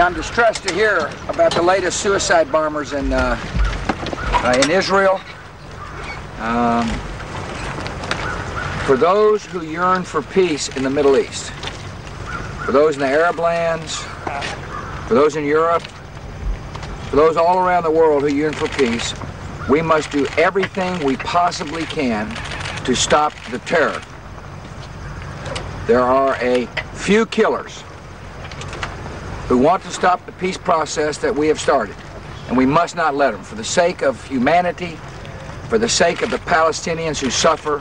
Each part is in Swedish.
I'm distressed to hear about the latest suicide bombers in uh, uh, in Israel. Um, for those who yearn for peace in the Middle East, for those in the Arab lands, for those in Europe, for those all around the world who yearn for peace, we must do everything we possibly can to stop the terror. There are a few killers who want to stop the peace process that we have started, and we must not let them. For the sake of humanity, for the sake of the Palestinians who suffer,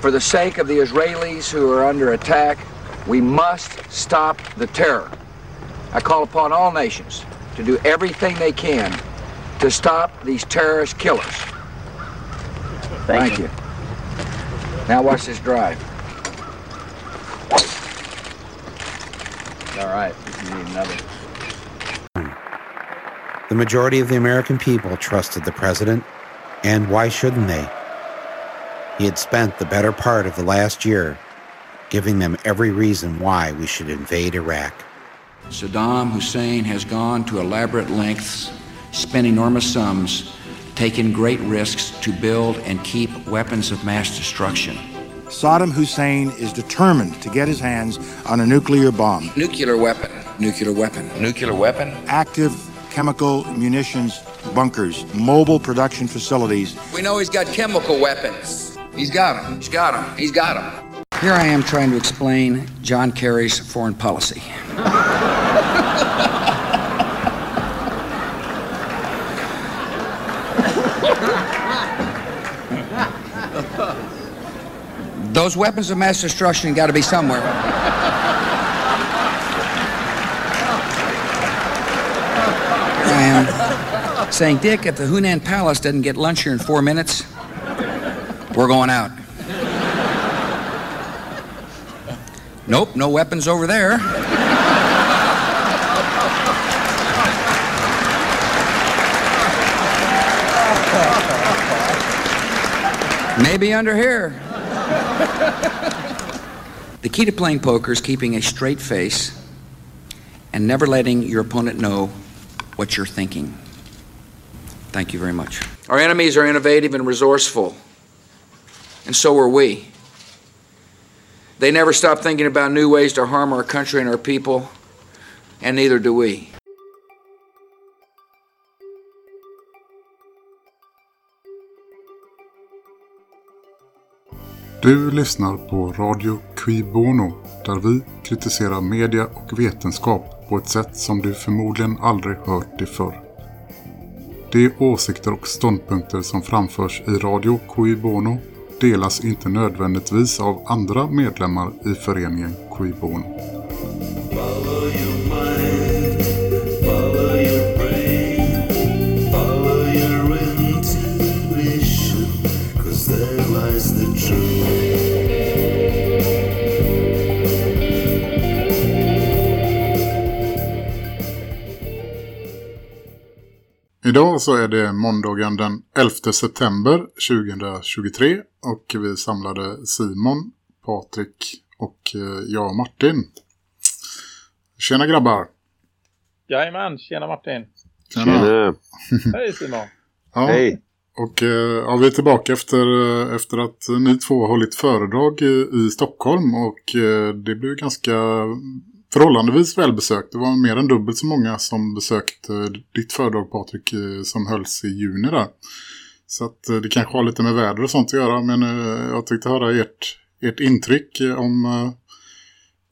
for the sake of the Israelis who are under attack, we must stop the terror. I call upon all nations to do everything they can to stop these terrorist killers. Thank, you. Now watch this drive. All right, you need another. The majority of the American people trusted the president, and why shouldn't they? He had spent the better part of the last year giving them every reason why we should invade Iraq. Saddam Hussein has gone to elaborate lengths, spent enormous sums, taken great risks to build and keep weapons of mass destruction. Saddam Hussein is determined to get his hands on a nuclear bomb. Nuclear weapon, nuclear weapon, nuclear weapon. Active chemical munitions bunkers, mobile production facilities. We know he's got chemical weapons. He's got them. He's got them. He's got them. Here I am trying to explain John Kerry's foreign policy. Those weapons of mass destruction got to be somewhere. Saying, Dick, if the Hunan Palace doesn't get lunch here in four minutes, we're going out. Nope, no weapons over there. Maybe under here. the key to playing poker is keeping a straight face and never letting your opponent know what you're thinking. Thank you very much. Our enemies are innovative and resourceful, and so are we. They never stop thinking about new ways to harm our country and our people, and neither do we. Du lyssnar på Radio Qui Bono där vi kritiserar media och vetenskap på ett sätt som du förmodligen aldrig hört det förr. De åsikter och ståndpunkter som framförs i Radio Cui Bono delas inte nödvändigtvis av andra medlemmar i föreningen Cui Bono. Idag så är det måndagen den 11 september 2023 och vi samlade Simon, Patrik och eh, jag Martin. Tjena grabbar! Jajamän, tjena Martin! Tjena! Tjena. Hej Simon! Ja, Hej! och eh, ja, vi är tillbaka efter, eh, efter att ni två har hållit föredrag i, i Stockholm och det blev ganska förhållandevis välbesökt. Det var mer än dubbelt så många som besökte ditt föredrag Patrik eh, som hölls i juni där. Så att eh, det kanske har lite med väder och sånt att göra men eh, jag tyckte höra ert, ert intryck om,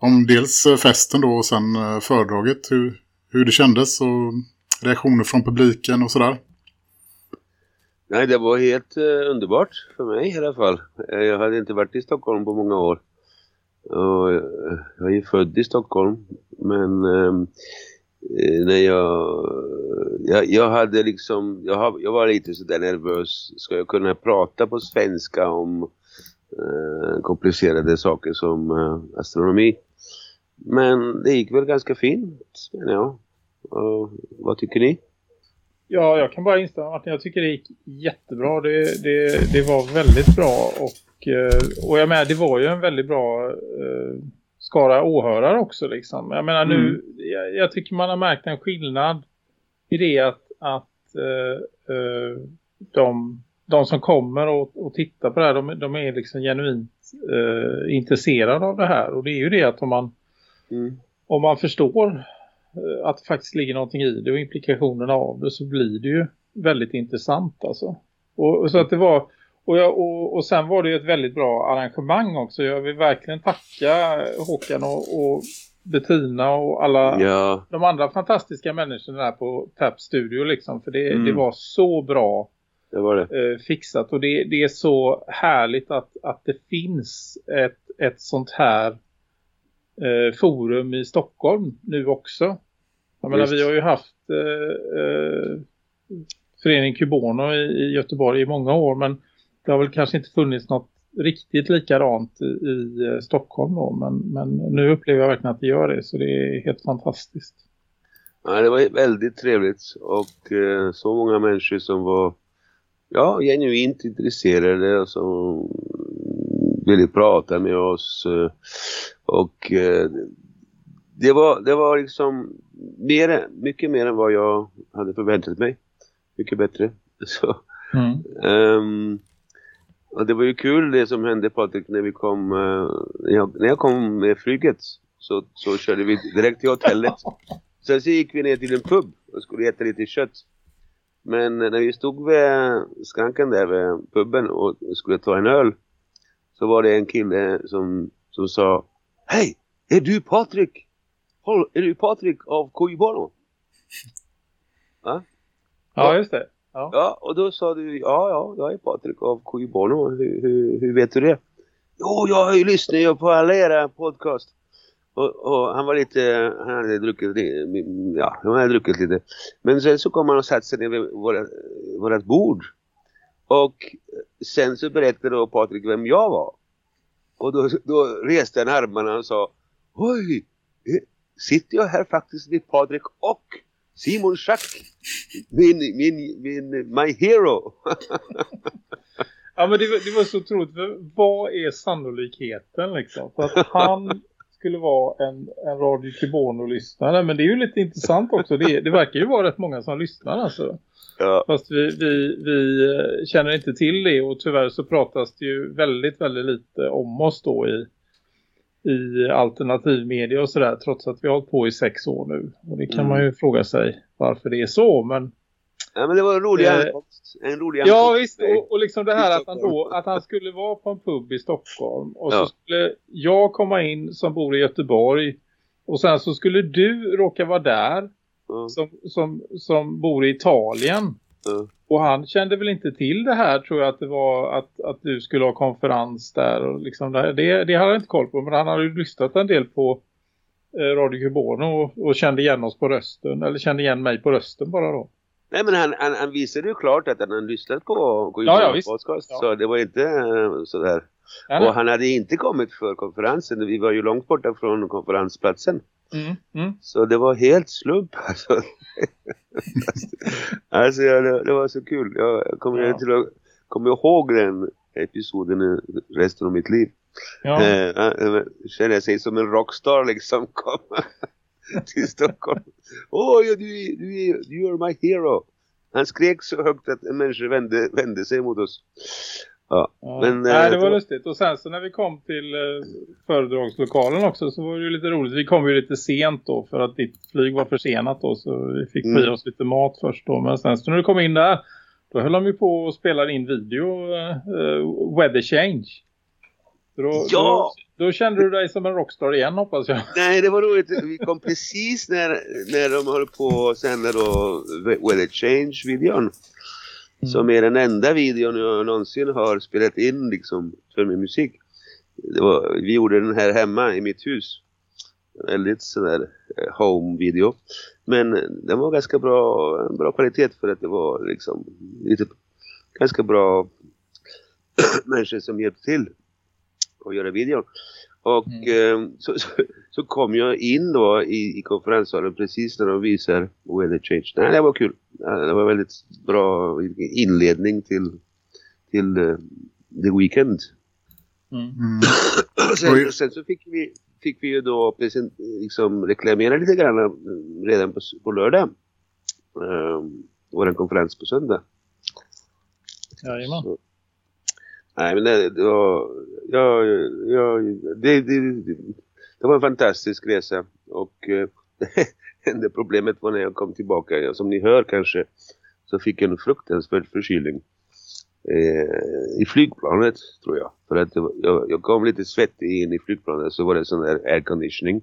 om dels festen då och sen föredraget. Hur, hur det kändes och reaktioner från publiken och sådär. Nej, det var helt eh, underbart för mig i alla fall. Jag hade inte varit i Stockholm på många år. Och eh, jag är ju född i Stockholm. Men ehm, eh, när jag, jag... Jag hade liksom... Jag, har, jag var lite sådär nervös. Ska jag kunna prata på svenska om eh, komplicerade saker som eh, astronomi? Men det gick väl ganska fint, menar jag. Och, vad tycker ni? Ja, jag kan bara instämma Martin. Jag tycker det gick jättebra. Det, det, det var väldigt bra och, eh, och jag menar, det var ju en väldigt bra eh, skara åhörare också liksom. Jag menar nu, mm. jag, jag, tycker man har märkt en skillnad i det att, att uh, uh, de, de som kommer och, och tittar på det här, de, de är liksom genuint uh, intresserade av det här. Och det är ju det att om man, mm. om man förstår att det faktiskt ligger någonting i det och implikationerna av det så blir det ju väldigt intressant alltså. Och, och så att det var och, jag, och, och sen var det ju ett väldigt bra arrangemang också. Jag vill verkligen tacka Håkan och, och Bettina och alla ja. de andra fantastiska människorna där på Tap Studio liksom. För det, mm. det var så bra det var det. Eh, fixat. Och det, det är så härligt att, att det finns ett, ett sånt här eh, forum i Stockholm nu också. Jag menar, vi har ju haft eh, eh, förening Kubono i, i Göteborg i många år men det har väl kanske inte funnits något riktigt likadant i, i eh, Stockholm då, men, men nu upplever jag verkligen att det gör det så det är helt fantastiskt. Ja, det var väldigt trevligt och eh, så många människor som var ja, genuint intresserade och som ville prata med oss eh, och eh, det var, det var liksom mer, mycket mer än vad jag hade förväntat mig. Mycket bättre. Så, mm. um, och det var ju kul det som hände Patrik när vi kom, uh, jag, när jag kom med flyget så, så körde vi direkt till hotellet. Sen så gick vi ner till en pub och skulle äta lite kött. Men när vi stod vid skranken där vid puben och skulle ta en öl så var det en kille som, som sa Hej, är du Patrik? Är du Patrik av Kujbono? Ja? Ja, just det. Ja. ja, och då sa du, ja, ja, jag är Patrik av Kuibono. Hur, hur, hur vet du det? Jo, jag har ju lyssnat på alla era podcast. Och, och, han var lite, han hade druckit, ja, han hade druckit lite. Men sen så kom han och satte sig ner vid vårat, vårat bord. Och sen så berättade då Patrik vem jag var. Och då, då reste han armarna och sa, oj, eh, sitter jag här faktiskt med Patrik och Simon Schack, min, min, min, my hero. ja men det, det var så otroligt, vad är sannolikheten liksom? För att han skulle vara en, en Radio Kibono-lyssnare. Men det är ju lite intressant också. Det, det verkar ju vara rätt många som lyssnar alltså. Ja. Fast vi, vi, vi eh, känner inte till det och tyvärr så pratas det ju väldigt, väldigt lite om oss då i i alternativmedia och sådär trots att vi har hållit på i sex år nu. Och det kan mm. man ju fråga sig varför det är så, men... Ja, men det var en rolig eh, ankomst. En rolig ankomst. Ja, visst. Och, och liksom det här att han, då, att han skulle vara på en pub i Stockholm och ja. så skulle jag komma in som bor i Göteborg och sen så skulle du råka vara där mm. som, som, som bor i Italien. Mm. Och han kände väl inte till det här tror jag att det var att, att du skulle ha konferens där. Och liksom det, det, det hade jag inte koll på men han hade ju lyssnat en del på eh, Radio Kubono och, och, kände igen oss på rösten. Eller kände igen mig på rösten bara då. Nej men han, han, han visade ju klart att han hade lyssnat på, på ja, ja, podcast. Ja. Så det var inte uh, sådär. Ja, och han hade inte kommit för konferensen. Vi var ju långt borta från konferensplatsen. Mm, mm. Så det var helt slump. Alltså, alltså ja, det, det, var så kul. Jag kommer, ja. till att, kommer ihåg den episoden resten av mitt liv. Ja. Eh, känner sig som en rockstar liksom. Kom till Stockholm. Åh, oh, ja, du, du, du är my hero. Han skrek så högt att människor vände, vände sig mot oss. Ja. ja. Men, Nej, eh, det var lustigt. Och sen så när vi kom till eh, föredragslokalen också så var det ju lite roligt. Vi kom ju lite sent då för att ditt flyg var försenat då så vi fick mm. oss lite mat först då. Men sen så när du kom in där då höll de ju på och spelade in video uh, Weather Change. Då, ja! Då, då, kände du dig som en rockstar igen hoppas jag. Nej, det var roligt. Vi kom precis när, när de höll på att sända då Weather Change-videon. Mm. Som är den enda videon jag någonsin har spelat in liksom för min musik. Var, vi gjorde den här hemma i mitt hus. Väldigt sådär eh, home-video. Men den var ganska bra, bra kvalitet för att det var liksom lite ganska bra människor som hjälpte till att göra videon. Och mm. eh, så, så, så, kom jag in då i, i konferenssalen precis när de visar Weather Change. Nej, det var kul. Det var väldigt bra inledning till, till uh, The Weekend. Mm. Mm. sen, sen, så fick vi fick vi ju då present, liksom reklamera lite grann eh, redan på, på lördag. Um, vår konferens på söndag. Jajamän. Så. Nej men det, det var, ja, ja, det, det, det, var en fantastisk resa och eh, det problemet var när jag kom tillbaka, som ni hör kanske, så fick jag en fruktansvärd förkylning eh, i flygplanet tror jag. För att jag, jag kom lite svettig in i flygplanet så var det sån där airconditioning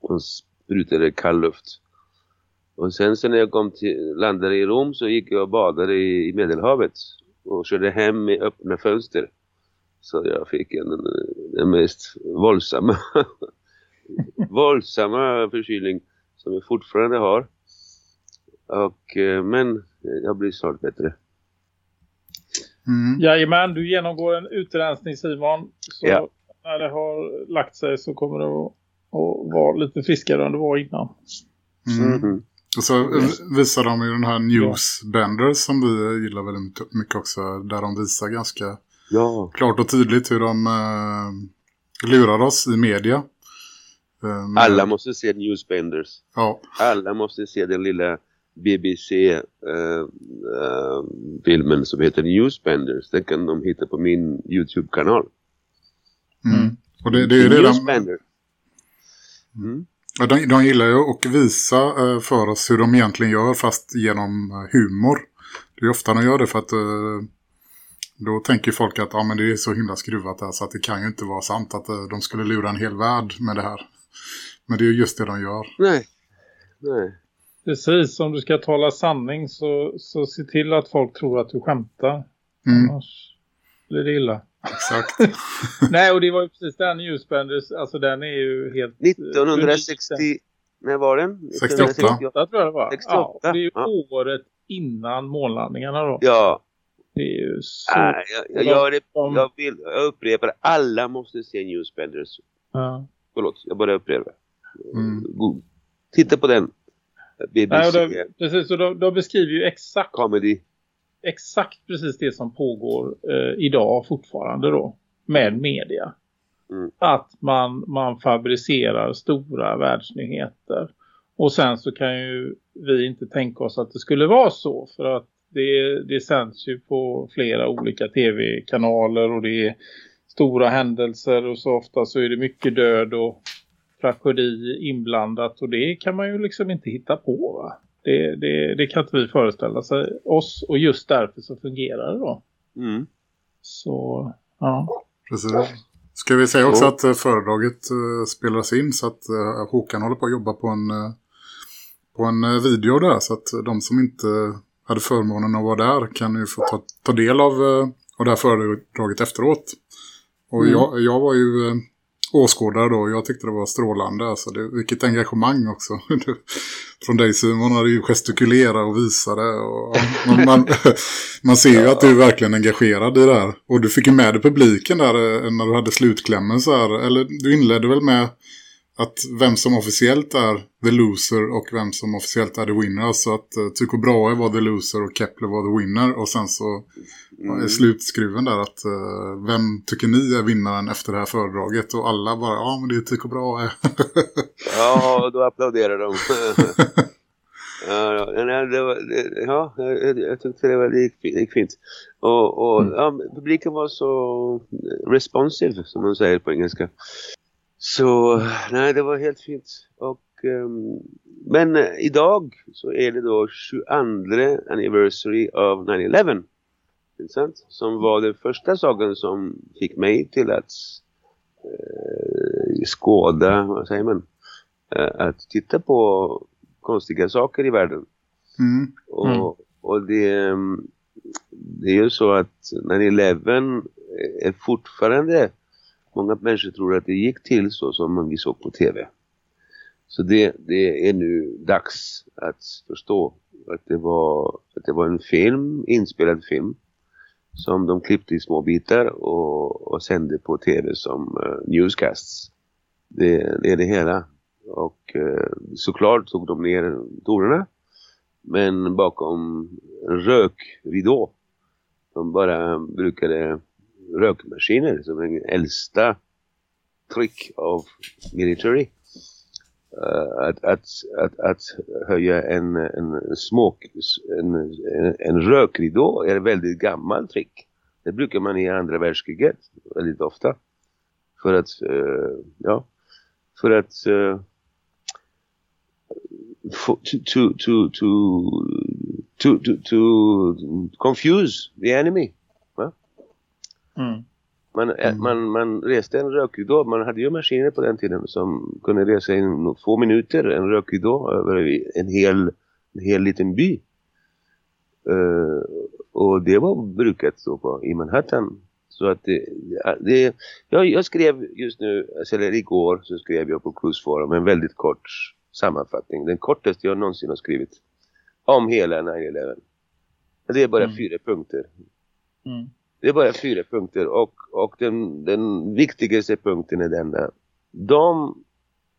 och sprutade kall luft. Och sen så när jag kom till, landade i Rom så gick jag och badade i, i Medelhavet och körde hem med öppna fönster. Så jag fick en, den mest våldsamma våldsamma förkylning som jag fortfarande har. Och, eh, men jag blir snart bättre. Mm. Jajamän, du genomgår en utrensning Simon. Så ja. när det har lagt sig så kommer det att, att vara lite friskare än det var innan. Mm. Mm. Och så visar de ju den här Newsbender ja. som vi gillar väldigt mycket också. Där de visar ganska ja. klart och tydligt hur de uh, lurar oss i media. Um, Alla måste se Newsbenders. Ja. Alla måste se den lilla BBC-filmen uh, uh, som heter Newsbenders. Den kan de hitta på min YouTube-kanal. Mm. Och det, det är ju Newsbender. Mm. Ja, de, de gillar ju att visa uh, för oss hur de egentligen gör fast genom uh, humor. Det är ofta de gör det för att uh, då tänker folk att ja, men det är så himla skruvat här så att det kan ju inte vara sant att de skulle lura en hel värld med det här. Men det är ju just det de gör. Nej, nej. Precis, om du ska tala sanning så, så se till att folk tror att du skämtar. Mm. Annars blir det illa. Exakt. Nej, och det var ju precis den Newsbenders, alltså den är ju helt... 1960, när var den? 68. 68 tror jag det var. 68. Ja, det är ju ja. året innan månlandningarna då. Ja. Det är ju så... Nej, jag, jag, jag, jag, vill, jag upprepar, alla måste se Newsbenders. Ja. Förlåt, jag bara upprepar. Mm. Titta på den. BBC. Nej, då, precis, och då, då beskriver ju exakt Comedy. Exakt precis det som pågår eh, idag fortfarande då med media. Mm. Att man, man fabricerar stora världsnyheter. Och sen så kan ju vi inte tänka oss att det skulle vara så. För att det, det sänds ju på flera olika tv-kanaler och det är stora händelser och så ofta så är det mycket död och tragedi inblandat och det kan man ju liksom inte hitta på va? Det, det, det kan inte vi föreställa sig oss och just därför så fungerar det då. Mm. Så, ja. Precis. Ska vi säga också att uh, föredraget uh, spelas in så att uh, Håkan håller på att jobba på en, uh, på en video där så att de som inte hade förmånen att vara där kan ju få ta, ta del av, av det här föredraget efteråt. Och mm. jag, jag var ju åskådare då. Jag tyckte det var strålande. Alltså det, vilket engagemang också. Från dig Simon har du ju gestikulera och visade. Och, man, man, man, ser ju att du är verkligen engagerad i det här. Och du fick ju med dig publiken där eh, när du hade slutklämmen så här. Eller du inledde väl med att vem som officiellt är the loser och vem som officiellt är the winner. Alltså att uh, Tycho Brahe var the loser och Kepler var the winner. Och sen så mm. är slutskruven där att uh, vem tycker ni är vinnaren efter det här föredraget? Och alla bara, ja men det är Tycho Brahe. ja, då applåderar de. ja, ja, det var, det, ja jag, jag tyckte det, var, gick fint. Och, och mm. ja, publiken var så responsive som man säger på engelska. Så nej, det var helt fint. Och, um, men uh, idag så är det då 22 anniversary of 9-11. Som var den första saken som fick mig till att uh, skåda, vad säger man? Uh, att titta på konstiga saker i världen. Mm. Mm. Och, och det, um, det är ju så att 9-11 är fortfarande Många människor tror att det gick till så som vi såg på tv. Så det, det är nu dags att förstå att det, var, att det var en film, inspelad film som de klippte i små bitar och, och sände på tv som uh, newscasts. Det, det, är det hela. Och uh, såklart tog de ner torerna men bakom en rökridå. De bara brukade rökmaskiner som den äldsta trick av military. Uh, att, att, att, att höja en, en smoke, en, en, en rökridå är ett väldigt gammalt trick. Det brukar man i andra världskriget väldigt ofta. För att, uh, ja, för att uh, to, to, to, to, to, to confuse the enemy. Mm. Man, mm. man, man reste en rökridå, man hade ju maskiner på den tiden som kunde resa i två minuter en rökridå över en hel, en hel liten by. Uh, och det var brukat så på, i Manhattan. Så att det, det jag, jag, skrev just nu, eller igår så skrev jag på Cruise Forum en väldigt kort sammanfattning. Den kortaste jag någonsin har skrivit om hela 9-11. Det är bara mm. fyra punkter. Mm. Det är bara fyra punkter och, och den, den viktigaste punkten är denna. De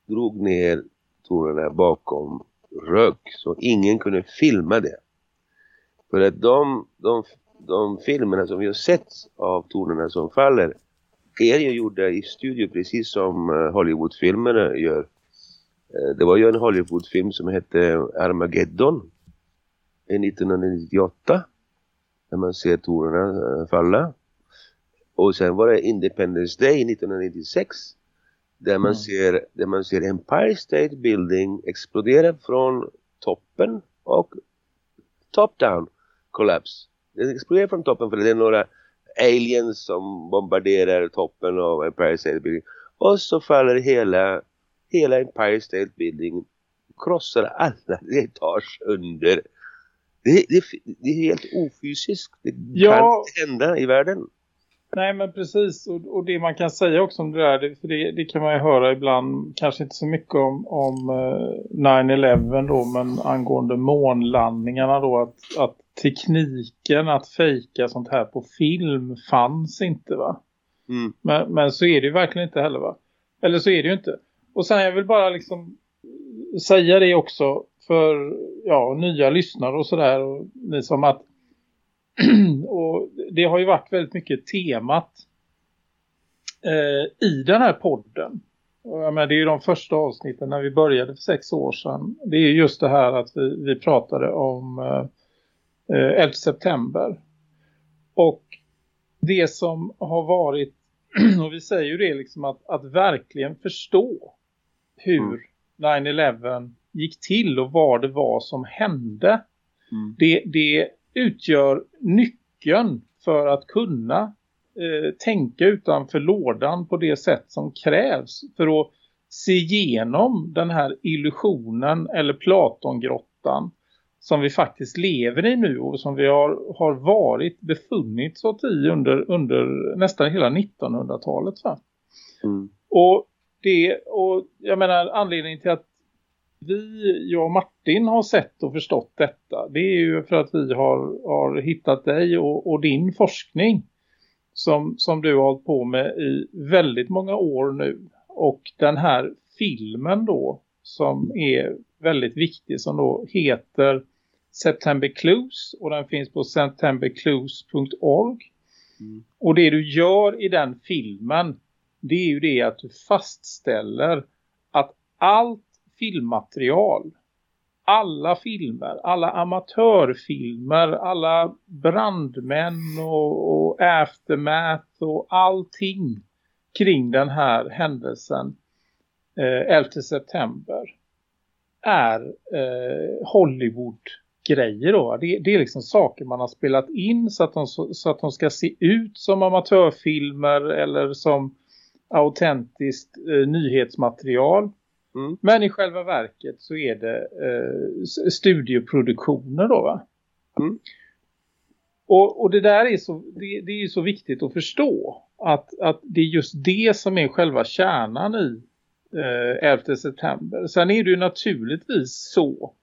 drog ner tornen bakom rök så ingen kunde filma det. För att de, de, de filmerna som vi har sett av tornen som faller är ju gjorda i studio precis som eh, Hollywoodfilmerna gör. Eh, det var ju en Hollywoodfilm som hette Armageddon 1998 när man ser tornen eh, falla. Och sen var det Independence Day 1996 där man, mm. ser, där man ser Empire State Building explodera från toppen och top down collapse. Den exploderar från toppen för det är några aliens som bombarderar toppen av Empire State Building. Och så faller hela, hela Empire State Building krossar alla etage under det, det, det är helt ofysiskt. Det ja. kan hända i världen. Nej men precis och, och, det man kan säga också om det där för det, det, kan man ju höra ibland kanske inte så mycket om, om uh, eh, 9-11 då men angående månlandningarna då att, att tekniken att fejka sånt här på film fanns inte va? Mm. Men, men så är det ju verkligen inte heller va? Eller så är det ju inte. Och sen jag vill bara liksom säga det också för ja, nya lyssnare och sådär. Och ni som att och det har ju varit väldigt mycket temat eh, i den här podden. Jag menar, det är ju de första avsnitten när vi började för sex år sedan. Det är just det här att vi, vi pratade om eh, 11 eh, september. Och det som har varit, och vi säger ju det liksom att, att verkligen förstå hur 9-11 mm gick till och vad det var som hände. Mm. Det, det utgör nyckeln för att kunna eh, tänka utanför lådan på det sätt som krävs för att se igenom den här illusionen eller Platongrottan som vi faktiskt lever i nu och som vi har, har varit befunnit så i under, under nästan hela 1900-talet. Mm. Och det, och jag menar anledningen till att vi, jag och Martin har sett och förstått detta. Det är ju för att vi har, har hittat dig och, och, din forskning som, som du har hållit på med i väldigt många år nu. Och den här filmen då som är väldigt viktig som då heter September Clues och den finns på septemberclues.org. Mm. Och det du gör i den filmen det är ju det att du fastställer att allt filmmaterial. Alla filmer, alla amatörfilmer, alla brandmän och, och aftermath och allting kring den här händelsen eh, 11 september är eh, Hollywood-grejer då. Det, det, är liksom saker man har spelat in så att, de, så att de ska se ut som amatörfilmer eller som autentiskt eh, nyhetsmaterial. Mm. Men i själva verket så är det eh, studioproduktioner då va? Mm. Och, och det där är så, det, det är så viktigt att förstå att, att det är just det som är själva kärnan i eh, 11 september. Sen är det ju naturligtvis så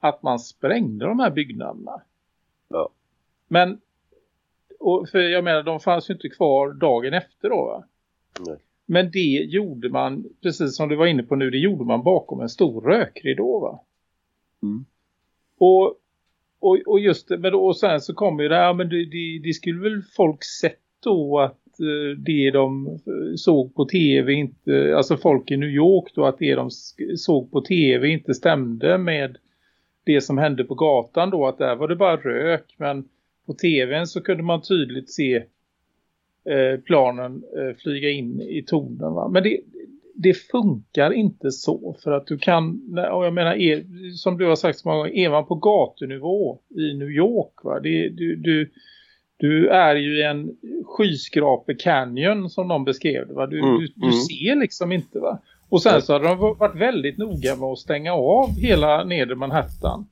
att man sprängde de här byggnaderna. Ja. Men, och för jag menar de fanns ju inte kvar dagen efter då va? Nej. Men det gjorde man, precis som du var inne på nu, det gjorde man bakom en stor rökridå va? Mm. Och, och, och just det, men då, och sen så kommer ju det här, men det, det, det skulle väl folk sett då att eh, det de såg på tv inte, alltså folk i New York då att det de såg på tv inte stämde med det som hände på gatan då att där var det bara rök men på tvn så kunde man tydligt se eh, planen eh, flyga in i tornen va? men det, det funkar inte så för att du kan, och jag menar är, som du har sagt så många gånger, är man på gatunivå i New York va? Det, du, du, du är ju i en skyskrape canyon som de beskrev va? Du, mm, du, du mm. ser liksom inte va? Och sen så har de varit väldigt noga med att stänga av hela nedre Manhattan.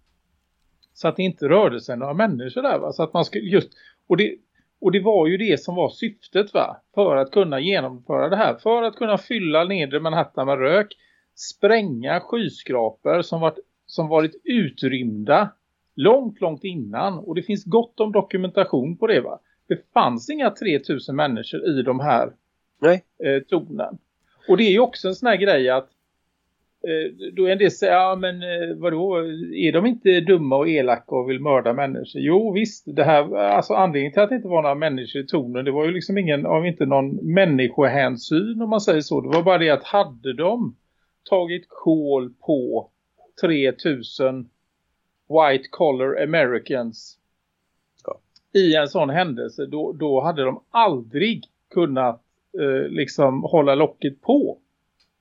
Så att det inte rörde sig några människor där va? Så att man skulle just, och det, och det var ju det som var syftet va? För att kunna genomföra det här. För att kunna fylla nedre Manhattan med rök. Spränga skyskrapor som varit, som varit utrymda långt, långt innan. Och det finns gott om dokumentation på det va? Det fanns inga 3000 människor i de här Nej. Eh, tornen. Och det är ju också en sån här grej att då är en del säger, ja men eh, vadå, är de inte dumma och elaka och vill mörda människor? Jo visst, det här, alltså anledningen till att det inte var några människor i tonen, det var ju liksom ingen, av inte någon människohänsyn om man säger så. Det var bara det att hade de tagit kol på 3000 white collar americans ja. i en sån händelse, då, då hade de aldrig kunnat eh, liksom hålla locket på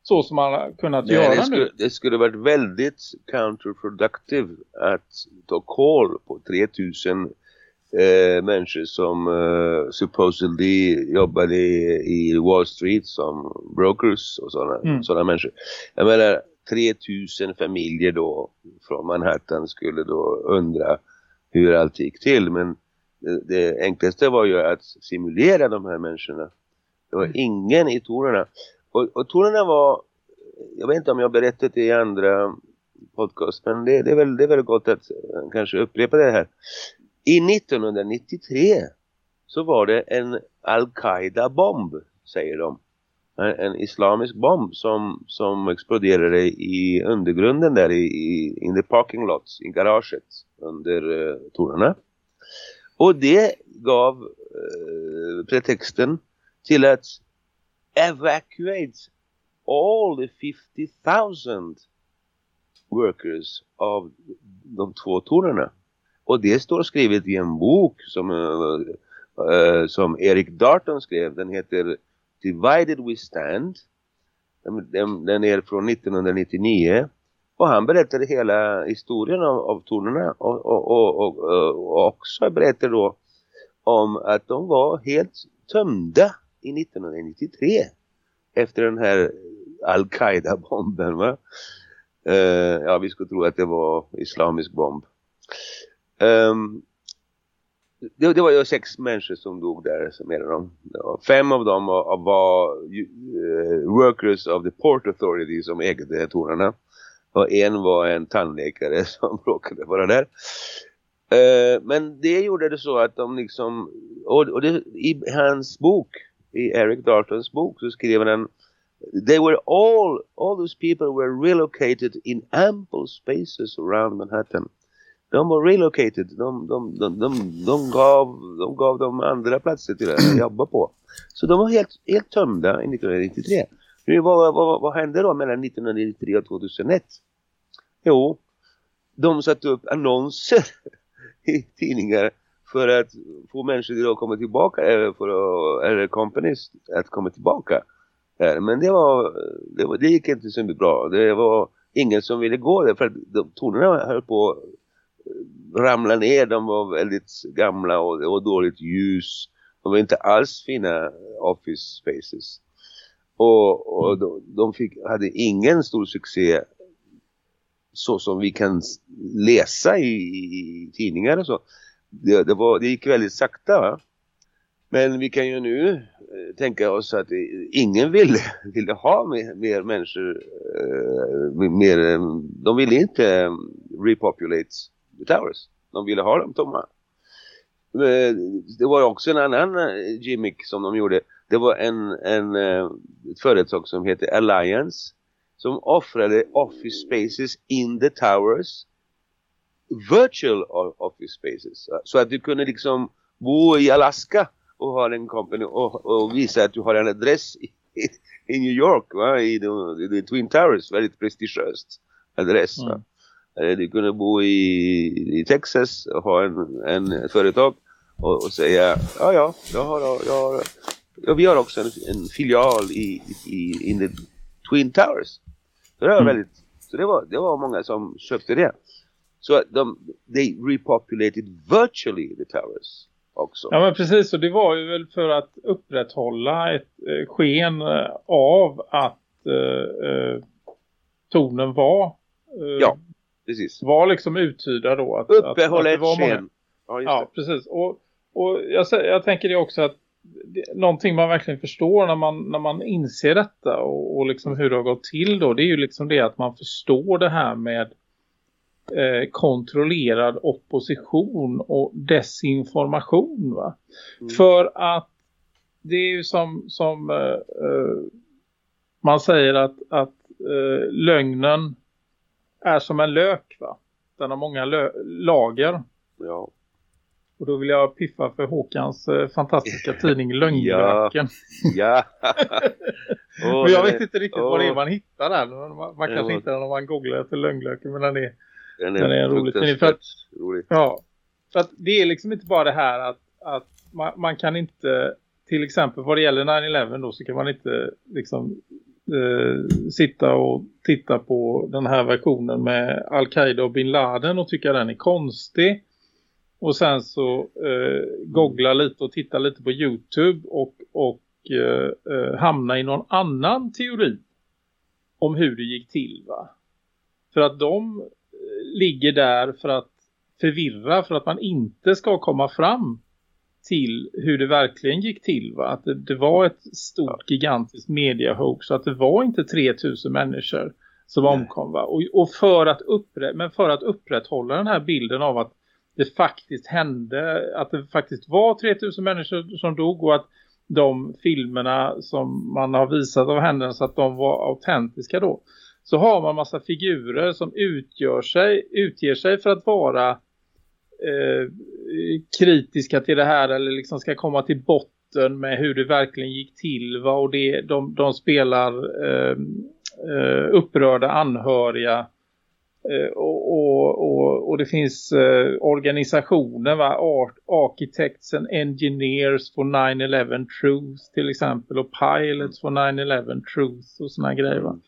så som man kunnat Nej, göra det skulle, nu. Det skulle varit väldigt counterproductive att ta koll på 3000 eh, människor som eh, supposedly jobbade i, i, Wall Street som brokers och sådana mm. såna människor. Jag menar 3000 familjer då från Manhattan skulle då undra hur allt gick till men det, det enklaste var ju att simulera de här människorna. Det var mm. ingen i tornen och, och tonerna var, jag vet inte om jag berättat det i andra podcast, men det, det, är väl, det är väl gott att eh, kanske upprepa det här. I 1993 så var det en Al-Qaida-bomb, säger de. En, en, islamisk bomb som, som exploderade i undergrunden där i, i in the parking lots, i garaget under eh, uh, tornarna. Och det gav uh, pretexten till att evacuate all the 50,000 workers av de två tornen. Och det står skrivet i en bok som, uh, som Eric Darton skrev. Den heter Divided We Stand. Den, den, är från 1999. Och han berättade hela historien av, av tornen och, och, och, och, också berättade då om att de var helt tömda i 1993 efter den här Al-Qaida-bomben va? Uh, ja, vi skulle tro att det var islamisk bomb. Um, det, det, var ju sex människor som dog där, som är de. Fem av dem var, var uh, workers of the Port Authority som ägde tornarna. Och en var en tandläkare som råkade vara där. Uh, men det gjorde det så att de liksom, och, och det, i hans bok i Eric Dartons bok så skrev han They were all, all those people were relocated in ample spaces around Manhattan. De var relocated, de, de, de, de, de, gav, de gav dem andra platser till att jobba på. Så de var helt, helt tömda i 1993. Nu, vad, vad, vad hände då mellan 1993 och 2001? Jo, de satte upp annonser i tidningar för att få människor att komma tillbaka eh, för att, eller companies att komma tillbaka. Men det var, det, var, det gick inte så bra. Det var ingen som ville gå där för att de, tonerna höll på att eh, ramla ner. De var väldigt gamla och det var dåligt ljus. De var inte alls fina office spaces. Och, och de, de fick, hade ingen stor succé så som vi kan läsa i, i tidningar och så det, det, var, det gick väldigt sakta va? Men vi kan ju nu eh, tänka oss att ingen ville, ville ha mer, mer människor, eh, mer, eh, de ville inte eh, repopulate the towers. De ville ha dem tomma. Eh, det var också en annan gimmick som de gjorde. Det var en, en, ett företag som heter Alliance som offrade office spaces in the towers virtual office spaces. Så att du kunde liksom bo i Alaska och har en company och, och visar att du har en adress i, i New York va? I, de, i de Twin Towers, väldigt prestigiöst adress? Mm. Du kunde bo i, i Texas och ha en, en företag och, och säga ja ja, jag har, jag har, ja, vi har också en, en filial i, i in the Twin Towers. Så det var mm. väldigt, så det var, det var många som köpte det. Så de, they repopulated virtually the towers också. Ja men precis och det var ju väl för att upprätthålla ett eh, sken eh, av att eh, eh, tonen var eh, ja, precis. var liksom uttydda då. Att, Uppehålla ett sken. Ja, ja precis. Och, och jag, jag tänker det också att det, någonting man verkligen förstår när man, när man inser detta och, och liksom hur det har gått till då. Det är ju liksom det att man förstår det här med eh, kontrollerad opposition och desinformation va. Mm. För att det är ju som, som eh, eh, man säger att, att eh, lögnen är som en lök va. Den har många lager. Ja. Och då vill jag piffa för Håkans eh, fantastiska tidning Lögnlöken. Ja. ja. oh, men jag vet inte riktigt oh. vad det är man hittar där. Man, man kanske oh. hittar den om man googlar efter Lögnlöken. Men den är, den är, den är en rolig tidning. För att, rolig. Ja, för att det är liksom inte bara det här att, att man, man kan inte, till exempel vad det gäller 9-11 då så kan man inte liksom eh, sitta och titta på den här versionen med Al-Qaida och Bin Laden och tycka den är konstig. Och sen så eh, googla lite och titta lite på Youtube och, och eh, eh, hamna i någon annan teori om hur det gick till va. För att de ligger där för att förvirra för att man inte ska komma fram till hur det verkligen gick till va? Att det, det var ett stort gigantiskt mediahoax så att det var inte 3000 människor som Nej. omkom va? Och, och för att upprätt, men för att upprätthålla den här bilden av att det faktiskt hände, att det faktiskt var 3000 människor som dog och att de filmerna som man har visat av händelsen att de var autentiska då. Så har man massa figurer som utgör sig, utger sig för att vara eh, kritiska till det här eller liksom ska komma till botten med hur det verkligen gick till. Va? Och det, de, de spelar ehm, eh, upprörda anhöriga Eh, och, och, och, det finns eh, organisationer, va? Art, Architects and Engineers for 9-11 Truth till exempel. Och Pilots for 9-11 Truth och såna grejer. Va?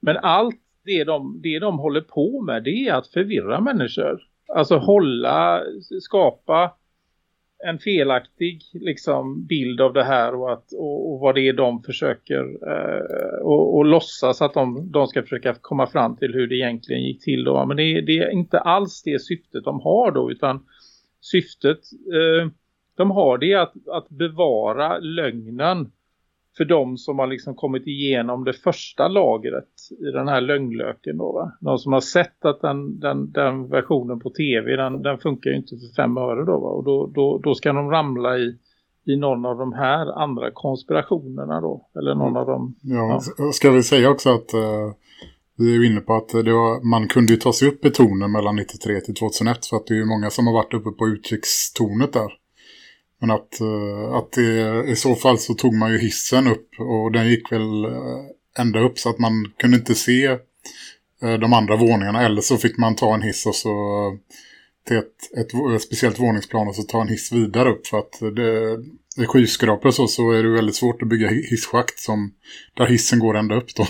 Men allt det de, det de håller på med det är att förvirra människor. Alltså hålla, skapa en felaktig liksom, bild av det här och, att, och, och vad det är de försöker eh, och, och låtsas att de, de ska försöka komma fram till hur det egentligen gick till då. Men det, det är inte alls det syftet de har då utan syftet eh, de har det att, att bevara lögnen för de som har liksom kommit igenom det första lagret i den här lögnlöken då va? De som har sett att den, den, den versionen på tv den, den funkar ju inte för fem öre då va? Och då, då, då ska de ramla i, i någon av de här andra konspirationerna då. Eller någon av dem. Ja, ja. ska vi säga också att uh, vi är inne på att det var, man kunde ju ta sig upp i tonen mellan 93 till 2001 för att det är ju många som har varit uppe på utkikstornet där. Men att, eh, att det, i så fall så tog man ju hissen upp och den gick väl eh, ända upp så att man kunde inte se eh, de andra våningarna. Eller så fick man ta en hiss och så till ett, ett, ett speciellt våningsplan och så ta en hiss vidare upp. För att det, i skyskrapor och så, så är det väldigt svårt att bygga hisschakt som, där hissen går ända upp då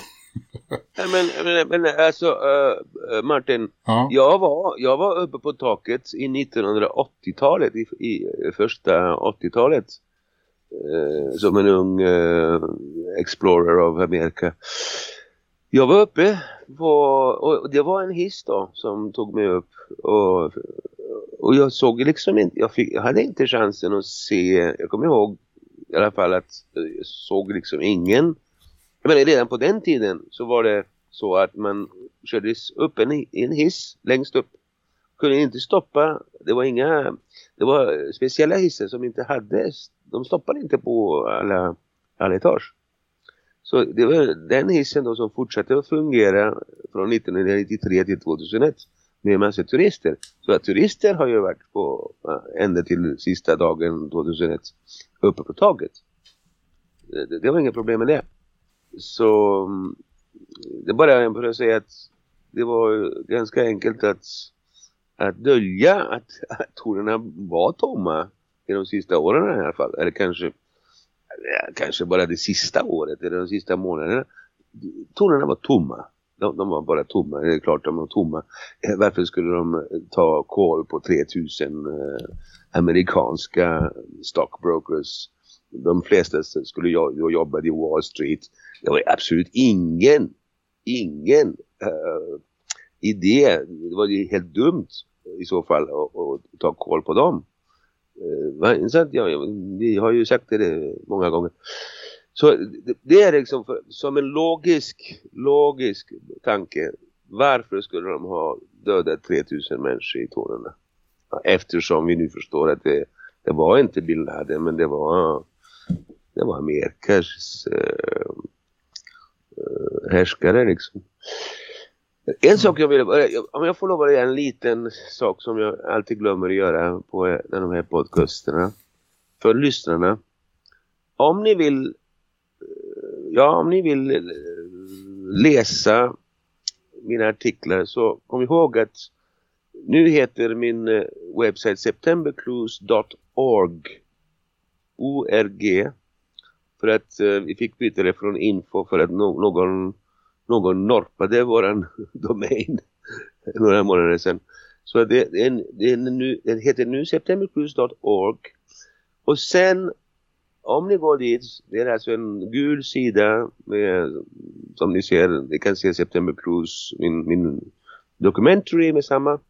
men, men, men alltså uh, Martin, ja. jag, var, jag var uppe på taket i 1980-talet, i, i, första 80-talet. Uh, eh, som en ung uh, explorer av Amerika. Jag var uppe på, och det var en hiss då som tog mig upp och, och jag såg liksom inte, jag, fick, jag hade inte chansen att se, jag kommer ihåg i alla fall att jag såg liksom ingen men redan på den tiden så var det så att man kördes upp en, en hiss längst upp. Kunde inte stoppa, det var inga, det var speciella hissar som inte hade, de stoppade inte på alla, alla etage. Så det var den hissen då som fortsatte att fungera från 1993 till 2001 med en massa turister. Så att turister har ju varit på eh, ända till sista dagen 2001 uppe på taget. Det, det var inga problem med det. Så mm, det är bara för att säga att det var ganska enkelt att, att dölja att, att tornen var tomma i de sista åren i alla fall. Eller kanske, kanske bara det sista året eller de sista månaderna. Tornen var tomma. De, de, var bara tomma. Det är klart de var tomma. Eh, varför skulle de eh, ta koll på 3000 eh, amerikanska stockbrokers? De flesta skulle jag, jobba i Wall Street. Det var absolut ingen, ingen uh, idé. Det var ju helt dumt i så fall att, ta koll på dem. Uh, så att, ja, vi har ju sagt det många gånger. Så det är liksom för, som en logisk, logisk tanke. Varför skulle de ha dödat 3000 människor i tårarna? Eftersom vi nu förstår att det, det var inte Bin Laden men det var, det var Amerikas äh, eh, eh, härskare liksom. En sak jag vill, om jag får lov att göra en liten sak som jag alltid glömmer att göra på eh, de här podcasterna. För lyssnarna. Om ni vill ja, om ni vill läsa mina artiklar så kom ihåg att nu heter min webbsajt septembercruise.org ORG för att eh, vi fick byta det från info för att no någon, någon norpade våran domain några månader sedan. Så det, det, är, det, nu, det heter nu septembercruise.org och sen om ni går dit, det är alltså en gul sida med, som ni ser, ni kan se September Cruise, min, min documentary med samma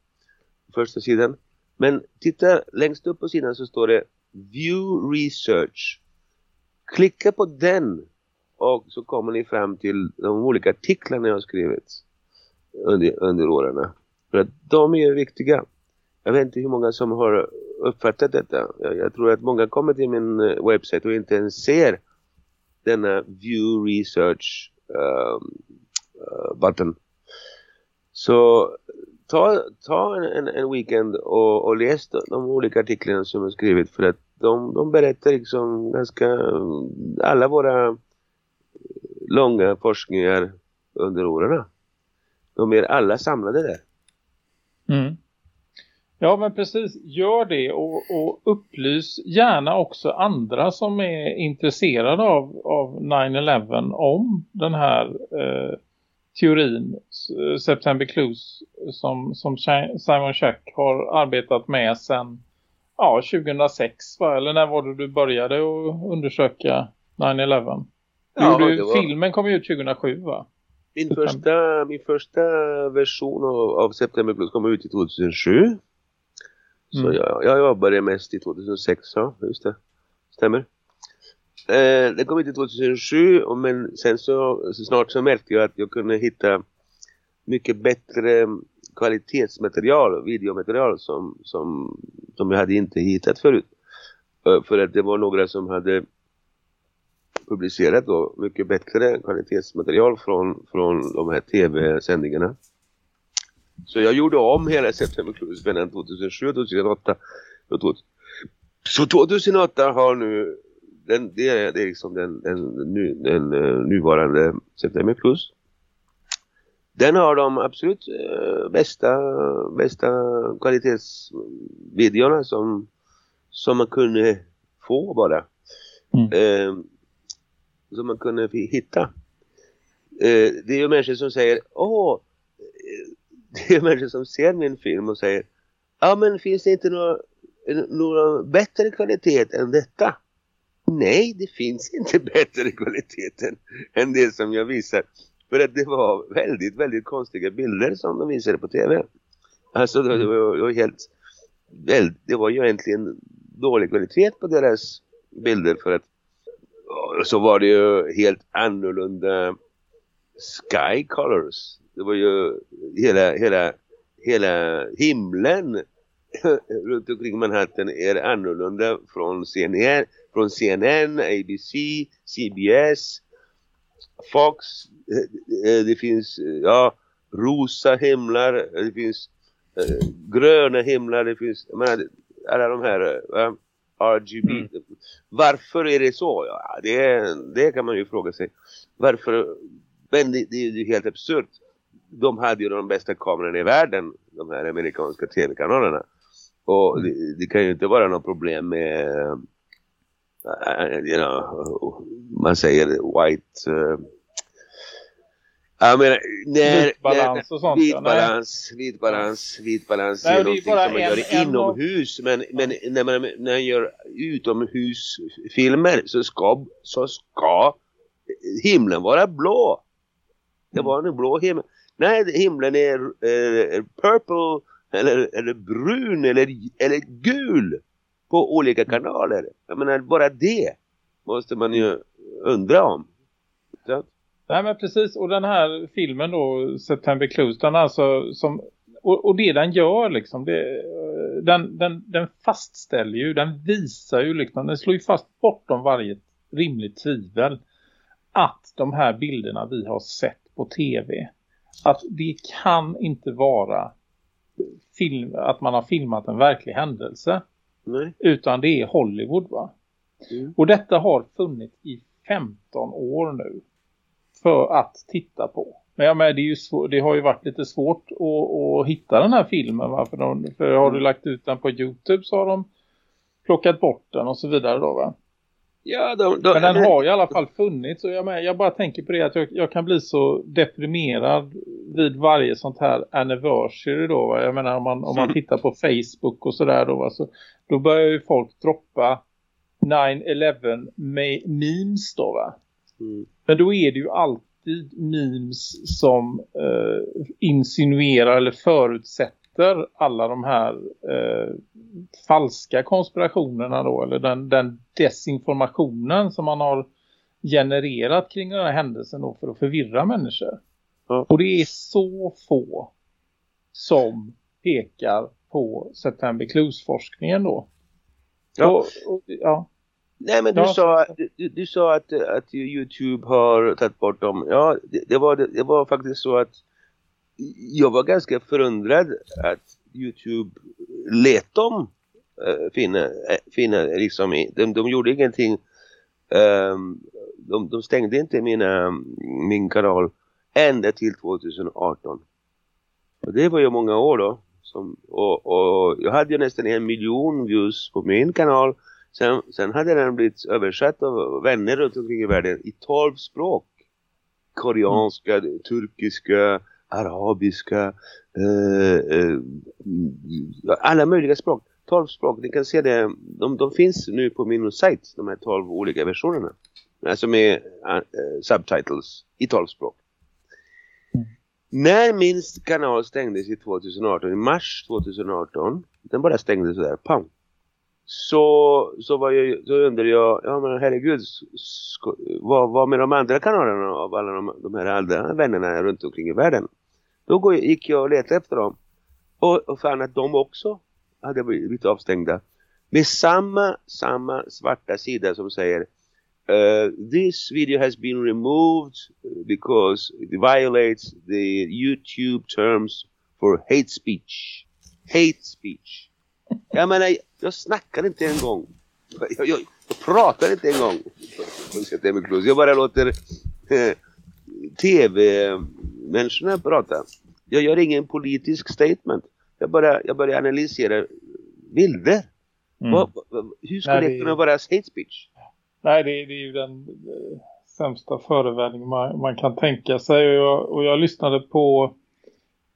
första sidan. Men titta längst upp på sidan så står det View Research. Klicka på den och så kommer ni fram till de olika artiklarna jag har skrivit under, under åren. För att de är viktiga. Jag vet inte hur många som har uppfattat detta. Jag, jag tror att många kommer till min eh, webbsajt webbsite och inte ens ser denna view research uh, uh, button. Så ta, ta en, en weekend och, och läs de, de olika artiklarna som jag skrivit för att de, de berättar liksom ganska alla våra långa forskningar under åren. De är alla samlade där. Mm. Ja men precis, gör det och, och upplys gärna också andra som är intresserade av, av 9-11 om den här eh, teorin eh, September Clues som, som Simon Schack har arbetat med sedan ja, 2006 va? Eller när var det du började att undersöka 9-11? Ja, var... Filmen kom ju ut 2007 va? Min första, min första version av, av September Clues kom ut i 2007. Så mm. jag, jag jobbade mest i 2006, ja, just det. Stämmer. Eh, det kom inte 2007 men sen så, så snart så märkte jag att jag kunde hitta mycket bättre kvalitetsmaterial, videomaterial som, som, som jag hade inte hittat förut. Eh, för att det var några som hade publicerat då mycket bättre kvalitetsmaterial från, från de här tv-sändningarna. Så jag gjorde om hela September Cruise mellan 2007 och 2008. Så 2008 har nu, den, det, är, det är liksom den, den, den, den eh, nuvarande September Cruise. Den har de absolut uh, bästa, bästa kvalitetsvideorna som, som man kunde få bara. Mm. Uh, som man kunde hitta. Uh, det är ju människor som säger, åh, det är människor som ser min film och säger ja men finns det inte några, några bättre kvalitet än detta? Nej, det finns inte bättre kvalitet än, än det som jag visar. För att det var väldigt, väldigt konstiga bilder som de visade på tv. Alltså det var, det var helt, det var ju egentligen dålig kvalitet på deras bilder för att så var det ju helt annorlunda sky colors det var ju hela, hela, hela himlen runt omkring Manhattan är annorlunda från CNN, från CNN, ABC, CBS, Fox. Eh, det finns ja, rosa himlar, det finns eh, gröna himlar, det finns, menar, alla de här uh, RGB. Mm. Varför är det så? Ja, det, det kan man ju fråga sig. Varför? Men det, det är ju helt absurt. De hade ju de bästa kamerorna i världen, de här amerikanska tv-kanalerna. Och det, det, kan ju inte vara något problem med uh, you know, man säger white uh, jag menar, när, vitbalans och sånt. Vitbalans, vitbalans, vitbalans är någonting som man gör en, inomhus. Men, men när man, när man gör utomhusfilmer så ska, så ska himlen vara blå. Det var en blå himmel. Nej, himlen är, är, är purple eller, eller brun eller, eller gul på olika kanaler. Jag menar, bara det måste man ju undra om. Så. Nej men precis och den här filmen då September Clues den alltså som och, och det den gör liksom det, den, den, den fastställer ju den visar ju liksom den slår ju fast bortom varje rimligt tvivel att de här bilderna vi har sett på tv att det kan inte vara film, att man har filmat en verklig händelse Nej. utan det är Hollywood va mm. och detta har funnits i 15 år nu för att titta på. Men jag med, det, svår, det har ju varit lite svårt att, att hitta den här filmen. Va? För, de, för har du lagt ut den på Youtube så har de plockat bort den och så vidare då va? Ja, de, de, Men den har i alla fall funnits och jag, med, jag bara tänker på det att jag, jag, kan bli så deprimerad vid varje sånt här anniversary då va? Jag menar om man, om man mm. tittar på Facebook och sådär då va? Så, då börjar ju folk droppa 9-11 memes då va? Mm. Men då är det ju alltid memes som eh, insinuerar eller förutsätter alla de här eh, falska konspirationerna då. Eller den, den desinformationen som man har genererat kring den här händelsen då för att förvirra människor. Mm. Och det är så få som pekar på September Clues-forskningen då. Ja. Och, och, ja. Nej men du, ja. sa, du, du, sa att, att Youtube har tagit bort dem. Ja det, det, var, det, var faktiskt så att jag var ganska förundrad att Youtube lät dem äh, finna, äh, finna liksom, de, de gjorde ingenting um, de, de stängde inte mina, min kanal ända till 2018 och det var ju många år då som, och, och jag hade ju nästan en miljon views på min kanal Sen, sen hade den blivit översatt av vänner runt omkring i världen i tolv språk. Koreanska, mm. turkiska, arabiska, eh, eh, alla möjliga språk. Tolv språk, ni kan se det, de, de finns nu på min sajt, de här tolv olika versionerna. Alltså med uh, subtitles i tolv språk. Mm. När min kanal stängdes i 2018, i mars 2018, den bara stängdes sådär, pang så, så, var jag, så undrade jag, ja men herregud, vad, vad med de andra kanalerna av alla de, de här andra vännerna runt omkring i världen? Då gick jag och letade efter dem och, och fann att de också hade blivit avstängda. Med samma, samma svarta sida som säger uh, This video has been removed because it violates the YouTube terms for hate speech. Hate speech. Jag menar, jag snackar inte en gång. Jag, jag, jag pratar inte en gång. Jag bara låter tv-människorna prata. Jag gör ingen politisk statement. Jag bara, jag börjar analysera bilder. Mm. Vad, hur skulle det kunna vara hate speech? Nej, det, det är ju den eh, sämsta förevändning man, man, kan tänka sig. Och jag, och jag lyssnade på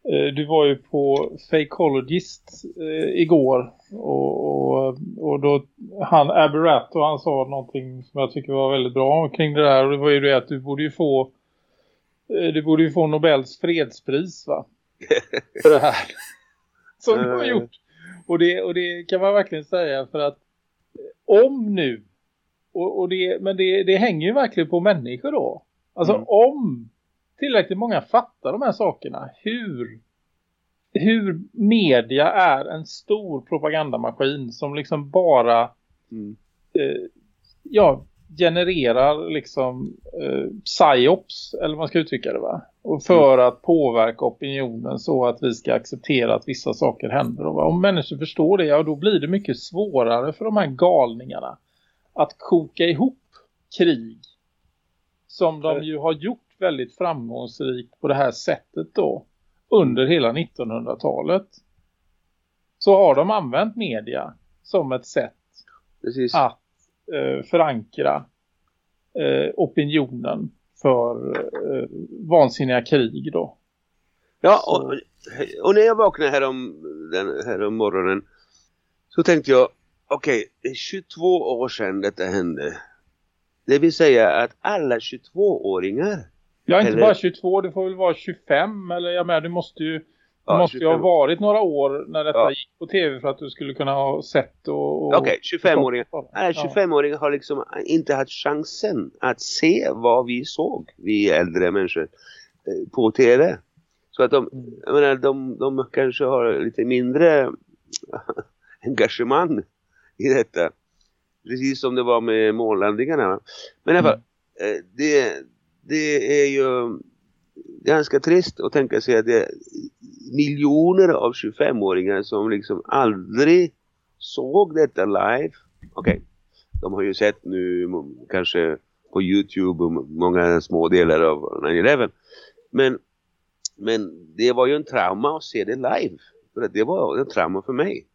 Eh, du var ju på Fakeologist eh, igår och, och, och då han Aberrato han sa någonting som jag tycker var väldigt bra kring det där och det var ju det att du borde ju få du borde ju få Nobels fredspris va? för det här som du har gjort. Och det, och det kan man verkligen säga för att om nu och, och det, men det, det hänger ju verkligen på människor då. Alltså mm. om tillräckligt många fattar de här sakerna. Hur, hur media är en stor propagandamaskin som liksom bara mm. eh, ja, genererar liksom eh, psyops eller man ska uttrycka det va. Och för att påverka opinionen så att vi ska acceptera att vissa saker händer. Och om människor förstår det, ja då blir det mycket svårare för de här galningarna att koka ihop krig. Som de ju har gjort väldigt framgångsrikt på det här sättet då. Under hela 1900-talet. Så har de använt media som ett sätt Precis. att förankra eh, opinionen för eh, vansinniga krig då. Ja, och, och när jag vaknade här om, den, här om morgonen så tänkte jag, okej, är 22 år sedan detta hände. Det vill säga att alla 22-åringar, Ja, inte Eller- bara 22, det får väl vara 25 eller jag med, det måste ju, Ja, måste ju ha 25. varit några år när detta Ja. gick på tv för att du skulle kunna ha sett och... och okej, 25-åringar. Alla Ja. 25-åringar har liksom inte haft chansen att se vad vi såg, vi äldre människor, eh, på tv. Så att de, jag menar, de, de kanske har lite mindre engagemang i detta. Precis som det var med månlandningarna. Men i alla fall, eh, det, det är ju ganska trist att tänka sig att det miljoner av 25-åringar som liksom aldrig såg detta live. Okej, de har ju sett nu kanske på Youtube och många små delar av 9-11. Men, men det var ju en trauma att se det live. För att det var en trauma för mig.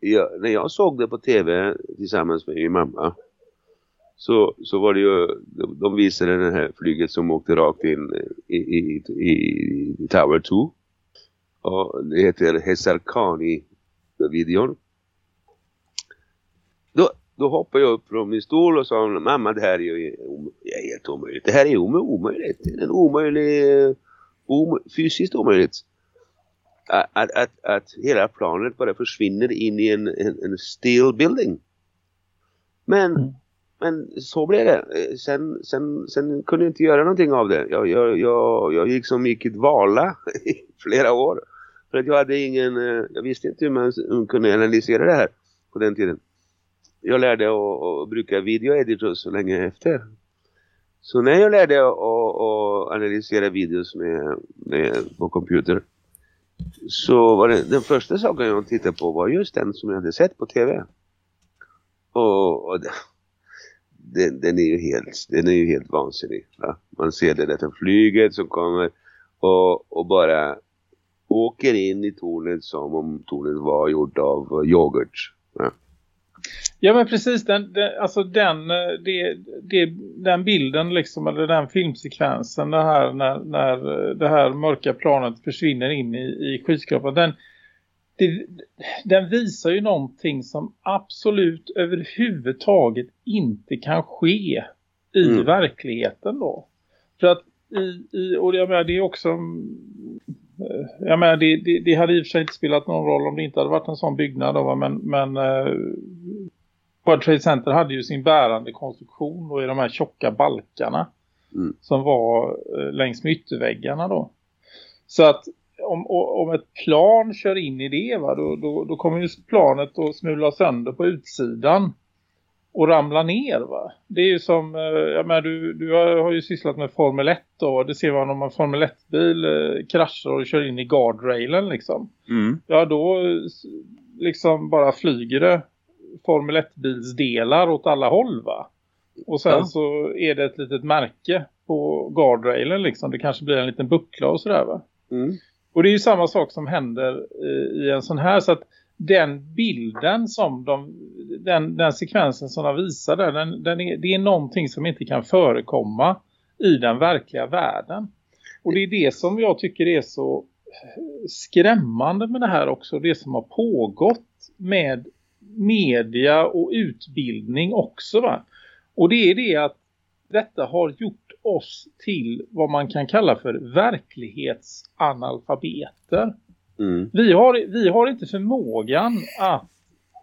Jag, när jag såg det på tv tillsammans med min mamma så, så var det ju, de, de visade det här flyget som åkte rakt in i, i, i, i Tower 2. Och det heter Hesarkani-videon. Då, då hoppade jag upp från min stol och sa mamma det här är ju är helt omöjligt. Det här är ju om- omöjligt. Det är en omöjlig, om, fysiskt omöjligt. Att, att, att, att hela planet bara försvinner in i en, en, en steel building. Men, Mm. men så blev det. Sen, sen, sen kunde jag inte göra någonting av det. Jag, jag, jag, jag gick som gick i dvala flera år. För att jag hade ingen, eh, jag visste inte hur man kunde analysera det här på den tiden. Jag lärde att, att bruka videoeditor så länge efter. Så när jag lärde att, att analysera videos med, med, på computer så var det den första saken jag tittade på var just den som jag hade sett på tv. Och, och den, den är ju helt, den är ju helt vansinnig. Va? Man ser det där flyget som kommer och, och bara åker in i tornet som om tornet var gjort av yoghurt. Va? Ja men precis, den, den, alltså den, eh, det, det, den bilden liksom, eller den filmsekvensen det här, när, när eh, det här mörka planet försvinner in i, i skyskrapan, den, det, den visar ju någonting som absolut överhuvudtaget inte kan ske i Mm. verkligheten då. För att i, i och jag menar, det är också eh, jag menar, det, det, det hade i och för sig inte spelat någon roll om det inte hade varit en sån byggnad då, men, men eh, World Trade Center hade ju sin bärande konstruktion då i de här tjocka balkarna Mm. som var eh, längs med ytterväggarna då. Så att om, om ett plan kör in i det va, då, då, då kommer ju planet att smula sönder på utsidan och ramla ner va. Det är ju som, eh, jag menar, du, du har, ju sysslat med Formel 1 då. Det ser man om en Formel 1-bil eh, kraschar och kör in i guardrailen liksom. Mm. Ja då liksom bara flyger det Formel 1-bilsdelar åt alla håll va. Och sen Ja. så är det ett litet märke på guardrailen liksom. Det kanske blir en liten buckla och sådär va. Mm. Och det är ju samma sak som händer eh, i en sån här så att den bilden som de, den, den sekvensen som de visar där, den, den är, det är någonting som inte kan förekomma i den verkliga världen. Och det är det som jag tycker är så eh, skrämmande med det här också. Det som har pågått med media och utbildning också va. Och det är det att detta har gjort oss till vad man kan kalla för verklighetsanalfabeter. Mm. Vi har, vi har inte förmågan att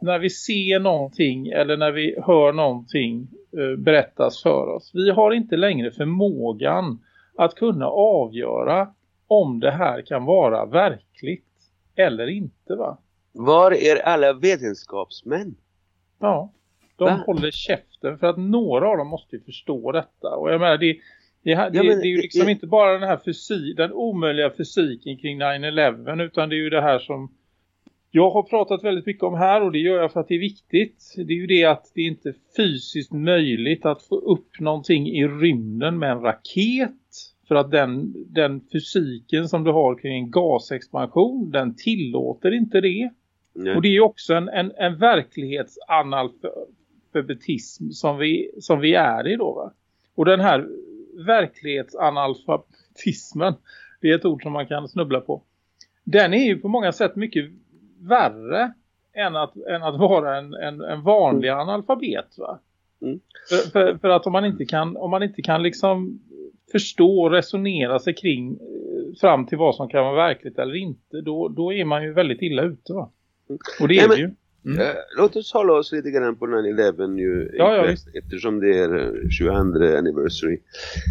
när vi ser någonting eller när vi hör någonting eh, berättas för oss. Vi har inte längre förmågan att kunna avgöra om det här kan vara verkligt eller inte va? Var är alla vetenskapsmän? Ja, de Va? håller käften för att några av dem måste ju förstå detta. Och jag menar, det, Det, det, Ja, men det är ju liksom det- inte bara den här fysik, den omöjliga fysiken kring 9-11 utan det är ju det här som jag har pratat väldigt mycket om här och det gör jag för att det är viktigt. Det är ju det att det inte är fysiskt möjligt att få upp någonting i rymden med en raket. För att den, den fysiken som du har kring en gasexpansion, den tillåter inte det. Nej. Och det är ju också en, en, en verklighetsanalfabetism som vi, som vi är i då va. Och den här verklighetsanalfabetismen, det är ett ord som man kan snubbla på. Den är ju på många sätt mycket värre än att, än att vara en, en, en vanlig analfabet va. Mm. För, för, för att om man inte kan, om man inte kan liksom förstå och resonera sig kring eh, fram till vad som kan vara verkligt eller inte, då, då är man ju väldigt illa ute va. Och det är Nej, men- ju. Mm. Eh, låt oss hålla oss lite grann på 9-11 ju Ja, ja, eftersom det är eh, 22 anniversary.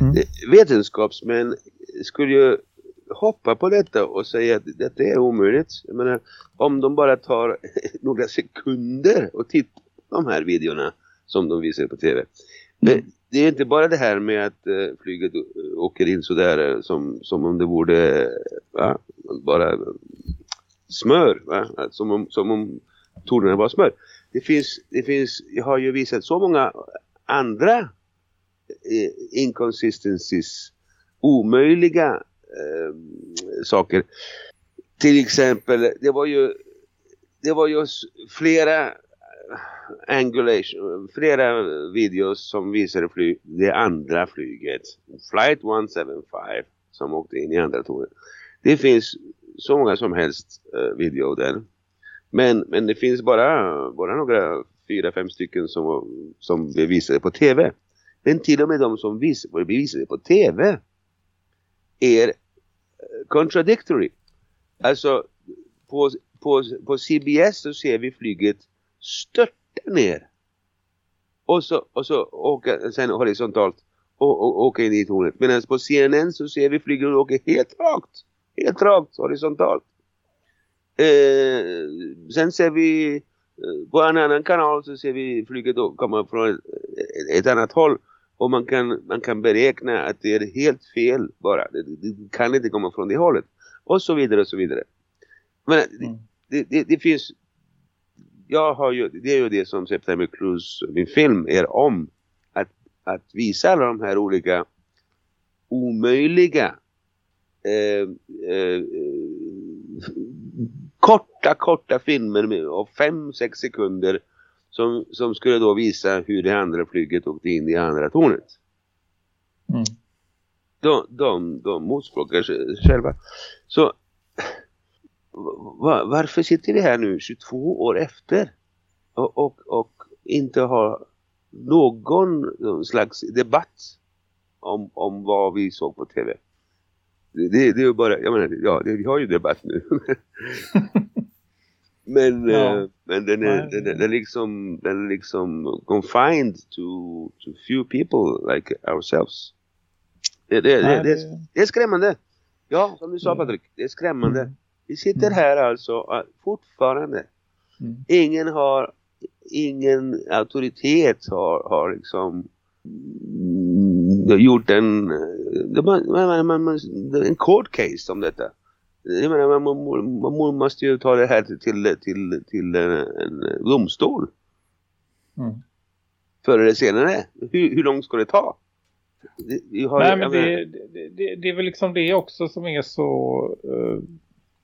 Mm. Eh, Vetenskapsmän skulle ju hoppa på detta och säga att detta är omöjligt. Jag menar, om de bara tar några sekunder och tittar på de här videorna som de visar på tv. Men det är inte bara det här med att eh, flyget åker in sådär eh, som, som om det vore eh, va, bara eh, smör. Va? Som om, som om tornen var smör. Det finns, det finns, jag har ju visat så många andra eh, inconsistencies, omöjliga eh, saker. Till exempel, det var ju det var ju flera eh, angulation, flera videos som visade flyg, det andra flyget. Flight 175 som åkte in i andra tornet. Det finns så många som helst eh, video där. Men, men det finns bara, bara några fyra, fem stycken som, som blev visade på tv. Men till och med de som vis, blev visade på tv är eh, contradictory. Alltså på, på, på CBS så ser vi flyget störta ner. Och så, och så åka sen horisontalt och, och åka in i tornet. Medan på CNN så ser vi flyget åka helt rakt. Helt rakt horisontalt. Eh, sen ser vi eh, på en annan kanal så ser vi flyget komma från ett, ett annat håll. Och man kan, man kan beräkna att det är helt fel bara. Det, det kan inte komma från det hållet. Och så vidare och så vidare. Men Mm. det, det, det finns... Jag har ju, det är ju det som September Cruise, min film, är om. Att, att visa alla de här olika omöjliga eh, eh, korta, korta filmer med, av fem, sex sekunder som, som skulle då visa hur det andra flyget åkte in i andra tornet. Mm. De, de, de motspråkar sig själva. Så va, varför sitter vi här nu 22 år efter och, och, och inte har någon slags debatt om, om vad vi såg på tv? Det, det, är ju bara, jag menar, ja, det, vi har ju debatt nu. men Ja. eh, men den är, den, är, den, är liksom, den är liksom confined to, to few people like ourselves. Det, det, Nej, det, det, det- är skrämmande. Ja, som du sa Mm. Patrik, det är skrämmande. Mm. Vi sitter Mm. här alltså fortfarande. Mm. Ingen har, ingen auktoritet har, har liksom mm, gjort en, man, man, man, man, en court case om detta. Jag menar, man, man, måste ju ta det här till, till, till, till en, domstol. Mm. Förr eller senare. Hur, hur långt ska det ta? Det- har, Nej men det, det, det, är väl liksom det också som är så... eh,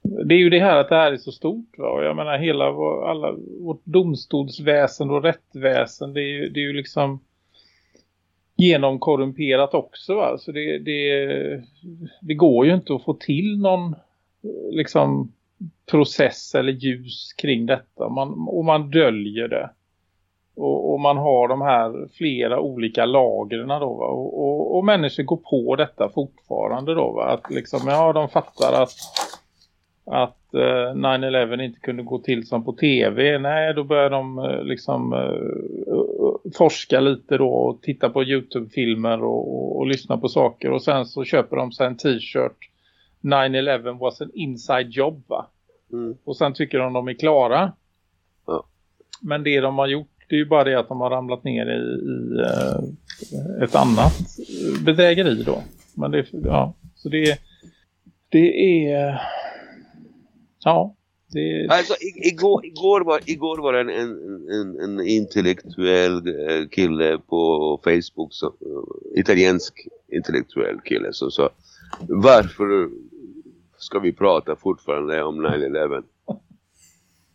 det är ju det här att det här är så stort. Va? Och jag menar hela vår, alla, vårt domstolsväsen och rättväsen det är ju, det är ju liksom genomkorrumperat också. Va? Så det, det, det går ju inte att få till någon liksom process eller ljus kring detta. Man, och man döljer det. Och, och man har de här flera olika lagren då va? Och, och, och människor går på detta fortfarande då va? Att liksom, ja de fattar att att eh, 9-11 inte kunde gå till som på tv. Nej, då börjar de eh, liksom eh, eh, forska lite då och titta på Youtube-filmer och, och, och lyssna på saker. Och sen så köper de sig en t-shirt 9-11 was an inside job va? Mm. Och sen tycker de de är klara. Ja. Men det de har gjort det är ju bara det att de har ramlat ner i, i eh, ett annat bedrägeri då. Men det, ja, så det, det är, ja, det... Alltså igår, igår, var, igår var en, en, en, en intellektuell eh, kille på Facebook, som, eh, italiensk intellektuell kille som sa varför ska vi prata fortfarande om 9-11?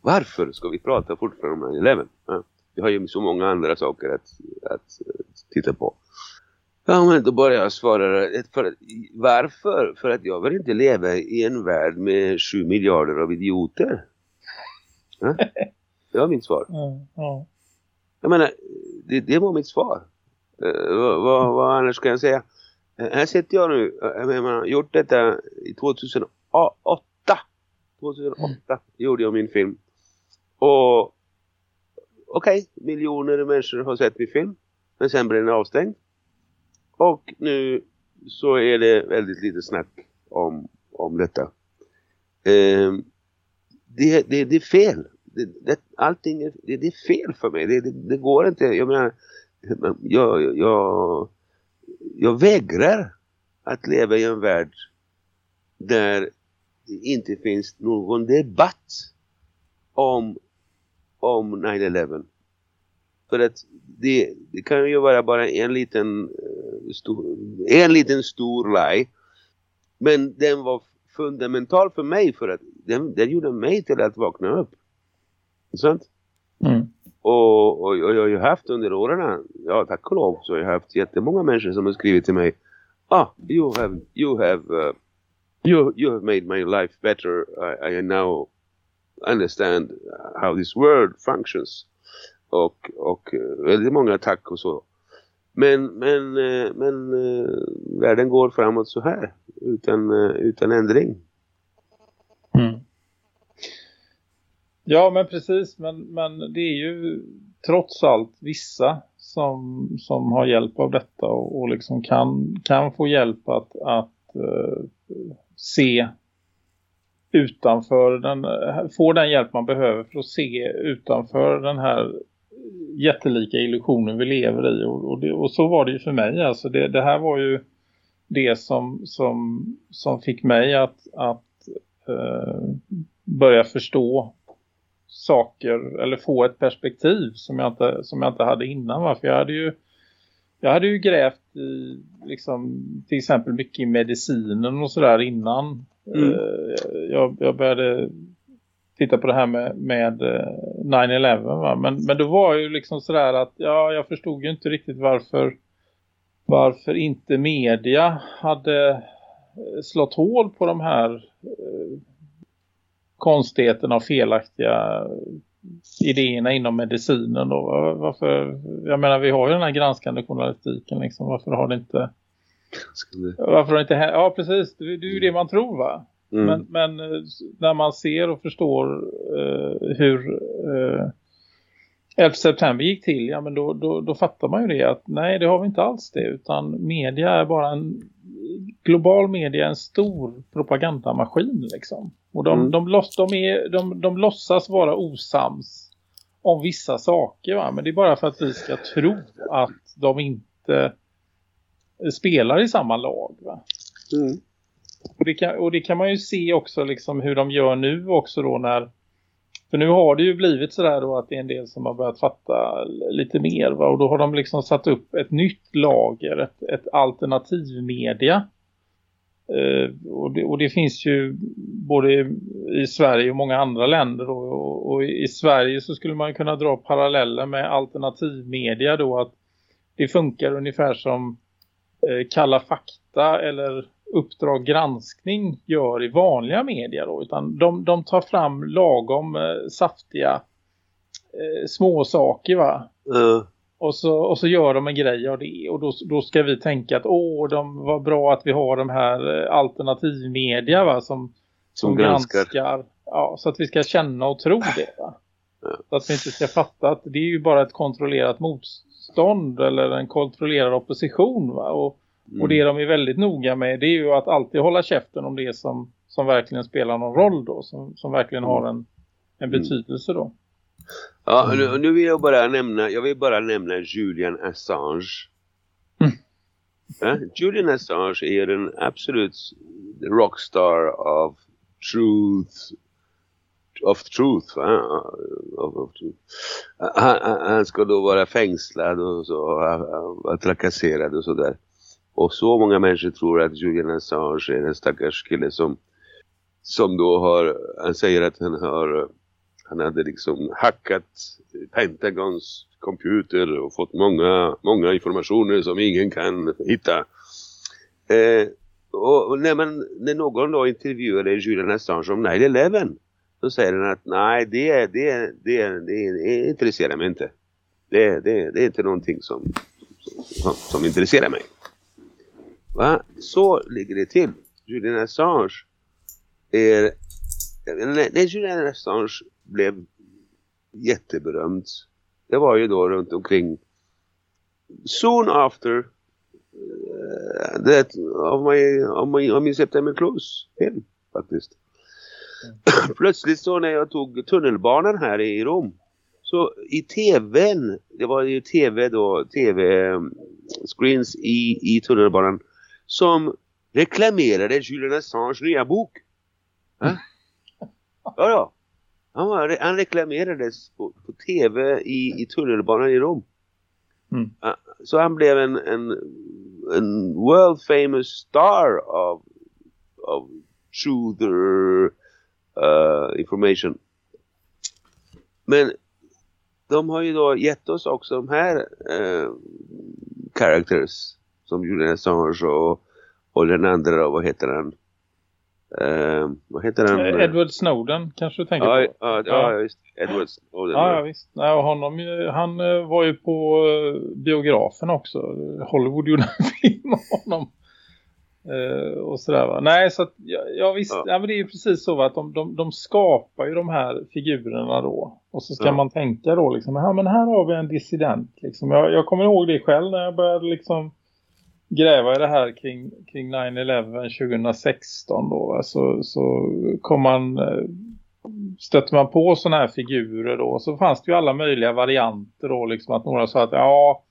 Varför ska vi prata fortfarande om 9-11? Ja, vi har ju så många andra saker att, att eh, titta på. Ja, men då börjar jag svara. För, varför? För att jag vill inte leva i en värld med sju miljarder av idioter. Ja? Det var mitt svar. Ja, ja. Jag menar, det, det var mitt svar. Uh, vad, vad, vad annars ska jag säga? Uh, här sitter jag nu. Uh, jag har gjort detta i 2008. 2008 mm. gjorde jag min film. Och okej, okay, miljoner människor har sett min film. Men sen blev den avstängd. Och nu så är det väldigt lite snack om, om detta. Eh, det, det, det är fel. Det, det, allting är, det, det, är fel för mig. Det, det, det går inte. Jag menar, jag, jag, jag vägrar att leva i en värld där det inte finns någon debatt om, om 9-11. För att det, det kan ju vara bara en liten, uh, stor, en liten stor lie. Men den var fundamental för mig för att den, den gjorde mig till att vakna upp. Sant? Mm. Och, och, och jag har ju haft under åren, ja tack och lov, så har jag haft jättemånga människor som har skrivit till mig Ah, you have, you have, uh, you, you have made my life better. I, I now understand how this world functions och, och eh, väldigt många tack och så. Men, men, eh, men eh, världen går framåt så här utan, utan ändring. Mm. Ja men precis men, men det är ju trots allt vissa som, som har hjälp av detta och, och liksom kan, kan få hjälp att, att uh, se utanför den, få den hjälp man behöver för att se utanför den här jättelika illusionen vi lever i och, och, det, och, så var det ju för mig alltså det, det, här var ju det som, som, som fick mig att, att uh, börja förstå saker eller få ett perspektiv som jag inte, som jag inte hade innan va? för jag hade ju jag hade ju grävt i liksom, till exempel mycket i medicinen och sådär innan mm. uh, jag, jag började titta på det här med, med 9-11 eh, va? Men, men då var ju liksom sådär att ja, jag förstod ju inte riktigt varför varför inte media hade eh, slått hål på de här eh, konstigheterna och felaktiga idéerna inom medicinen då. Varför, jag menar vi har ju den här granskande journalistiken liksom. Varför har det inte varför har det inte Ja precis, det, det är ju det man tror va? Mm. Men, men, eh, när man ser och förstår uh, hur uh, 11 september gick till, ja men då, då, då fattar man ju det att nej det har vi inte alls det utan media är bara en global media en stor propagandamaskin liksom. Och de, mm. de, loss, de, är, de, de låtsas vara osams om vissa saker va? men det är bara för att vi ska tro att de inte spelar i samma lag va? Mm. Och det, kan, och det kan man ju se också liksom hur de gör nu också då när för nu har det ju blivit sådär då att det är en del som har börjat fatta lite mer va? och då har de liksom satt upp ett nytt lager, ett, ett alternativmedia. Eh, och, det, och det finns ju både i Sverige och många andra länder och, och, och, i Sverige så skulle man kunna dra paralleller med alternativmedia då att det funkar ungefär som eh, Kalla fakta eller Uppdrag granskning gör i vanliga medier då, utan de, de tar fram lagom eh, saftiga eh, små saker va. Mm. Och så, och så gör de en grej av det och då, då ska vi tänka att åh, de var bra att vi har de här eh, alternativmedia va som, som, som granskar. granskar. Ja, så att vi ska känna och tro det va. Mm. Så att vi inte ska fatta att det är ju bara ett kontrollerat motstånd eller en kontrollerad opposition va. Och Mm. Och det de är väldigt noga med det är ju att alltid hålla käften om det som, som verkligen spelar någon roll då. Som, som verkligen har mm. en, en mm. betydelse då. Ja, nu, nu vill jag bara nämna, jag vill bara nämna Julian Assange. Ja? Julian Assange är den absolut rockstar of truth of truth, va? Of, of truth. Han, han, ska då vara fängslad och så vara trakasserad och sådär. Och så många människor tror att Julian Assange är en stackars kille som som då har, han säger att han har han hade liksom hackat Pentagons computer och fått många, många informationer som ingen kan hitta. Eh, och när, man, när någon då intervjuade Julian Assange om 9-11 så säger han att nej det, det, det, det, det intresserar mig inte. Det, det, det är inte någonting som, som, som intresserar mig. Va? Så ligger det till. Julian Assange är när Julian Assange blev jätteberömd det var ju då runt omkring soon after uh, that of my, of my, of my September Close film faktiskt. Mm. Plötsligt så när jag tog tunnelbanan här i Rom så i tvn, det var ju tv då, tv-screens i, i tunnelbanan som reklamerade Julian Assange nya bok. Ja, ja. Han, han reklamerades på, på tv i, i tunnelbanan i Rom. Mm. Så han blev en, en, en world famous star of, of truther uh, information. Men de har ju då gett oss också de här uh, characters som Julian Assange och, och den andra, vad heter han? Uh, vad heter den? Edward Snowden kanske du tänker ja, på? Ja, ja, ja visst. Edward Snowden. Ja, ja visst. Och honom, han eh, var ju på eh, biografen också. Hollywood gjorde en film om honom. Uh, och sådär va. Nej, så att, ja, ja visst. Ja. ja. men det är ju precis så va, att de, de, de skapar ju de här figurerna då. Och så ska ja. man tänka då liksom, ja men här har vi en dissident liksom. Jag, jag kommer ihåg det själv när jag började liksom gräva i det här kring, kring 9-11 2016 då så, så kom man eh, stötte man på sådana här figurer då så fanns det ju alla möjliga varianter då liksom att några sa att ja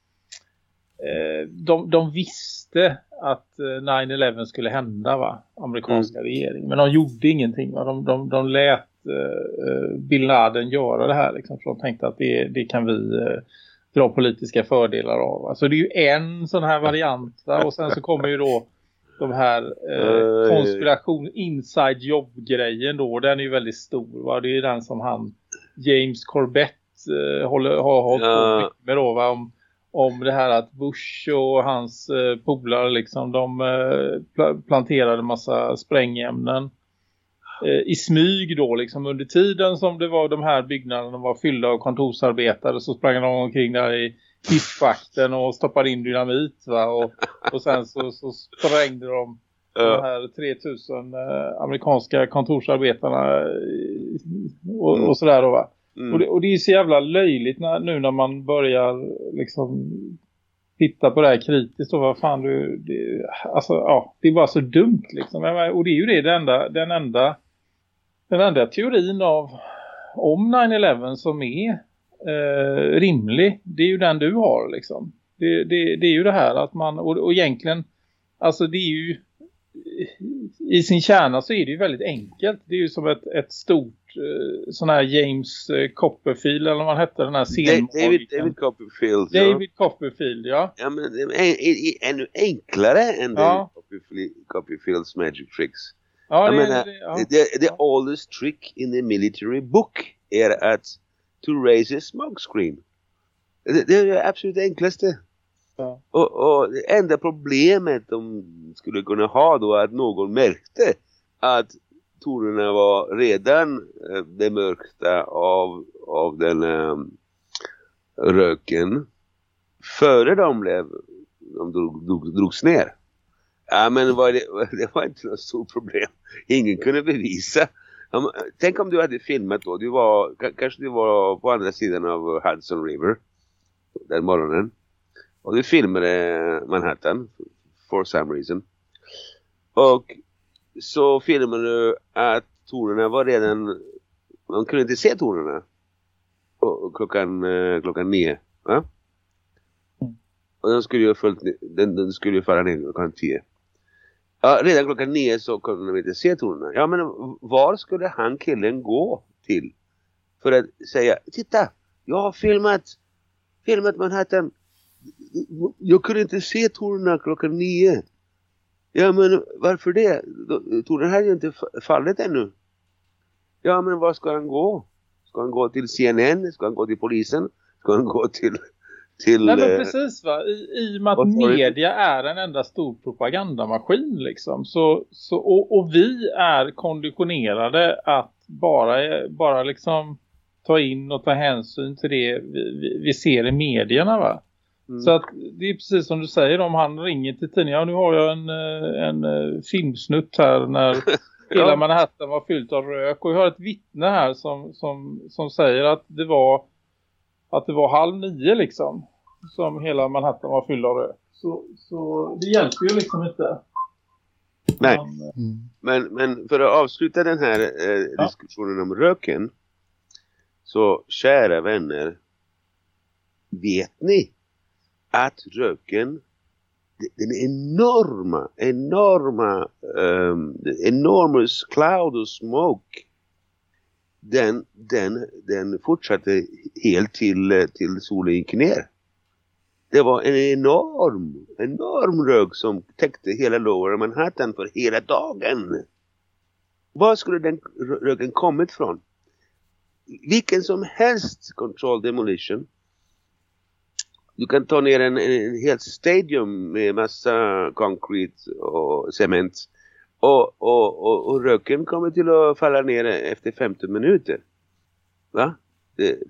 eh, de, de visste att 9-11 eh, skulle hända va, amerikanska mm. regeringen men de gjorde ingenting va, de, de, de lät eh, Bill Laden göra det här liksom för de tänkte att det, det kan vi dra politiska fördelar av. Alltså det är ju en sån här variant och sen så kommer ju då de här eh, konspiration inside jobb-grejen då. Den är ju väldigt stor va? Det är den som han James Corbett eh, håller, har hållit ja. på med då va? Om, om det här att Bush och hans eh, polare liksom de eh, planterade massa sprängämnen Eh, i smyg då liksom under tiden som det var de här byggnaderna var fyllda av kontorsarbetare så sprang de omkring där i hiffakten och stoppade in dynamit va? Och, och sen så, så sprängde de de här 3000 eh, amerikanska kontorsarbetarna eh, och, mm. och sådär då va. Mm. Och, det, och det är så jävla löjligt när, nu när man börjar liksom titta på det här kritiskt och vad fan du, det, alltså ja, det är bara så dumt liksom. Och det är ju det, den enda, den enda den enda teorin av om 9-11 som är eh, rimlig, det är ju den du har liksom. Det, det, det är ju det här att man, och, och egentligen, alltså det är ju i sin kärna så är det ju väldigt enkelt. Det är ju som ett, ett stort eh, sån här James eh, Copperfield eller vad han hette den här scenen. David, David Copperfield. David ja. Copperfield, ja. Ja, men ännu enklare än ja. David Copperfields Magic Tricks. Ja, det, menar, det, ja. the, the oldest trick in the military book är att to raise a smoke screen. Det, det är det absolut enklaste. Ja. Och, och det enda problemet de skulle kunna ha då är att någon märkte att tornen var redan äh, bemörkta av, av den äh, röken före de blev de drog, drog, drogs ner. Ja men var det, det var inte något stort problem. Ingen kunde bevisa. Tänk om du hade filmat då. Du var, kanske du var på andra sidan av Hudson River den morgonen. Och du filmade Manhattan for some reason. Och så filmade du att tornen var redan... Man kunde inte se tornen klockan, eh, klockan nio. Va? Och den skulle ju följt, den, den skulle ju falla ner klockan 10. Ja, redan klockan nio så kunde de inte se tornen. Ja, men var skulle han killen gå till? För att säga, titta, jag har filmat, filmat Manhattan. Jag kunde inte se tornen klockan nio. Ja, men varför det? Tornen hade ju inte fallit ännu. Ja, men var ska han gå? Ska han gå till CNN? Ska han gå till polisen? Ska han gå till till Nej men eh, precis va. I, i och med att media är en enda stor propagandamaskin liksom. Så, så, och, och vi är konditionerade att bara, bara liksom ta in och ta hänsyn till det vi, vi ser i medierna va. Mm. Så att det är precis som du säger om han ringer till tidningen. Ja, nu har jag en, eh, en, eh, filmsnutt här när Hela. Manhattan var fyllt av rök. Och jag har ett vittne här som, som, som säger att det var att det var halv nio liksom. Som hela Manhattan var fylld av rök. Så, så det hjälper ju liksom inte. Nej, mm. men, men för att avsluta den här eh, diskussionen ja. om röken. Så kära vänner. Vet ni att röken den enorma, enorma, um, enormous cloud of smoke den, den, den fortsatte helt till, till solen gick ner. Det var en enorm, enorm rök som täckte hela Lower Manhattan för hela dagen. Var skulle den röken kommit från? Vilken som helst control demolition du kan ta ner en, en helt stadium med massa concrete och cement. Och, och, och, och, röken kommer till att falla ner efter 15 minuter. Va?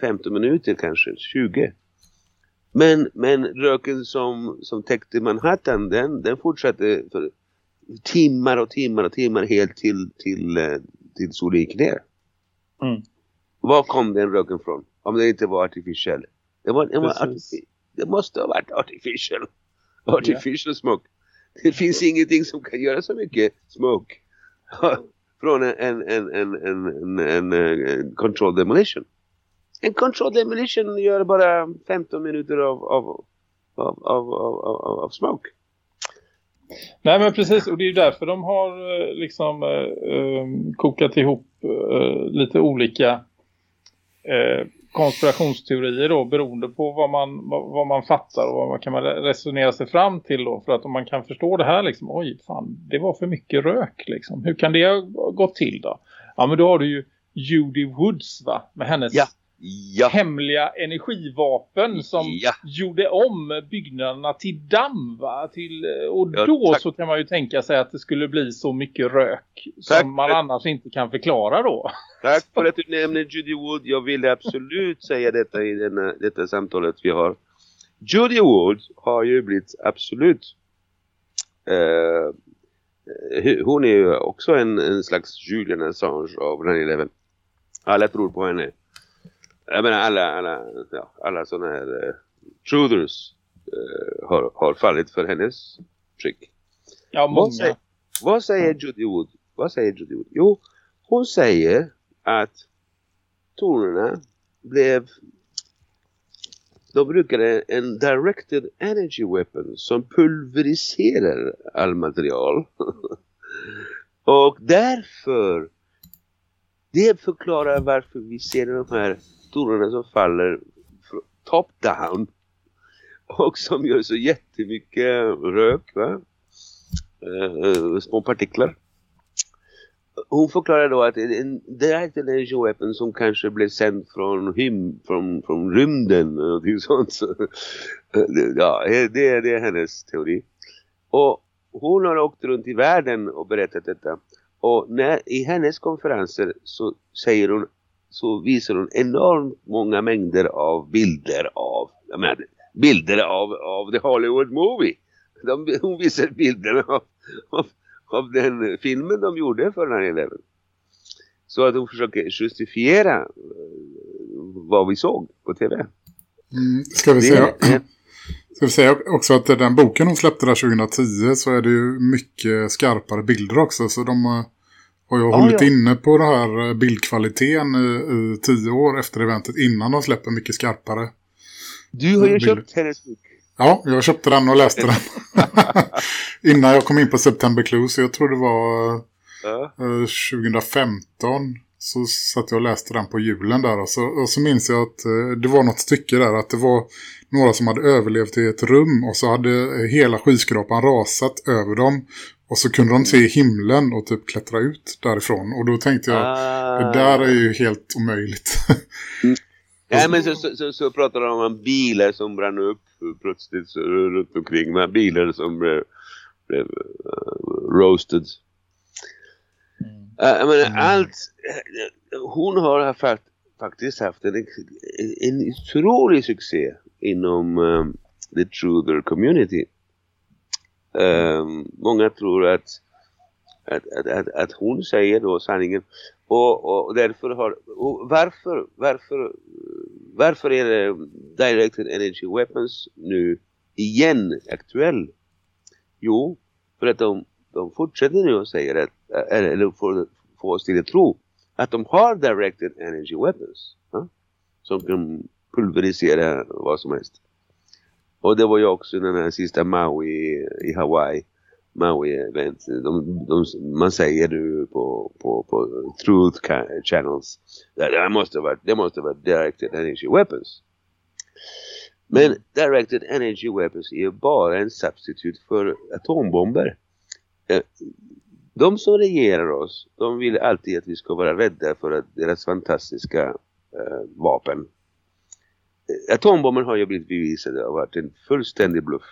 15 minuter kanske, 20. Men, men röken som, som täckte Manhattan, den, den fortsatte för timmar och timmar och timmar helt till, till, eh, till solen gick ner. Mm. Var kom den röken från? Om det inte var artificiell. Det var, det var artificiell det måste ha varit artificial. Artificial yeah. smoke. Det finns ingenting som kan göra så mycket smoke från en, en, en, en, en, en, en eh, demolition. En controlled demolition gör bara 15 minuter av, av, av, av, av, av smoke. Nej men precis och det är därför de har eh, liksom eh, eh, kokat ihop eh, lite olika eh, konspirationsteorier då beroende på vad man, vad, vad, man fattar och vad man kan resonera sig fram till då. För att om man kan förstå det här liksom, oj fan det var för mycket rök liksom. Hur kan det ha gått till då? Ja men då har du ju Judy Woods va, med hennes ja ja. hemliga energivapen som ja. gjorde om byggnaderna till damm va? Till, och ja, då tack. så kan man ju tänka sig att det skulle bli så mycket rök tack som man annars inte kan förklara då. Tack för att du nämner Judy Wood. Jag ville absolut säga detta i denna, detta samtalet vi har. Judy Wood har ju blivit absolut uh, hon är ju också en, en slags Julian Assange av 9-11. Alla tror på henne jag menar alla, alla, ja, alla sådana här uh, truthers uh, har, har fallit för hennes tryck. Ja, många. Vad säger, vad säger Judy Wood? Vad säger Judy Wood? Jo, hon säger att tonerna blev de brukade en directed energy weapon som pulveriserar all material. och därför det förklarar varför vi ser de här tornen som faller top down. Och som gör så jättemycket rök va? Eh, små partiklar. Hon förklarar då att en direct energy weapon som kanske blev sänd från him från, från rymden och sånt. Så, eh, ja, det, det är hennes teori. Och hon har åkt runt i världen och berättat detta. Och när, i hennes konferenser så säger hon så visar hon enormt många mängder av bilder av jag menar, bilder av, av The Hollywood Movie. De, hon visar bilder av, av, av, den filmen de gjorde för den här eleven. Så att hon försöker justifiera uh, vad vi såg på tv. Mm, ska, vi säga, ska vi säga också att den boken hon släppte där 2010 så är det ju mycket skarpare bilder också. Så de har ah, hållit ja. inne på den här eh, bildkvaliteten i, i tio år efter eventet innan de släpper mycket skarpare. Du har ju bilder. köpt hennes bok. Ja, jag köpte den och läste den. Innan jag kom in på September Clues. Jag tror det var ja. 2015 så satt jag och läste den på julen där. Och så, och så minns jag att eh, det var något stycke där. Att det var några som hade överlevt i ett rum. Och så hade hela skyskrapan rasat över dem. Och så kunde de se himlen och typ klättra ut därifrån. Och då tänkte jag, ah. det där är ju helt omöjligt. mm. Ja, men så, så, så, så pratar de om bilar som brann upp plötsligt runt omkring. Med bilar som blev, blev uh, roasted. Uh, jag menar, mm. allt, hon har haft, faktiskt haft en, en otrolig succé inom um, the truther community. Um, många tror att, att, att, att, att hon säger då sanningen och, och därför har och varför, varför, varför är det Directed Energy Weapons nu igen aktuell? Jo, för att de de fortsätter nu och säger att, eller får, får oss till att tro att de har directed energy weapons. Ja? Som kan pulverisera vad som helst. Och det var ju också den här sista Maui i Hawaii. Maui-event. De, de, man säger nu på, på, på truth channels att det måste varit det måste vara directed energy weapons. Men directed energy weapons är bara en substitut för atombomber. Eh, de som regerar oss, de vill alltid att vi ska vara rädda för att deras fantastiska eh, vapen. Atombomben har ju blivit bevisade har varit en fullständig bluff.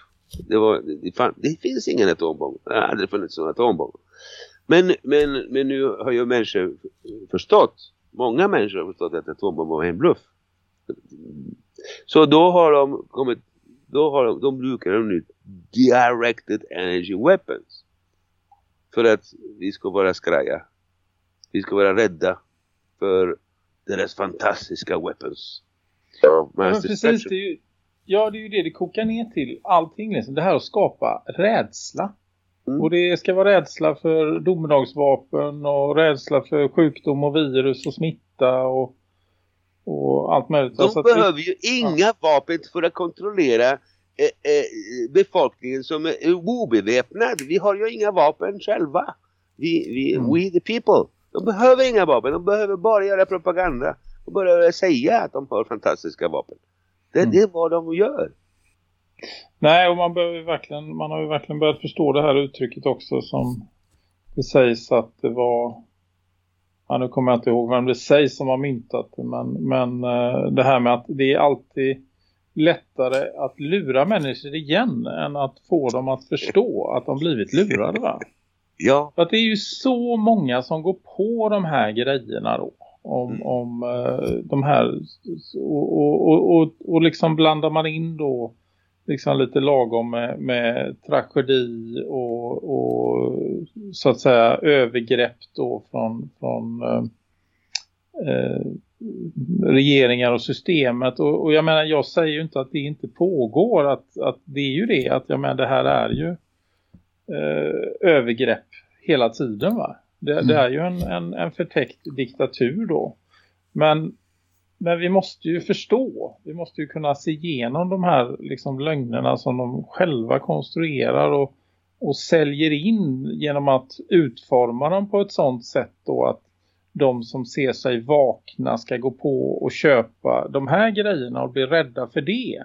Det, var, det, fan, det finns ingen atombomb. Det har aldrig funnits någon atombomb. Men, men, men nu har ju människor förstått, många människor har förstått att atombomben var en bluff. Så då har de kommit, då har de, de brukar de nu directed energy weapons. För att vi ska vara skraja. Vi ska vara rädda för deras fantastiska weapons. Ja, men precis, det är ju, ja, det är ju det det kokar ner till. Allting liksom. Det här att skapa rädsla. Mm. Och det ska vara rädsla för domedagsvapen och rädsla för sjukdom och virus och smitta och, och allt möjligt. De alltså behöver vi, ju inga ja. vapen för att kontrollera Eh, eh, befolkningen som är obeväpnad. Vi har ju inga vapen själva. Vi, vi, mm. we the people. De behöver inga vapen. De behöver bara göra propaganda. Och bara säga att de har fantastiska vapen. Det, mm. det är vad de gör. Nej, och man, verkligen, man har ju verkligen börjat förstå det här uttrycket också som det sägs att det var ja, nu kommer jag inte ihåg vem det sägs som har myntat det men, men eh, det här med att det är alltid lättare att lura människor igen än att få dem att förstå att de blivit lurade va? Ja. För att det är ju så många som går på de här grejerna då. Om, mm. om uh, de här och, och, och, och liksom blandar man in då liksom lite lagom med, med tragedi och, och så att säga övergrepp då från, från uh, uh, regeringar och systemet och, och, jag menar jag säger ju inte att det inte pågår att, att det är ju det att jag menar det här är ju eh, övergrepp hela tiden va det, mm. det är ju en, en, en förtäckt diktatur då men, men vi måste ju förstå vi måste ju kunna se igenom de här liksom lögnerna som de själva konstruerar och, och säljer in genom att utforma dem på ett sånt sätt då att de som ser sig vakna ska gå på och köpa de här grejerna och bli rädda för det.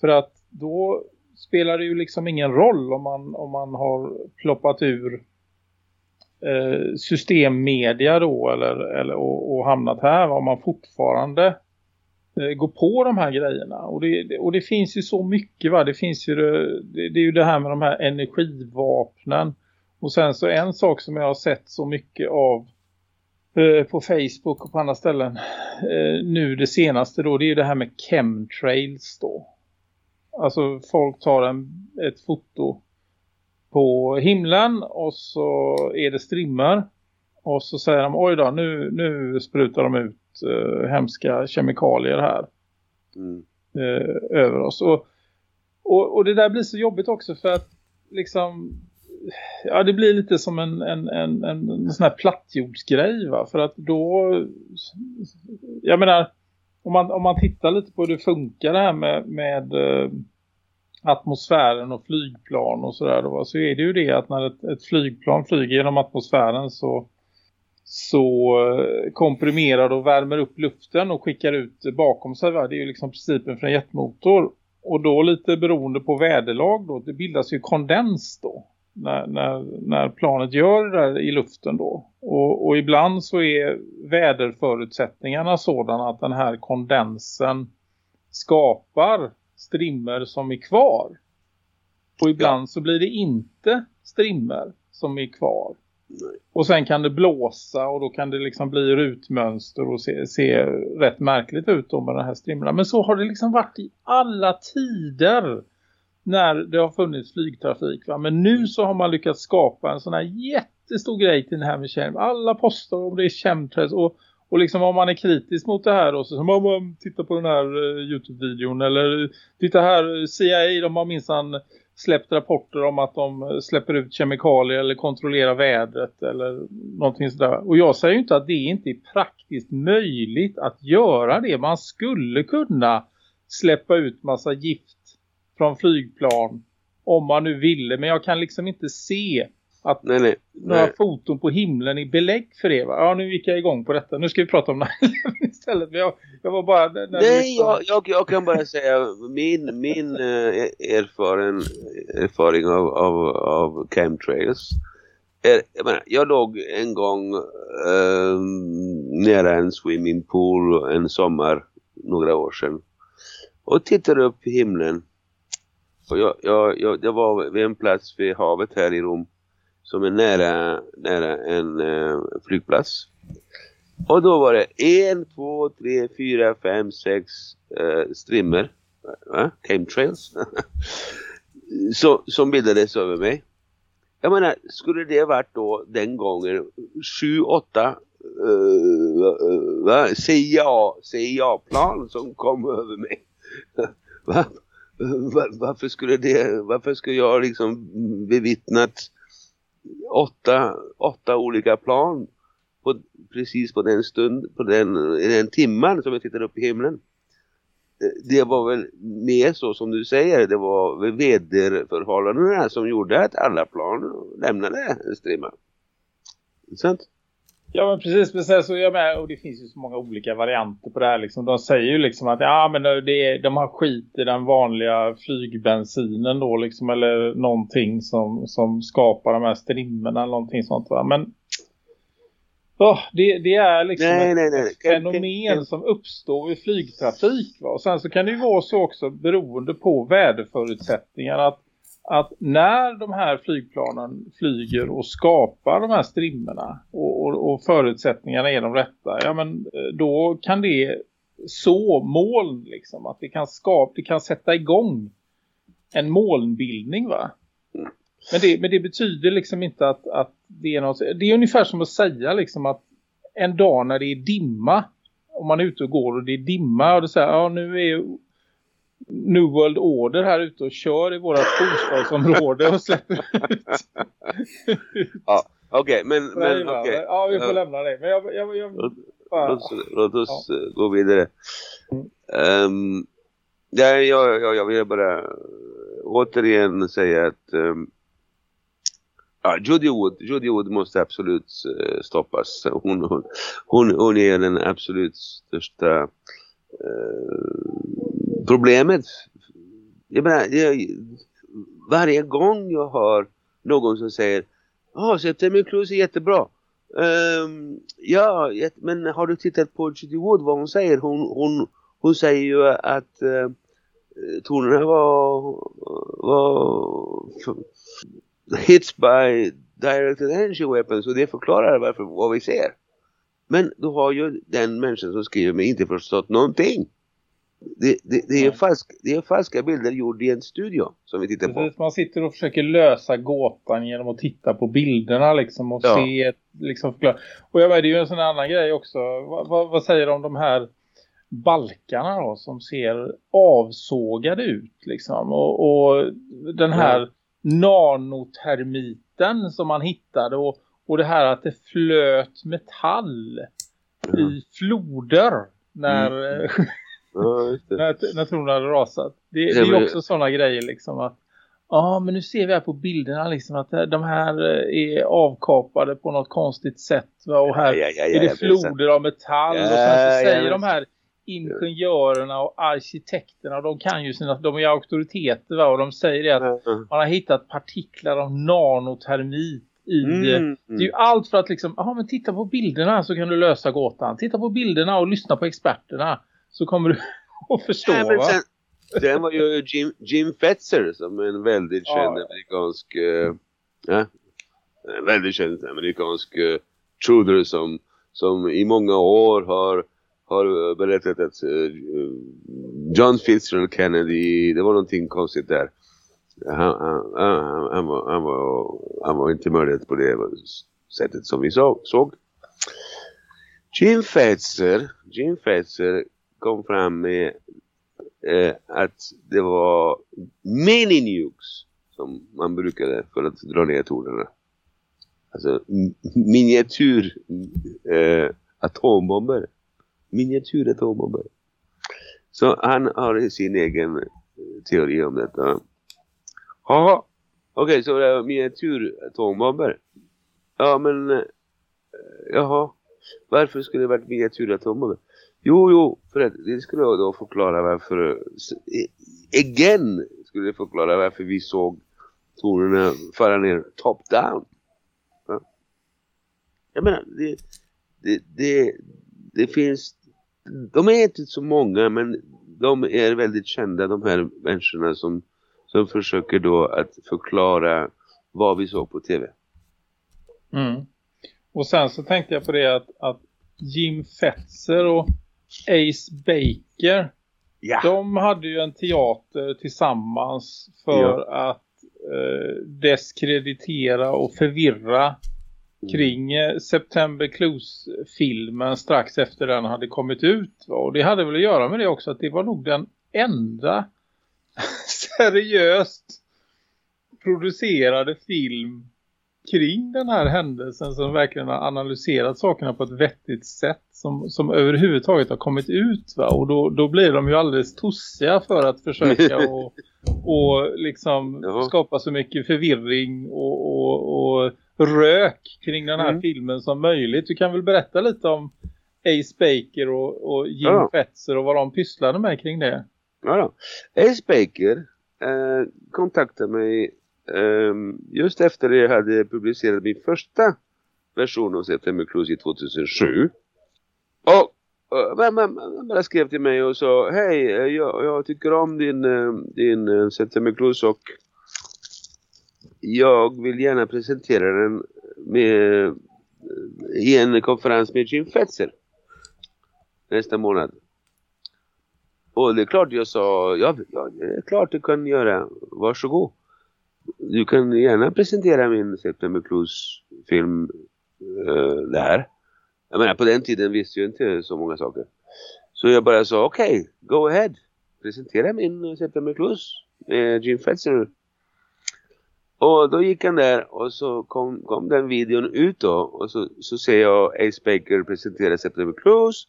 För att då spelar det ju liksom ingen roll om man, om man har ploppat ur eh, systemmedia då eller, eller, och, och hamnat här. Om man fortfarande eh, går på de här grejerna. Och det, och det finns ju så mycket va. Det finns ju det, det, det är ju det här med de här energivapnen. Och sen så en sak som jag har sett så mycket av Eh, på Facebook och på andra ställen eh, nu det senaste då det är ju det här med chemtrails då. Alltså folk tar en, ett foto på himlen och så är det strimmar och så säger de oj då nu, nu sprutar de ut uh, hemska kemikalier här mm. uh, över oss. Och, och, och det där blir så jobbigt också för att liksom ja det blir lite som en, en, en, en, en sån här plattjordsgrej va. För att då, jag menar, om man, om man tittar lite på hur det funkar det här med, med, atmosfären och flygplan och sådär då, så är det ju det att när ett, ett flygplan flyger genom atmosfären så så eh, komprimerar och värmer upp luften och skickar ut bakom sig. Va? Det är ju liksom principen för en jetmotor. Och då lite beroende på väderlag då, det bildas ju kondens då. När, när, när planet gör det där i luften då. Och, och ibland så är väderförutsättningarna sådana att den här kondensen skapar strimmer som är kvar. Och ibland ja. så blir det inte strimmer som är kvar. Och sen kan det blåsa och då kan det liksom bli rutmönster och se, se rätt märkligt ut då med den här strimlarna. Men så har det liksom varit i alla tider när det har funnits flygtrafik. Va? Men nu så har man lyckats skapa en sån här jättestor grej till den här med kärn. Alla poster om det är chemtrails och, och liksom om man är kritisk mot det här och så, som man titta på den här uh, Youtube-videon eller eh, titta här CIA de har minsann släppt rapporter om att de eh, släpper ut kemikalier eller kontrollerar vädret eller någonting sådär. Och jag säger ju inte att det inte är praktiskt möjligt att göra det. Man skulle kunna släppa ut massa gift från flygplan om man nu ville. Men jag kan liksom inte se att nej, nej, några nej. foton på himlen är belägg för det. Va? Ja, nu gick jag igång på detta. Nu ska vi prata om det istället. Men jag, jag var bara... Nej, jag, jag, jag, kan bara säga min, min uh, erfaren, erfaring av, av, av chemtrails. Är, jag, menar, jag låg en gång uh, nära en swimmingpool en sommar några år sedan. Och tittade upp i himlen. Och jag, jag, jag, det var vid en plats vid havet här i Rom som är nära, nära en eh, flygplats. Och då var det en, två, tre, fyra, fem, sex eh, strimmer, va? chemtrails, så, som bildades över mig. Jag menar, skulle det varit då den gången sju, åtta uh, CIA, CIA-plan som kom över mig. Va? Varför skulle det, varför skulle jag liksom bevittnat åtta, åtta olika plan på, precis på den stund, på den, den timman som jag tittade upp i himlen. Eh, det var väl mer så som du säger, det var väderförhållandena som gjorde att alla plan lämnade strimma. Sant? Ja men precis, men sen så jag med, och det finns ju så många olika varianter på det här liksom. De säger ju liksom att ja men det är, de har skit i den vanliga flygbensinen då liksom eller någonting som, som skapar de här strimmerna eller någonting sånt va. Men oh, det, det är liksom nej, ett, nej, nej. ett fenomen som uppstår i flygtrafik va. Och sen så kan det ju vara så också beroende på väderförutsättningar att att när de här flygplanen flyger och skapar de här strimmorna och, och, och, förutsättningarna är de rätta, ja men eh, då kan det så moln liksom, att det kan skapa, det kan sätta igång en molnbildning va. Men det, men det betyder liksom inte att, att det är något, det är ungefär som att säga liksom att en dag när det är dimma, om man är ute och går och det är dimma och det säger ja nu är New World Order här ute och kör i våra bostadsområde och släpper ut. ja, okej, okay, men, men okay. Ja, vi får lämna det. Men jag, jag, jag, bara... Låt, låt oss ja. gå vidare. Um, ja, jag, jag, jag vill bara återigen säga att um, ja, Judy Wood, Judy Wood måste absolut uh, stoppas. Hon, hon, hon, hon är den absolut största uh, problemet, jag menar, jag, varje gång jag hör någon som säger Ja, oh, September Close är jättebra. Um, ja, men har du tittat på Judy Wood vad hon säger? Hon, hon, hon säger ju att uh, tonerna var, var hits by directed energy weapons och det förklarar varför vad vi ser. Men då har ju den människan som skriver mig inte förstått någonting. Det, det, det, är falsk, det är falska bilder gjorda i en studio som vi tittar på. Man sitter och försöker lösa gåtan genom att titta på bilderna liksom och ja. se liksom Och jag vet, det är ju en sån annan grej också. Vad, vad, vad säger du om de här balkarna då som ser avsågade ut liksom och, och den här ja. nanotermiten som man hittade och, och det här att det flöt metall mm. i floder när mm. Ja, när, när tornen hade rasat. Det, det är ju också sådana grejer liksom att Ja, men nu ser vi här på bilderna liksom att de här eh, är avkapade på något konstigt sätt. Va? Och här Ja, ja, är det floder av metall. Och sen så säger de här ingenjörerna och arkitekterna, de kan ju sina, de är auktoriteter va? och de säger att Ja. man har hittat partiklar av nanotermit i... Mm, Det är ju allt för att liksom, ja men titta på bilderna så kan du lösa gåtan. Titta på bilderna och lyssna på experterna så kommer du att förstå men va? sen, sen var ju Jim, Jim Fetzer som är en väldigt Ja. känd amerikansk eh, ja, en väldigt känd amerikansk uh, truder som, som i många år har, har eh, berättat att eh, John Fitzgerald Kennedy, det var någonting konstigt där. Han, han, han, han, var, han, var, han var inte mördad på det sättet som vi så, såg. Jim Fetzer, Jim Fetzer kom fram med eh, att det var mini nukes som man brukade för att dra ner tornerna. Alltså miniatyr eh, atombomber. Miniatyr atombomber. Så han har sin egen eh, teori om detta. Ja, okej så det är miniatyr atombomber. Ja men, eh, jaha. Varför skulle det varit miniatyr atombomber? Jo, jo, för att det skulle då förklara varför, eh, igen skulle det förklara varför vi såg tornen fara ner top down. Ja. Jag menar, det, det, det, det finns, de är inte så många men de är väldigt kända de här människorna som, som försöker då att förklara vad vi såg på tv. Mm. Och sen så tänkte jag på det att, att Jim Fetzer och Ace Baker Ja. de hade ju en teater tillsammans för att eh, deskreditera och förvirra kring eh, September Clues-filmen strax efter den hade kommit ut. va. Och det hade väl att göra med det också att det var nog den enda seriöst producerade film kring den här händelsen som verkligen har analyserat sakerna på ett vettigt sätt som, som överhuvudtaget har kommit ut va? och då, då blir de ju alldeles tossiga för att försöka och, och liksom Ja. skapa så mycket förvirring och, och, och rök kring den här Mm. filmen som möjligt. Du kan väl berätta lite om Ace Baker och, och Jim Ja. Fetzer och vad de pysslade med kring det. Ja. Ace Baker eh, kontaktade mig Ehm, just efter jag hade publicerat min första version av September Clues i 2007. Och eh, man, man, bara skrev till mig och sa Hej, eh, jag, jag tycker om din, eh, din eh, September Clues och jag vill gärna presentera den med, i en konferens med Jim Fetzer nästa månad. Och det är klart jag sa, ja, ja det är klart du kan göra, varsågod. Du kan gärna presentera min September Clues film uh, eh, där. Jag menar på den tiden visste jag inte så många saker. Så jag bara sa okej, go ahead. Presentera min September Clues med Jim Fetzer. Och då gick han där och så kom, kom den videon ut då. Och så, så ser jag Ace Baker presentera September Clues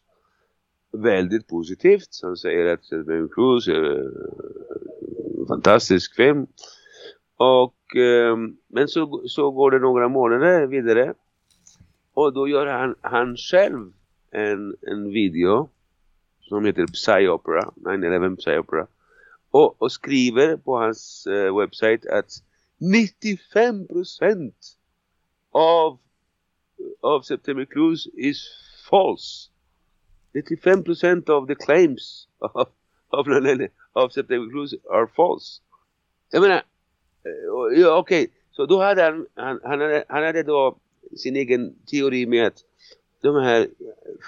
väldigt positivt. Han säger att September Cruise är en fantastisk film. Och, eh, men så, så går det några månader vidare. Och då gör han, han själv en, en video som heter Psy Opera, 9-11 Psy Opera. Och, och skriver på hans eh, webbsite att 95% av, av September Cruise is false. 95% of the claims of, of, of September Cruise are false. Jag menar, Eh, ja, okej, så då hade han, han, han, hade, han hade då sin egen teori med att de här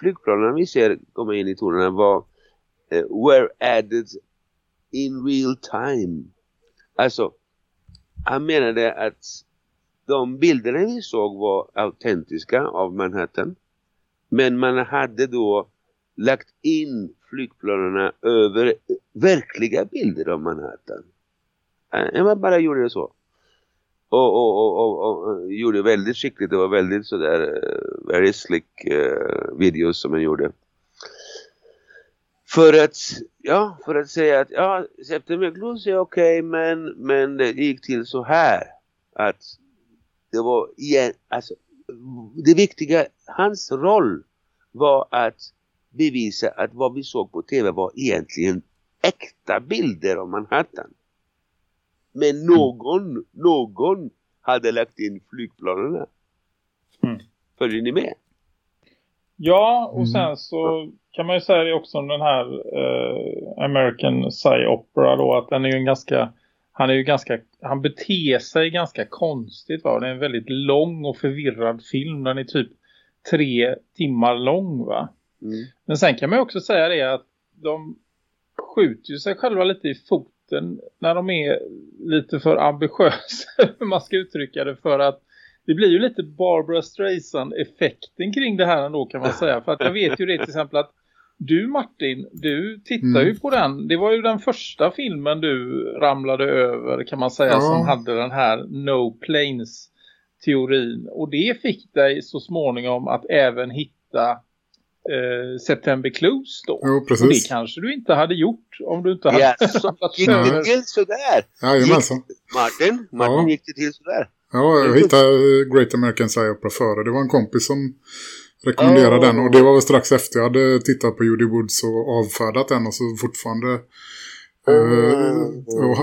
flygplanen vi ser komma in i tornen var uh, were added in real time. Alltså, han menade att de bilderna vi såg var autentiska av Manhattan. Men man hade då lagt in flygplanerna över verkliga bilder av Manhattan. Eh, jag Man bara gjorde det så. Och, och, och, och, och eh, gjorde väldigt skickligt. Det var väldigt sådär eh, very slick uh, videos som man gjorde. För att, ja, för att säga att ja, septemberglos är okej okay, men, men det gick till så här att det var igen, alltså det viktiga, hans roll var att bevisa att vad vi såg på tv var egentligen äkta bilder av Manhattan. Men någon, någon hade lagt in flygplanen. Mm. Följer ni med? Ja, och mm. sen så kan man ju säga det också om den här eh, American Psy Opera då att den är ju en ganska han är ju ganska han beter sig ganska konstigt va. Det är en väldigt lång och förvirrad film. Den är typ tre timmar lång va. Mm. Men sen kan man ju också säga det att de skjuter ju sig själva lite i foten när de är lite för ambitiösa hur man ska uttrycka det för att det blir ju lite Barbara Streisand-effekten kring det här ändå kan man säga. För att jag vet ju det till exempel att du Martin, du tittar mm. ju på den. Det var ju den första filmen du ramlade över kan man säga ja. som hade den här No Planes teorin. Och det fick dig så småningom att även hitta eh, September Clues då. Jo, precis. Och det kanske du inte hade gjort om du inte hade yes, gick det till sådär? Jajamensan. Martin, Martin ja. gick det till sådär? Ja, jag hittade Great American Psy Opera före. Det var en kompis som rekommenderade oh. den. Och det var väl strax efter jag hade tittat på Judy Woods och avfärdat den. Och så fortfarande oh. och,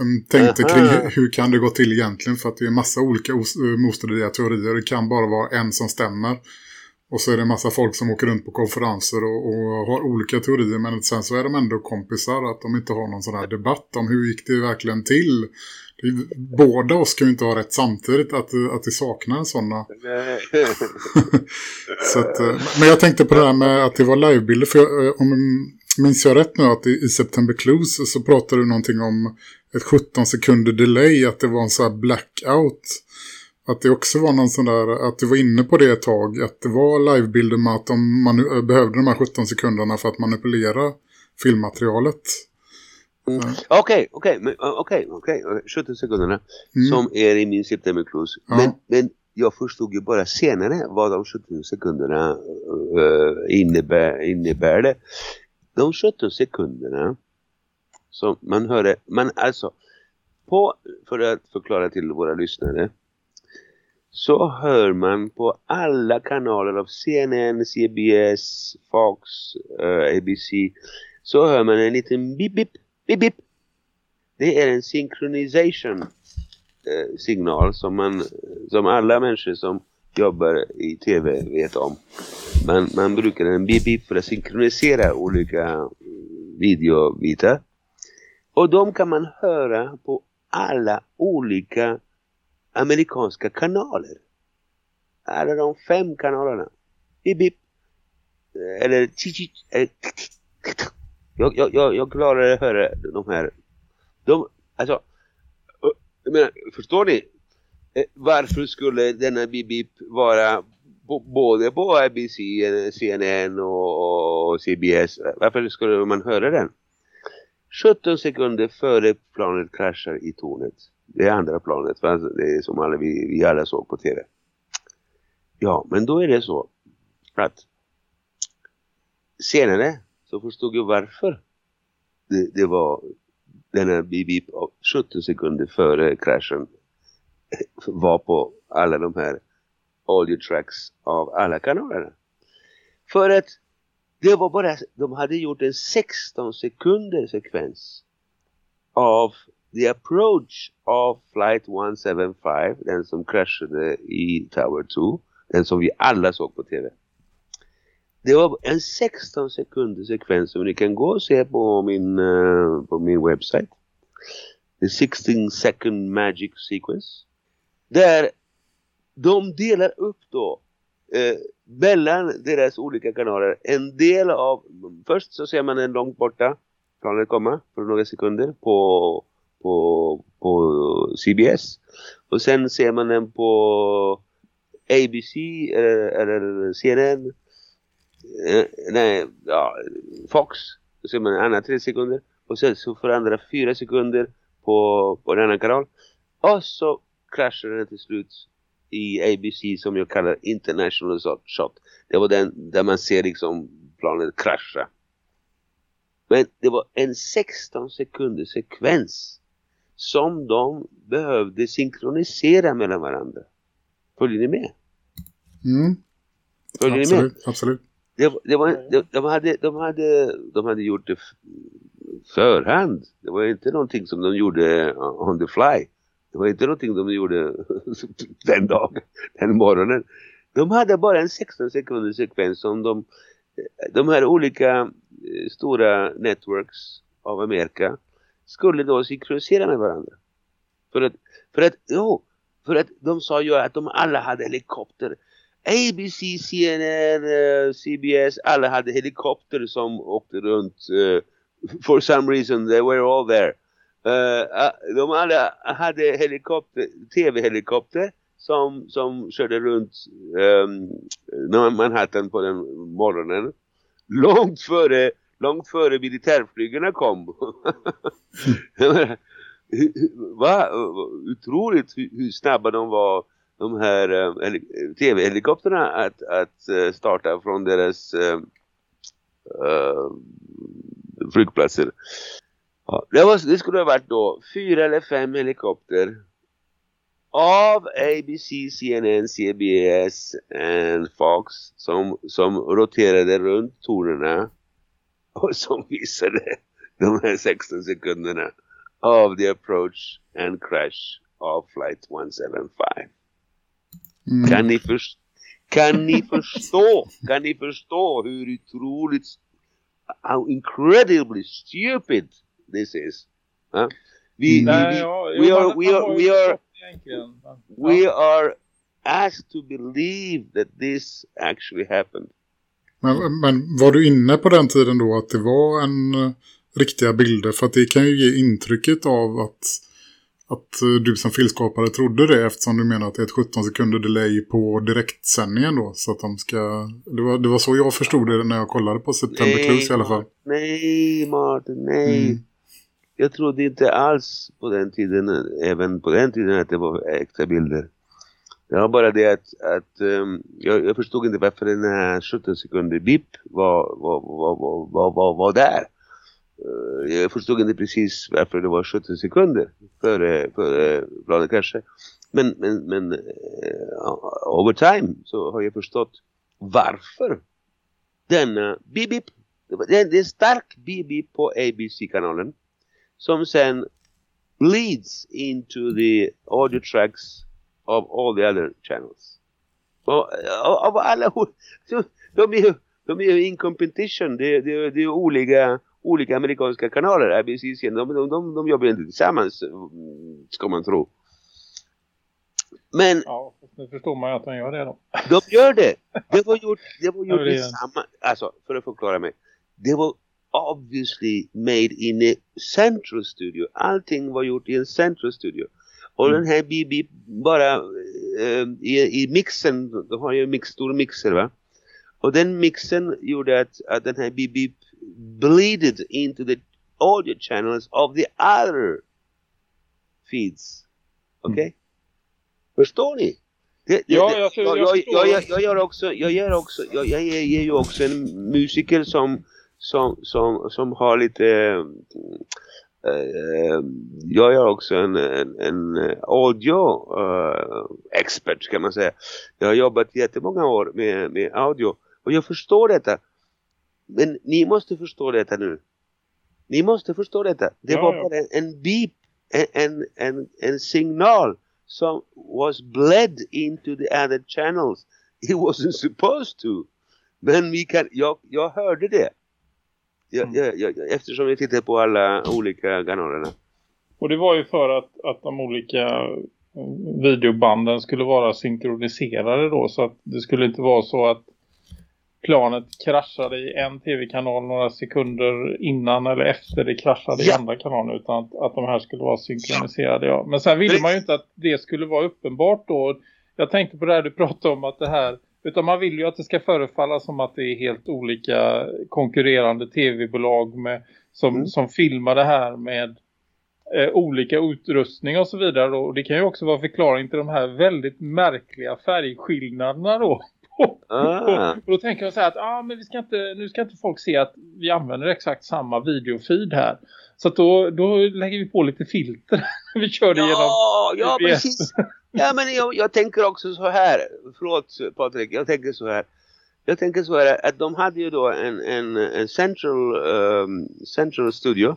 um, tänkte kring hur, kan det gå till egentligen. För att det är en massa olika motstridiga teorier. Det kan bara vara en som stämmer. Och så är det en massa folk som åker runt på konferenser och, och, har olika teorier. Men sen så är de ändå kompisar att de inte har någon sån här debatt om hur gick det verkligen till båda oss kan ju inte ha rätt samtidigt att, att det saknar sådana. så att, eh, men jag tänkte på det här med att det var livebilder. För jag, eh, om minns jag rätt nu att i, i September Clues så pratade du någonting om ett 17 sekunder delay. Att det var en sån här blackout. Att det också var någon sån där, att du var inne på det ett tag. Att det var livebilder med att de man, behövde de här 17 sekunderna för att manipulera filmmaterialet. Mm. Okej, okej, okej, okej, 17 sekunderna mm. som är i min septemberklus. Ja. Men, men jag förstod ju bara senare vad de 17 sekunderna uh, innebär, innebär det. De 17 sekunderna som man hörde, man alltså på, för att förklara till våra lyssnare så hör man på alla kanaler av CNN, CBS, Fox, eh, uh, ABC så hör man en liten bip bip bip, bip. Det är en synchronization uh, signal som man som alla människor som jobbar i tv vet om. Man, man brukar en bip, bip för att synkronisera olika videobitar. Och de kan man höra på alla olika amerikanska kanaler. Alla de fem kanalerna. Bip, bip. Eller eh, jag, jag, jag, jag klarar att höra de här. De, alltså, jag menar, förstår ni? Eh, varför skulle denna bip vara både på ABC, CNN och CBS? Varför skulle man höra den? 17 sekunder före planet kraschar i tornet. Det andra planet, det är som alla, vi, vi alla såg på tv. Ja, men då är det så att senare så förstod jag varför det, det var denna BB 17 sekunder före kraschen var på alla de här audio tracks av alla kanalerna. För att det var bara, de hade gjort en 16 sekunder sekvens av the approach of flight 175, den som kraschade i Tower 2, den som vi alla såg på tv. Det var en 16 sekunder sekvens som ni kan gå och se på min, uh, på min webbsite. The 16 second magic sequence. Där de delar upp då eh, mellan deras olika kanaler. En del av, först så ser man en långt borta planet komma för några sekunder på, på, på CBS. Och sen ser man den på ABC eller, eller CNN eh, nej, ja, Fox. Så ser man en annan tre sekunder. Och sen så förändrar fyra sekunder på, på denna kanal. Och så kraschar den till slut i ABC som jag kallar international shot. Det var den där man ser liksom planet krascha. Men det var en 16 sekunders sekvens som de behövde synkronisera mellan varandra. Följer ni med? Mm. Följer absolut, ni med? absolut. Det, det var, de, de, hade, de, hade, de hade gjort det förhand. Det var inte någonting som de gjorde on the fly. Det var inte någonting de gjorde den dagen, den morgonen. De hade bara en 16 sekunders sekvens som de, de här olika eh, stora networks av Amerika skulle då synkronisera med varandra. För att, för att, jo, för att de sa ju att de alla hade helikopter. ABC, CNN, eh, CBS, alla hade helikopter som åkte runt. Uh, for some reason, they were all there. Uh, de alla hade helikopter, tv-helikopter som, som körde runt um, Manhattan på den morgonen. Långt före, långt före militärflygarna kom. Va? Otroligt hur, snabba de var de här eh, tv-helikopterna att, att eh, starta från deras uh, flygplatser. Ja, det, var, det skulle ha varit då fyra eller fem helikopter av ABC, CNN, CBS och Fox som, som roterade runt tornen och som visade de här 16 sekunderna av the approach and crash of flight 175. Mm. Kan, ni för, kan ni förstå kan ni förstå hur otroligt how incredibly stupid this is? Huh? Vi, Nej, vi, ja, we, ja, are, men we han are, har ju we are, förstått egentligen. Ja. we are asked to believe that this actually happened. Men, men var du inne på den tiden då att det var en uh, riktiga bilder? För att det kan ju ge intrycket av att, att uh, du som filskapare trodde det eftersom du menar att det är ett 17 sekunder delay på direktsändningen då. Så att de ska... Det var, det var så jag förstod det när jag kollade på September Clues i alla fall. Nej, Martin, nej. Mm. Jag trodde inte alls på den tiden, även på den tiden att det var äkta bilder. Jag har bara det att, att um, jag, jag förstod inte varför den här 17 sekunder bip var, var, var, var, var, var, där. Uh, jag förstod inte precis varför det var 17 sekunder före, före planet kanske. Men, men, men uh, over time så har jag förstått varför denna bip bip. Det är en stark bip på ABC-kanalen som sen leads into the audio tracks of all the other channels. Och, av alla, de är ju de är in competition, det, det, det är olika, olika amerikanska kanaler, ABC, de, de, de, de jobbar inte tillsammans, ska man tro. Men Ja, nu förstår man ju att de gör det då. de gör det. Det var gjort, det var gjort i samma, alltså för att förklara mig. Det var obviously made in a central studio. Allting var gjort i en central studio. Och den här BB bara eh, i, i mixen, de har ju en mix, stor mixer va. Och den mixen gjorde att, att den här BB bleeded into the audio channels of the other feeds. Okej? Förstår ni? Det, det, Ja, jag- jag jag, förstår. jag, jag, jag gör också, jag gör också, jag, jag är, är ju också en musiker som, som, som, som har lite, jag är också en, en, en audio eh, expert kan man säga. Jag har jobbat jättemånga år med, med audio och jag förstår detta. Men ni måste förstå detta nu. Ni måste förstå detta. Det Ja, var ja. bara en, en beep, en, en, en signal som was bled into the other channels. It wasn't supposed to. Men vi kan, jag, jag hörde det. Jag, jag, jag, eftersom jag tittade på alla olika kanalerna. Och det var ju för att, att de olika eh, videobanden skulle vara synkroniserade då. Så att det skulle inte vara så att planet kraschade i en tv-kanal några sekunder innan eller efter det kraschade i Ja. andra kanalen. Utan att, att de här skulle vara synkroniserade. Ja. Men sen ville man ju inte att det skulle vara uppenbart då. Jag tänkte på det här du pratade om att det här utan man vill ju att det ska förefalla som att det är helt olika konkurrerande tv-bolag med, som, Mm. som filmar det här med eh, olika utrustning och så vidare. Då. Och det kan ju också vara förklaring till de här väldigt märkliga färgskillnaderna då Ah. Och då tänker de så här att ah, men vi ska inte, nu ska inte folk se att vi använder exakt samma videofeed här. Så då, då lägger vi på lite filter. vi kör det genom Ja, ja VPS. precis. Ja, men jag, jag tänker också så här. Förlåt Patrik, jag tänker så här. Jag tänker så här att de hade ju då en, en, en central, um, central studio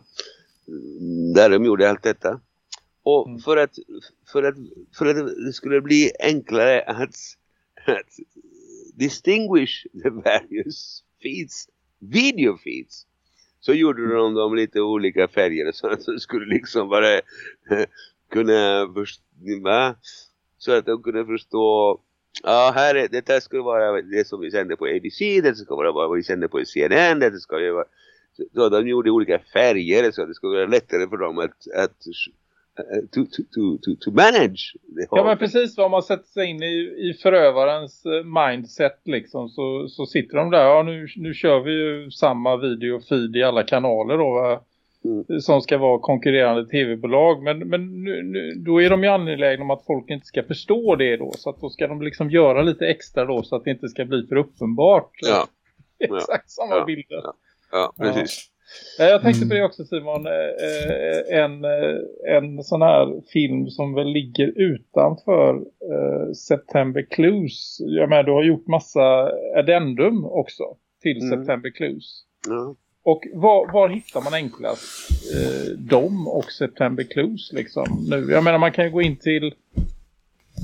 mm, där de gjorde allt detta. Och Mm. för, att, för, att, för att det skulle bli enklare att, att distinguish the various feeds, video feeds, så gjorde de dem lite olika färger så att de skulle liksom bara eh, kunna förstå, va? Så att de kunde förstå Ja, här är, detta ska vara det som vi sänder på ABC, det ska vara vad vi sänder på CNN, det ska vara... Så, så de gjorde olika färger så att det skulle vara lättare för dem att, att eh, to, to, to, to, manage Ja men precis vad man sätter sig in i, i förövarens eh, mindset liksom så, så sitter de där, ja nu, nu kör vi ju samma videofeed i alla kanaler då va? Mm. som ska vara konkurrerande tv-bolag men, men nu, nu, då är de ju angelägna om att folk inte ska förstå det då så att då ska de liksom göra lite extra då så att det inte ska bli för uppenbart Ja, exakt samma Ja. bilder ja, precis. Nej, Jag tänkte på Mm. det också Simon. Eh, En, eh, en sån här film som väl ligger utanför eh, September Clues. Jag menar, du har gjort massa addendum också till Mm. September Clues. Ja. Och var, var hittar man enklast eh, dem och September Clues liksom nu? Jag menar man kan ju gå in till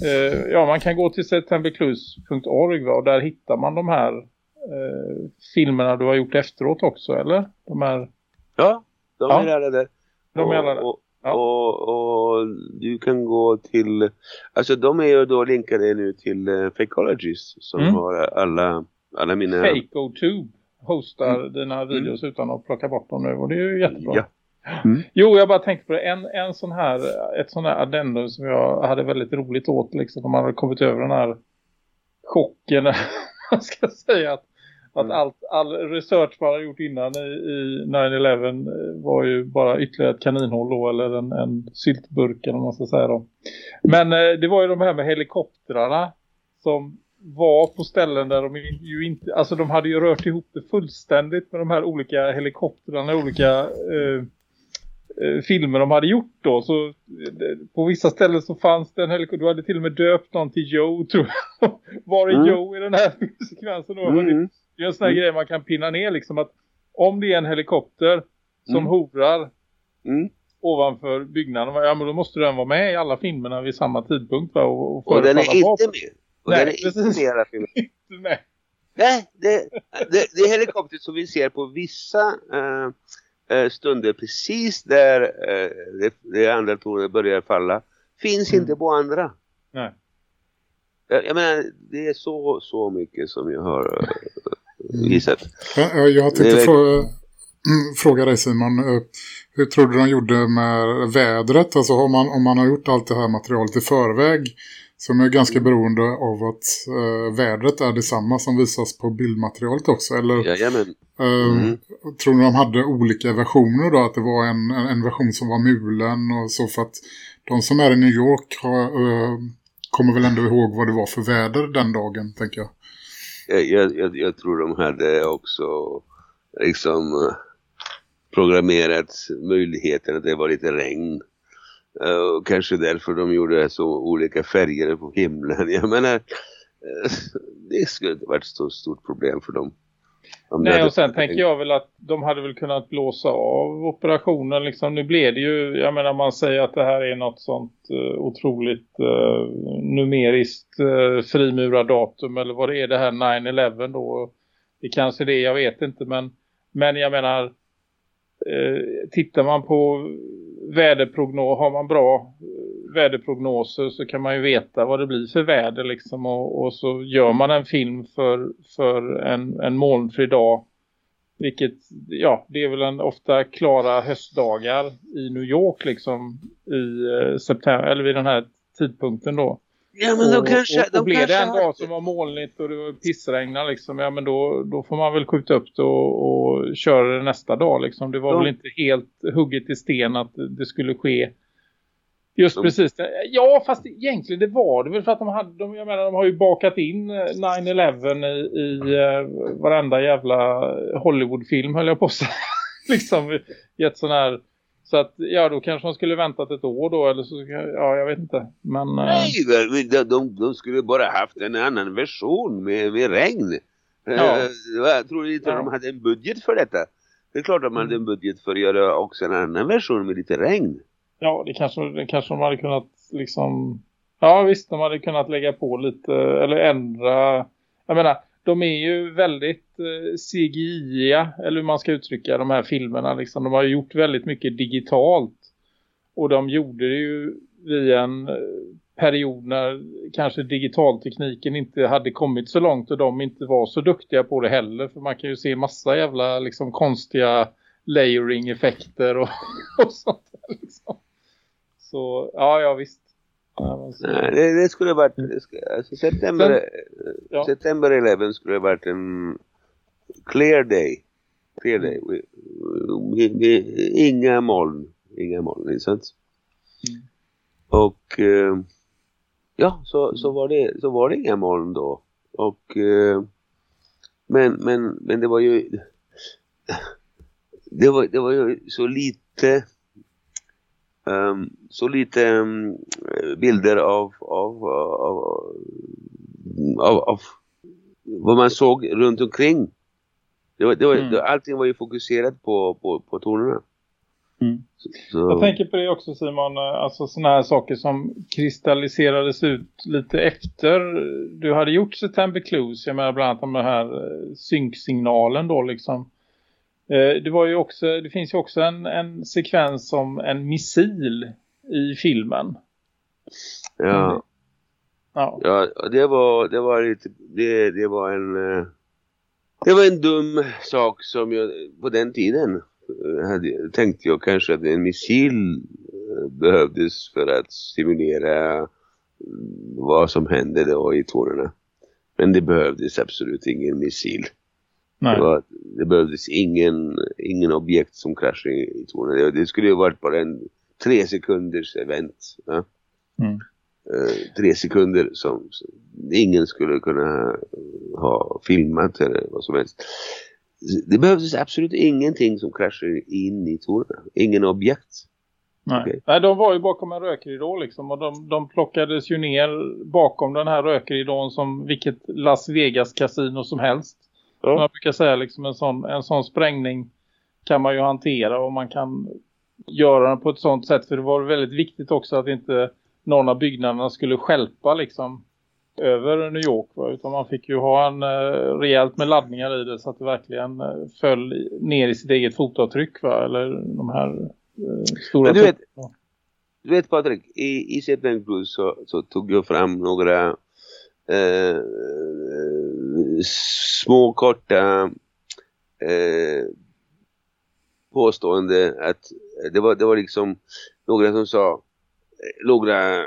eh, ja man kan gå till septemberclues.org och där hittar man de här eh, filmerna du har gjort efteråt också eller? De här ja, de Ja. är alla där. De är alla där. Och, Ja. och, och du kan gå till, alltså de är ju då linkade nu till uh, Fakeologies som Mm. har alla, alla mina... FakeOTube hostar dina videos utan att plocka bort dem nu och det är ju jättebra. Mm. Ja. Jo, jag bara tänkte på det. En, en sån här, ett sån här addendum som jag hade väldigt roligt åt liksom om man hade kommit över den här chocken, man ska säga att, att Mm. allt, all research man hade gjort innan i, i 9-11 var ju bara ytterligare ett kaninhål då, eller en, en syltburk eller vad man ska säga då. Men eh, det var ju de här med helikoptrarna som var på ställen där de ju inte, alltså de hade ju rört ihop det fullständigt med de här olika helikoptrarna, olika eh, eh, filmer de hade gjort då. Så eh, på vissa ställen så fanns det en helikopter, du hade till och med döpt någon till Joe tror jag. Var är Mm. Joe i den här sekvensen då? Mm. Det är en sån här Mm. grej man kan pinna ner liksom att om det är en helikopter som Mm. hovrar Mm. ovanför byggnaden, ja men då måste den vara med i alla filmerna vid samma tidpunkt va? Och, och Och den är inte med. Och Nej, den är precis. inte med i alla filmer. Nej. Nej, det, det, det är helikopter som vi ser på vissa eh, stunder precis där eh, det, det andra tornet börjar falla. Finns Mm. inte på andra. Nej. Jag, jag menar, det är så, så mycket som jag har eh, gissat. Ja, ja, Jag tänkte frå mm, fråga dig Simon, hur tror du de gjorde med vädret? Alltså har man, om man har gjort allt det här materialet i förväg som är ganska beroende av att eh, vädret är detsamma som visas på bildmaterialet också? Eller Jajamän. eh, Mm. tror ni de hade olika versioner då? Att det var en, en, version som var mulen och så för att de som är i New York har, eh, kommer väl ändå ihåg vad det var för väder den dagen, tänker jag. Jag, jag, jag, jag tror de hade också liksom eh, programmerat möjligheten att det var lite regn. Eh, Och kanske därför de gjorde så olika färger på himlen. Jag menar, eh, det skulle inte varit så stort problem för dem. Det Nej och sen tänker jag väl att de hade väl kunnat blåsa av operationen liksom. Nu blev det ju, jag menar man säger att det här är något sånt uh, otroligt uh, numeriskt uh, frimurardatum eller vad det är det här 9-11 då. Det kanske det, jag vet inte men, men jag menar uh, tittar man på väderprognos, har man bra eh, väderprognoser så kan man ju veta vad det blir för väder liksom och, och så gör man en film för, för en, en molnfri dag vilket, ja, det är väl en ofta klara höstdagar i New York liksom i eh, september, eller vid den här tidpunkten då. Ja men de och, kanske... och, och de blev kanske det en dag som var molnigt och det var pissregnar liksom, ja men då, då får man väl skjuta upp det och, och köra det nästa dag liksom. Det var Ja. väl inte helt hugget i sten att det skulle ske Just De- precis. Ja, fast egentligen det var det väl för att de hade, de, jag menar, de har ju bakat in eh, 9-11 i, i uh, varenda jävla Hollywoodfilm höll jag på säga. liksom gett sån här, så att ja då kanske de skulle väntat ett år då eller så, ja jag vet inte. Men eh, Nej, de, de, de skulle bara haft en annan version med, med regn. Ja. Eh, Jag tror inte Ja. de hade en budget för detta. Det är klart att man hade en budget för att göra också en annan version med lite regn. ja det kanske, det kanske de hade kunnat liksom, ja visst de hade kunnat lägga på lite eller ändra, jag menar de är ju väldigt eh, cgi eller hur man ska uttrycka de här filmerna. Liksom. De har ju gjort väldigt mycket digitalt. Och de gjorde det ju via en eh, period när kanske digitaltekniken inte hade kommit så långt och de inte var så duktiga på det heller. För man kan ju se massa jävla liksom, konstiga layering-effekter och, och sånt. där, Liksom. Så ja, ja visst det, det skulle varit, alltså september, Sen- eh, ja. september 11 skulle varit en clear day. Clear day. Vi- vi- vi- Inga moln. Inga moln, inte sant? Mm. Och eh, ja, så, så, var det, så var det inga moln då. Och eh, men, men, men det var ju det var, det var ju så lite så lite ehm, bilder av av, av, av, av vad man såg runt omkring. Det var, det var, Mm. allting var ju fokuserat på, på, på tonerna. Mm. Så, så, Jag tänker på det också Simon, alltså sådana här saker som kristalliserades ut lite efter du hade gjort September Clues, jag menar bland annat den här eh, synksignalen då liksom. Eh, Det var ju också, det finns ju också en, en sekvens som en missil i filmen. ja, Ja, ja, det var, det var lite, det, det var en, eh, det var en dum sak som jag på den tiden eh, hade, tänkte jag kanske att en missil eh, behövdes för att simulera mm, vad som hände då i tonerna. Men det behövdes absolut ingen missil. Nej. Det, var, det behövdes ingen, ingen objekt som kraschade i, i tonerna. Det, det skulle ju varit bara en tre sekunders event. Ja? Mm. Eh, tre sekunder som, som ingen skulle kunna ha filmat eller vad som helst. Det behövdes absolut ingenting som kraschade in i tonerna. Ingen objekt. Nej. Okej. Nej, de var ju bakom en rökridå liksom och de, de plockades ju ner bakom den här rökridån som vilket Las Vegas kasino som helst. Ja. jag brukar säga liksom en sån, en sån sprängning kan man ju hantera och man kan göra den på ett sånt sätt för det var väldigt viktigt också att inte någon av byggnaderna skulle skälpa liksom över New York va? utan man fick ju ha en uh, rejält med laddningar i det så att det verkligen eh, föll ner i sitt eget fotavtryck va? eller de här eh, stora Men du vet-. Du vet Patrik, i, i September Blues så, så tog jag fram några eh, små korta eh, påstående att det var, det var liksom några som sa, några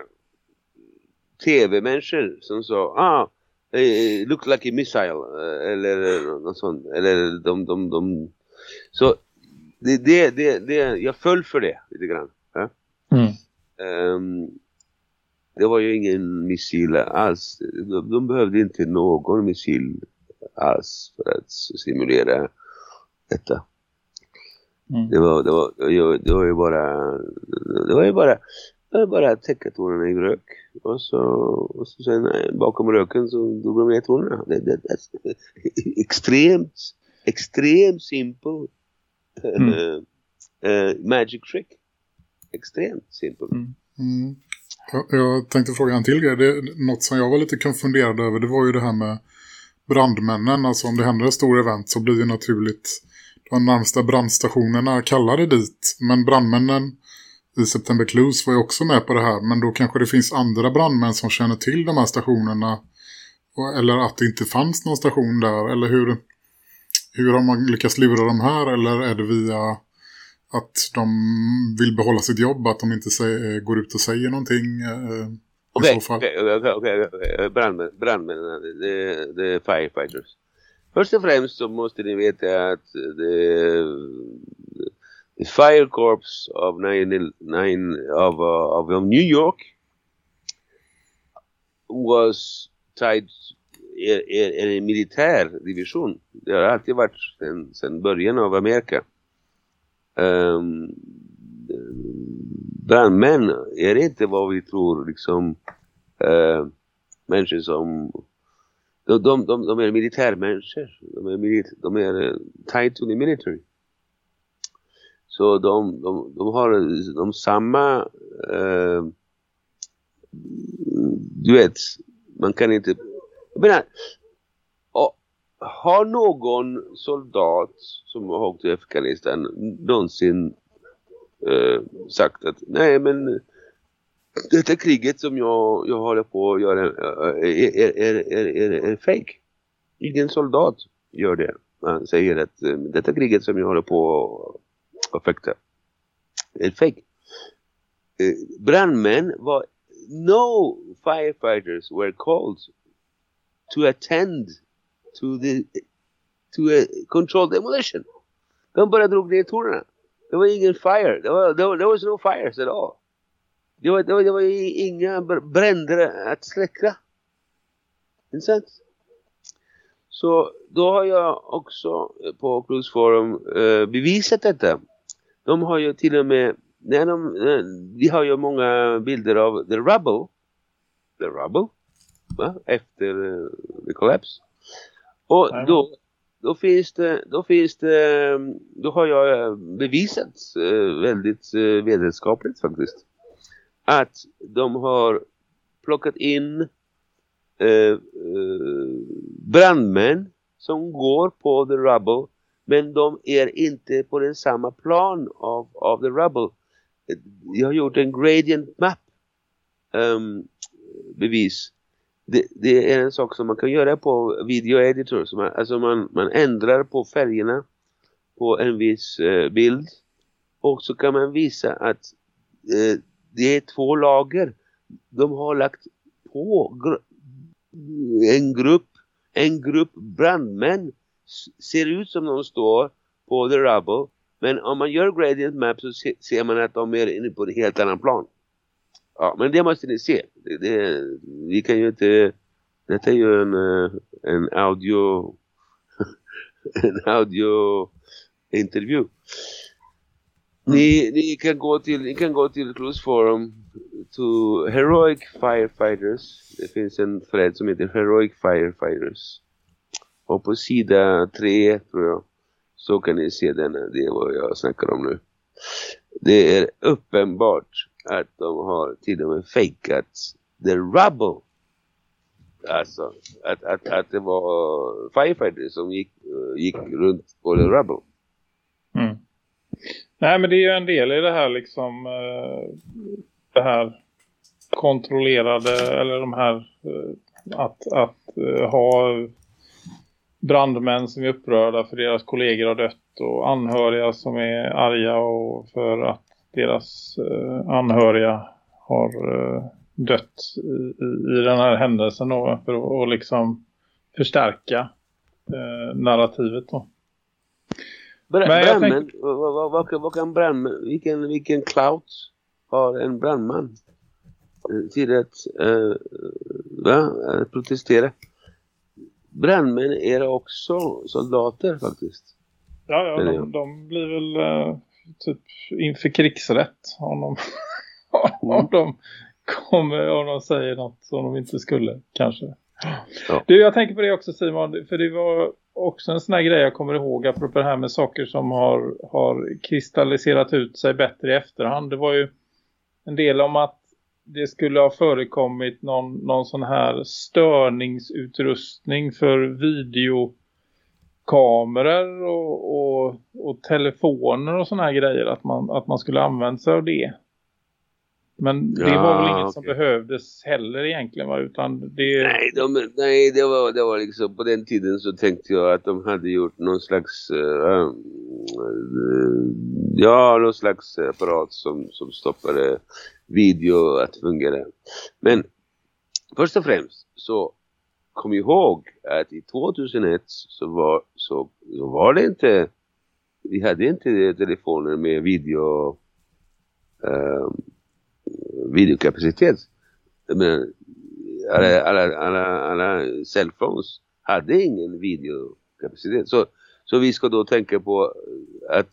tv-människor som sa ah, eh, look like a missile eh, eller något sånt eller de, de, de så det, det, det, det, jag föll för det lite grann. Ja? Mm. Ehm, det var ju ingen missil alls. De, de behövde inte någon missil alls för att simulera detta. Mm. Det var, det var, det var, ju bara det var ju bara det var bara att täcka tornen i rök och så, och så sen eh, bakom röken så drog de ner tornen. Det, det, det, extremt extremt simpel Mm. eh, magic trick. Extremt simpel. Mm. Jag, tänkte fråga en till grej. Det, något som jag var lite konfunderad över det var ju det här med brandmännen. Alltså om det händer ett stort event så blir det naturligt de närmsta brandstationerna kallade dit. Men brandmännen i September Clues var ju också med på det här. Men då kanske det finns andra brandmän som känner till de här stationerna. Eller att det inte fanns någon station där. Eller hur, hur har man lyckats lura de här? Eller är det via att de vill behålla sitt jobb, att de inte säger, går ut och säger någonting eh, i Okej, så fall. okej, okej, okej, okej. Brandmän, brandmännen, det, det är firefighters. Först och främst så måste ni veta att det, the fire corps of, nine, nine, of, uh, of New York was tied är en militär division. Det har alltid varit sen, sen början av Amerika. Ehm, um, brandmän är inte vad vi tror liksom uh, människor som de, de, de, de är militärmänniskor. De är, milit, de är eh, tied to the military. Så de, de, de har de samma uh, du vet man kan inte jag menar, har någon soldat som har åkt till Afghanistan någonsin eh, sagt att nej men detta kriget som jag, jag håller på att göra eh, är, är, är, är, är, är fake. Ingen soldat gör det. Man säger att eh, detta kriget som jag håller på att fäkta är fake. Eh, brandmän var no firefighters were called to attend to the to a controlled demolition. De bara drog ner tornen. Det var ingen fire. Det var, there, was no fires at all. Det var, det var, det var inga bränder att släcka. Inte Så då har jag också på Oculus Forum eh, bevisat detta. De har ju till och med, när de, eh, vi har ju många bilder av the rubble. The rubble va? efter uh, the collapse. Och då, då finns det, då finns det, då har jag eh, bevisat uh, väldigt uh, vetenskapligt faktiskt. Att de har plockat in brandmän som går på the rubble men de är inte på den samma plan av, av the rubble. Jag har gjort en gradient map um, bevis det, det, är en sak som man kan göra på video editor. Så man, alltså man, man ändrar på färgerna på en viss eh, bild. Och så kan man visa att eh, det är två lager. De har lagt på gr en grupp en grupp brandmän ser ut som de står på the rubble. Men om man gör gradient map så se, ser man att de är inne på en helt annan plan. Ja, men det måste ni se. Det, det, vi kan ju inte... Detta är ju en, eh, en audio... en audio intervju. Ni, mm. ni, kan gå till, ni kan gå till Close Forum to Heroic Firefighters. Det finns en thread som heter Heroic Firefighters. Och på sida 3 tror jag så kan ni se den. Det är vad jag snackar om nu. Det är uppenbart att de har till och med fejkat the rubble. Alltså att, att, att det var firefighters som gick, eh, gick runt på the rubble. Mm. Nej men det är ju en del i det här liksom eh, det här kontrollerade eller de här eh, att, att ha brandmän som är upprörda för deras kollegor har dött och anhöriga som är arga och för att deras eh, anhöriga har eh, dött i, i, den här händelsen då, för att liksom förstärka eh, narrativet då. Br brandman, tänk... vad, vad, vad kan brandman, vilken, vilken clout har en brandman till att uh, va, protestera? Brandmän är också soldater faktiskt. Ja, ja de, de blir väl typ inför krigsrätt om de, om de kommer om de säger något som de inte skulle kanske. Ja. Du, jag tänker på det också Simon, för det var också en sån här grej jag kommer ihåg apropå det här med saker som har, har kristalliserat ut sig bättre i efterhand. Det var ju en del om att det skulle ha förekommit någon, någon sån här störningsutrustning för video kameror och, och, och, telefoner och såna här grejer. Att man, att man skulle använda sig av det. Men det ja, var väl inget okay. som behövdes heller egentligen va? Utan det... Nej, de, nej det, var, det var liksom på den tiden så tänkte jag att de hade gjort någon slags uh, ja, någon slags apparat som, som stoppade video att fungera. Men först och främst så kom ihåg att i 2001 så var, så, så var det inte vi hade inte telefoner med video eh, videokapacitet. Men alla, alla, alla, alla cellphones hade ingen videokapacitet. Så, så vi ska då tänka på att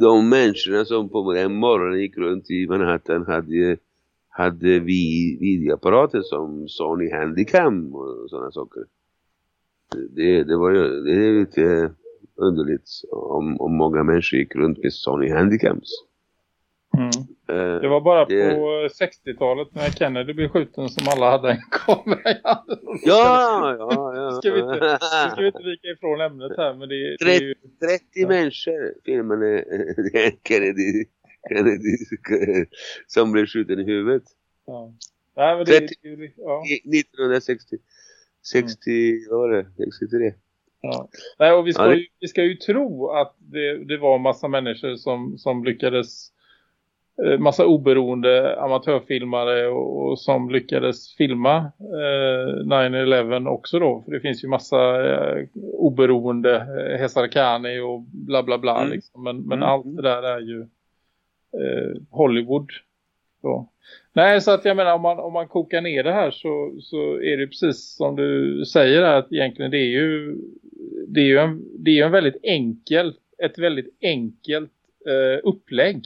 de människorna som på den morgonen gick runt i Manhattan hade, hade vi videoapparater som Sony Handycam och sådana saker. Det, det var ju det är lite underligt om, om många människor gick runt med Sony Handycams. Mm. Uh, det var bara det... på 60-talet när Kennedy blev skjuten som alla hade en kamera Ja, ja, ja. ska, vi inte, ska vi inte vika ifrån ämnet här. Men det, 30, det är ju... 30 ja. människor filmade Kennedy som blev skjuten i huvudet. Ja. Nej, men det, 30, ja. 1960. 60 mm. var det, 63. Ja. Nej, och vi ska, ju, vi ska ju tro att det, det var massa människor som, som lyckades Eh, massa oberoende amatörfilmare och, och som lyckades filma eh, 9-11 också då. För det finns ju massa eh, oberoende eh, Hesarkani och bla bla bla. Mm. Liksom. Men, men mm. allt det där är ju Eh, Hollywood. Så. Nej, så att jag menar om man, om man kokar ner det här så, så är det precis som du säger att egentligen det är ju det är ju en, det är en väldigt enkel ett väldigt enkelt eh, upplägg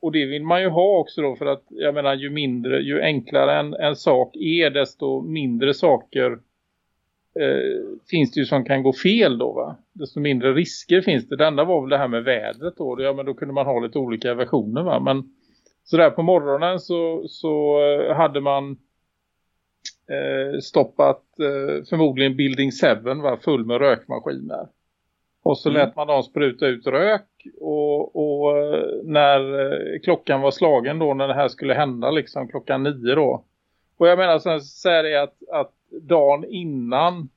och det vill man ju ha också då för att jag menar ju mindre, ju enklare en, en sak är desto mindre saker eh, finns det ju som kan gå fel då va. Desto mindre risker finns det. Det enda var väl det här med vädret då. Ja men då kunde man ha lite olika versioner va. Men så där på morgonen så, så eh, hade man eh, stoppat eh, förmodligen Building 7 va, full med rökmaskiner. Och så mm. lät man dem spruta ut rök och, och, eh, när eh, klockan var slagen då när det här skulle hända liksom klockan nio då. Och jag menar så säger det att, att dagen innan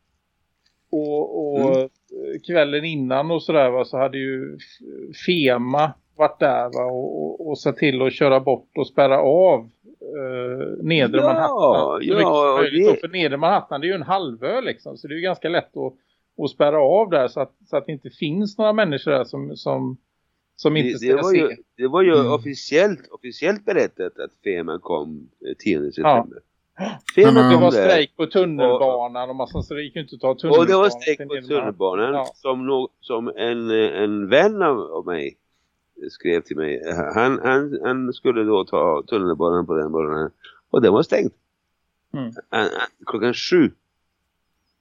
och, och mm. kvällen innan och sådär va, så hade ju FEMA varit där va, och, och, och sett till att köra bort och spärra av eh, nedre ja, Manhattan. Ja, det... För nedre Manhattan det är ju en halvö liksom så det är ju ganska lätt att och spärra av där så att, så att det inte finns några människor där som, som, som inte det, det se. Ju, det var ju mm. officiellt, officiellt berättat att FEMA kom 10 september. Ja. FEMA det var strejk på tunnelbanan och massa så det gick inte att ta tunnelbanan. Och det var strejk på tunnelbanan ja. som, no, som en, en vän av, mig skrev till mig. Han, han, han skulle då ta tunnelbanan på den morgonen och den var stängd. Mm. Klockan sju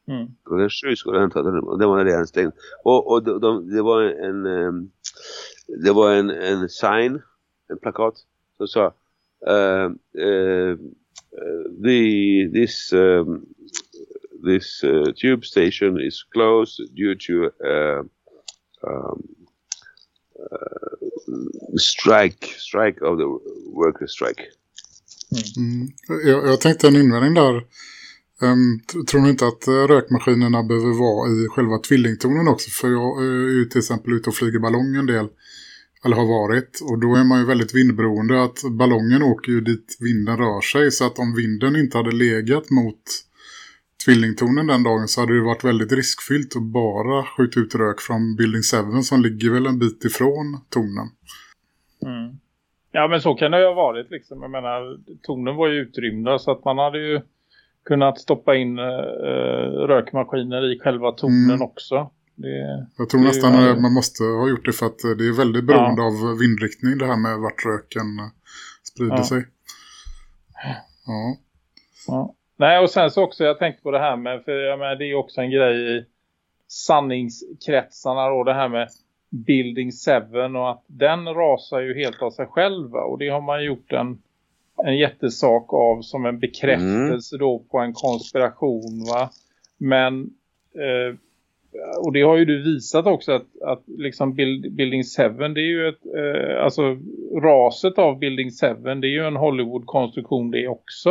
Mm. Klockan sju skulle han ta den och den var redan stängd. Och, och de, de, det var en um, det var en, en sign, en plakat som sa uh, uh, Uh, the, this um, this uh, tube station is closed due to uh, um, uh, strike strike of the worker strike. Mm. mm. Jag, jag tänkte en invändning där Um, tror ni inte att eh, rökmaskinerna behöver vara i själva tvillingtornen också? För jag eh, är ju till exempel ute och flyger ballong en del. Eller har varit. Och då är man ju väldigt vindberoende. Att ballongen åker ju dit vinden rör sig. Så att om vinden inte hade legat mot tvillingtornen den dagen så hade det varit väldigt riskfyllt att bara skjuta ut rök från Building 7 som ligger väl en bit ifrån tornen. Mm. Ja men så kan det ju ha varit liksom. Jag menar, tornen var ju utrymda så att man hade ju kunnat stoppa in uh, rökmaskiner i själva tornen mm. också. Det, jag tror nästan att man måste ha gjort det för att det är väldigt beroende ja. av vindriktning det här med vart röken eh, sprider ja. sig. Ja. ja. Nej och sen så också jag tänkte på det här med, för jag menar, det är också en grej i sanningskretsarna då det här med Building 7 och att den rasar ju helt av sig själv och det har man gjort en en jättesak av som en bekräftelse mm. då på en konspiration va. Men eh, och det har ju du visat också att, att liksom Build, Building 7 det är ju ett eh, alltså raset av Building 7 det är ju en Hollywood-konstruktion det också.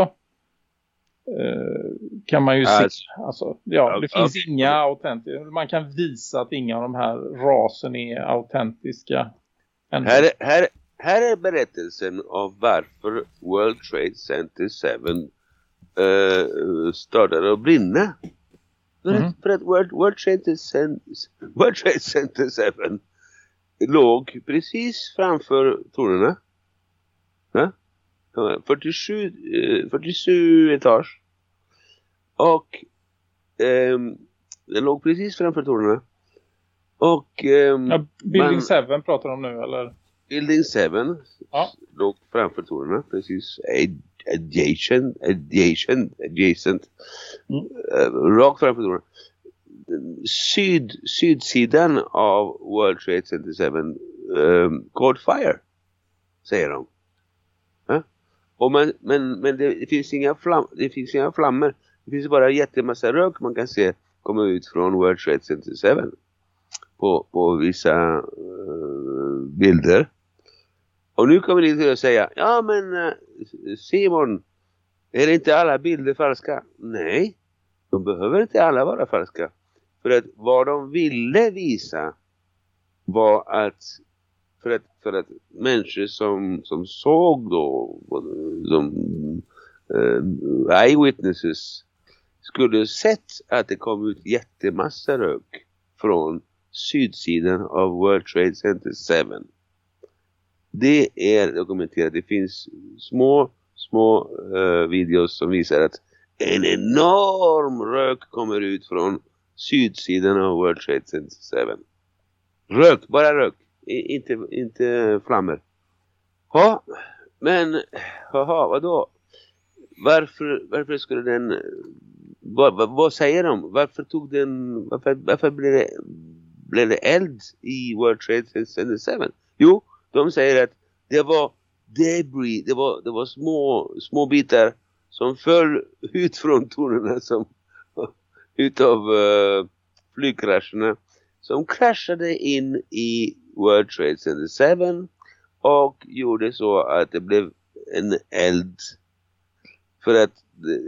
Eh, kan man ju alltså, se. Alltså, ja, det finns alltså, inga autentiska. Man kan visa att inga av de här rasen är autentiska. Här, här, här är berättelsen av varför World Trade Center 7 uh, startade att brinna. Mm. För att World, World, Trade Center, World Trade Center 7 låg precis framför tornen. Ja? 47, 47 etage. Och eh, den låg precis framför tornen. Och... Eh, ja, Building 7 pratar de om nu, eller? Building 7 ja. låg framför tornen, precis adjacent, adjacent, adjacent. Mm. Uh, rakt framför dörren. Syd, sydsidan av World Trade Center 7 um, eh, caught fire, säger de. Ja? Och man, men men det, det, finns inga flam, det finns inga flammor. Det finns bara jättemassa rök man kan se komma ut från World Trade Center 7 på, på vissa uh, bilder. Och nu kommer ni till att säga, ja men eh, Simon, är inte alla bilder falska? Nej, de behöver inte alla vara falska. För att vad de ville visa var att för att, för att människor som, som såg då som uh, eyewitnesses skulle sett att det kom ut jättemassa rök från sydsidan av World Trade Center 7. Det är dokumenterat. Det finns små, små uh, videos som visar att en enorm rök kommer ut från sydsidan av World Trade Center 7. Rök, bara rök. I, inte, inte flammor. Ja, men haha, vadå? Varför, varför skulle den... Vad, vad, vad säger de? Varför tog den... Varför, varför blev det blev det eld i World Trade Center 7? Jo, de säger att det var debris, det var, det var små, små bitar som föll ut från tornen som utav uh, flygkrascherna som kraschade in i World Trade Center 7 och gjorde så att det blev en eld för att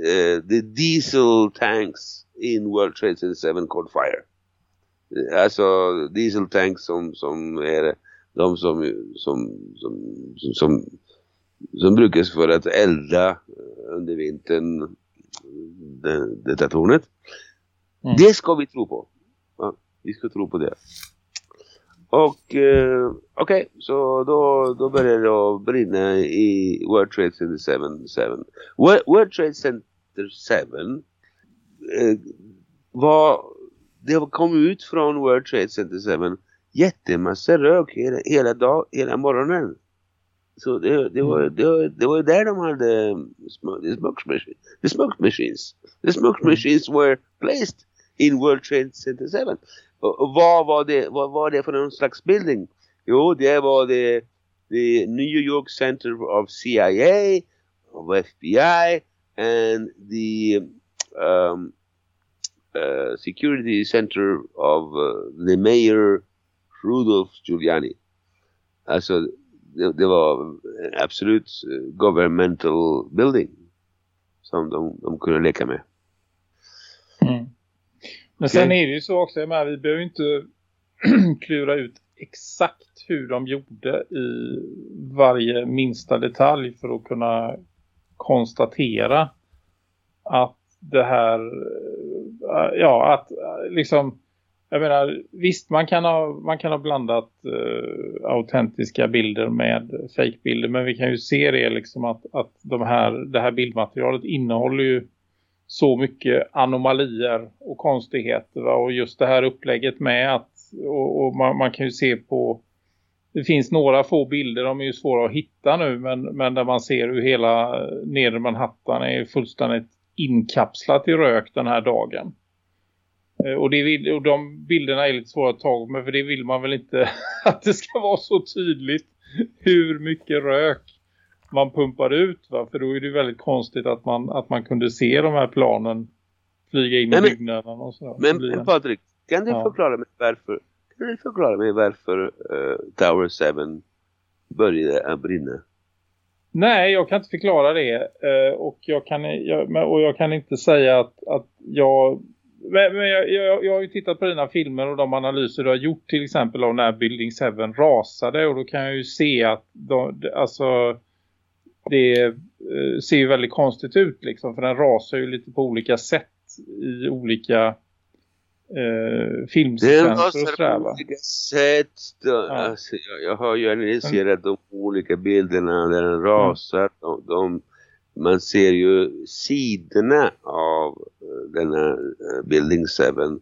uh, the diesel tanks in World Trade Center 7 caught fire. Alltså dieseltanks som, som är de som, som, som, som, som brukas för att elda under vintern det, detta tornet. Mm. Det ska vi tro på. Ja, vi ska tro på det. Och eh, okej, okay, så då, då började det brinna i World Trade Center 7. 7. World Trade Center 7 eh, var det kom ut från World Trade Center 7 jättemassa rök hela, hela, dag, hela morgonen. Så det, det, var, det, var, det var där de hade the smoke machines. The smoke machines, the smoke mm. machines were placed in World Trade Center 7. Och, och vad, var det, vad var det för någon slags building? Jo, det var det the New York Center of CIA, of FBI, and the um, uh, security center of uh, the mayor Rudolf Giuliani. Alltså det, det var en absolut uh, governmental building som de, de kunde leka med. Mm. Men sen är det ju så också, med, vi behöver inte klura ut exakt hur de gjorde i varje minsta detalj för att kunna konstatera att det här Eh, ja, att eh, liksom jag menar, visst man kan ha, man kan ha blandat uh, autentiska bilder med fejkbilder men vi kan ju se det liksom att, att de här, det här bildmaterialet innehåller ju så mycket anomalier och konstigheter va? och just det här upplägget med att och, och man, man, kan ju se på det finns några få bilder, de är ju svåra att hitta nu men, men där man ser hur hela nedre Manhattan är fullständigt inkapslat i rök den här dagen. Eh, och, det vill, och de bilderna är lite svåra att ta med för det vill man väl inte att det ska vara så tydligt hur mycket rök man pumpar ut. Va? För då är det väldigt konstigt att man, att man kunde se de här planen flyga in i byggnaden och så. Men, men Patrik, kan du ja. förklara mig varför kan du förklara mig varför uh, Tower 7 började brinna? Nej, jag kan inte förklara det. Uh, och, jag kan, jag, och jag kan inte säga att, att jag men, men jag, jag, jag, har ju tittat på dina filmer och de analyser du har gjort till exempel av när Building 7 rasade och då kan jag ju se att de, alltså det eh, ser ju väldigt konstigt ut liksom för den rasar ju lite på olika sätt i olika eh, filmsekvenser och sådär va? olika sätt. Då, Ja. alltså, jag, jag har ju analyserat de olika bilderna där den rasar. De, de, man ser ju sidorna av eh, denna eh, Building 7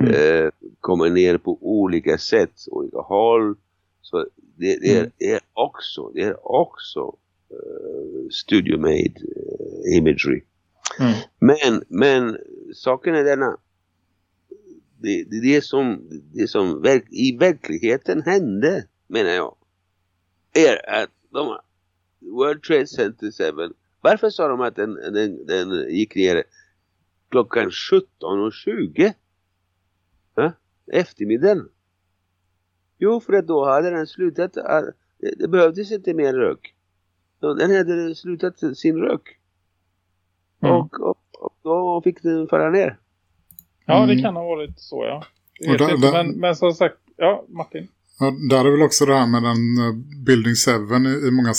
Mm. eh, kommer ner på olika sätt, olika håll. Så det, det, är, Mm. det är också, det är också eh, studio made eh, imagery. Mm. Men, men saken är denna. Det, det, det som, det som verk, i verkligheten hände, menar jag, är att de, World Trade Center 7, varför sa de att den, den, den gick ner klockan 17.20? Ja? Eftermiddagen. Jo, för att då hade den slutat, äh, det, behövdes inte mer rök. Den hade slutat sin rök. Mm. Och, och, och då fick den falla ner. Ja, det Mm. kan ha varit så, ja. Där- inte, där- men, men som sagt, ja, Martin. Där är väl också det här med den eh, Building 7 i, i många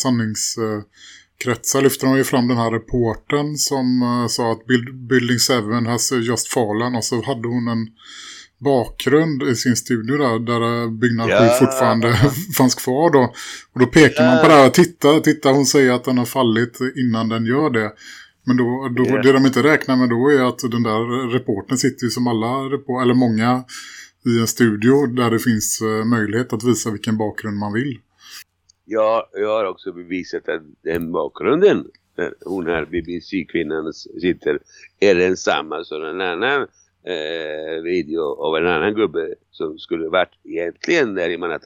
sanningskretsar lyfter de ju fram den här reporten som eh, sa att Build, Building 7 has just fallen och så hade hon en bakgrund i sin studio där, där eh, byggnaden Ja. fortfarande fanns kvar då. Och då pekar man på det här, titta, titta hon säger att den har fallit innan den gör det. Men då, då, Ja. det de inte räknar med då är att den där reporten sitter ju som alla eller många i en studio där det finns eh, möjlighet att visa vilken bakgrund man vill. Jag, jag har också bevisat att den bakgrunden där hon här BBC-kvinnan sitter är densamma som en annan eh, video av en annan gubbe som skulle varit egentligen där i man att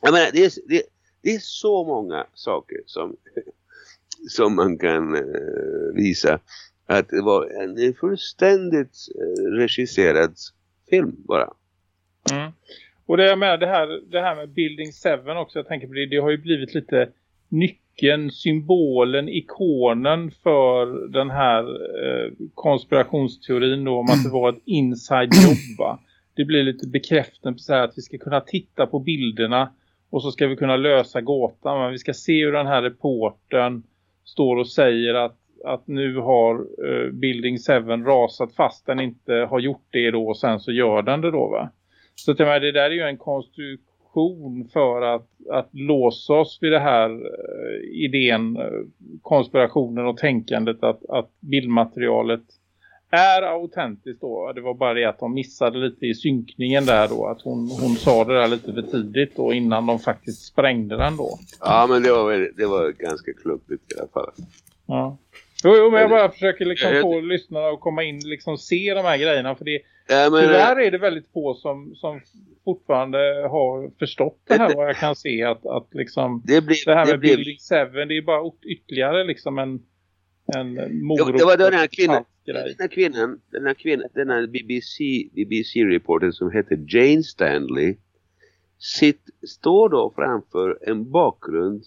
jag menar, det, är, det, det är så många saker som, som man kan eh, visa att det var en, en fullständigt eh, regisserad film bara. Mm. Och det jag menar, det här, det här med Building 7 också, jag tänker på det, det har ju blivit lite nyckeln, symbolen, ikonen för den här eh, konspirationsteorin då om att det var ett inside jobb? Det blir lite bekräftande på så här att vi ska kunna titta på bilderna och så ska vi kunna lösa gåtan. Men vi ska se hur den här reporten står och säger att, att nu har eh, Building 7 rasat fast den inte har gjort det då och sen så gör den det då va? Så att jag menar, det där är ju en konstruktion för att, att låsa oss vid det här eh, idén, eh, konspirationen och tänkandet att, att bildmaterialet är autentiskt då. Det var bara det att de missade lite i synkningen där då. Att hon, hon sa det där lite för tidigt då innan de faktiskt sprängde den då. Ja men det var, det var ganska klumpigt i alla fall. Ja. Jo, jo, men jag bara försöker liksom Jag- få lyssnarna att komma in liksom se de här grejerna. För det, Ja, men, Tyvärr är det väldigt få som, som fortfarande har förstått det här Det- vad jag kan se att, att liksom det blev, det här det med blev, Building 7 det är bara ytterligare liksom en, en det, morot. det var den här kvinnan, den här kvinnan, den här kvinnan, den här BBC, BBC-reportern som heter Jane Stanley sitt, står då framför en bakgrund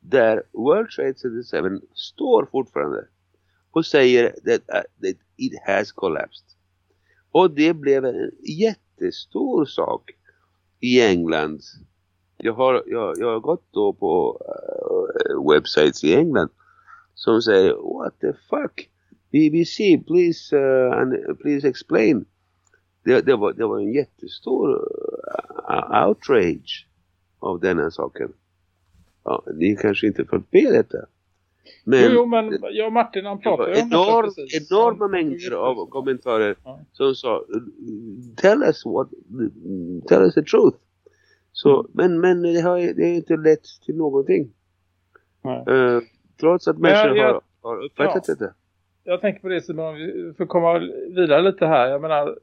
där World Trade Center 7 står fortfarande och säger that, uh, that it has collapsed. Och det blev en jättestor sak i England. Jag har, jag, jag har gått då på uh, websites i England som säger what the fuck BBC please uh, and please explain det, det, var, det var en jättestor uh, outrage av denna saken ja, ni kanske inte följt med detta men jo, jo, men jag och Martin han det ju om enorm, precis. enorma mängder av kommentarer Ja. som sa tell us what tell us the truth så, Mm. men, men det har det är inte lett till någonting. Eh, trots att människor jag- har, har uppfattat Ja. detta jag tänker på det Simon, vi får komma vidare lite här. Jag menar,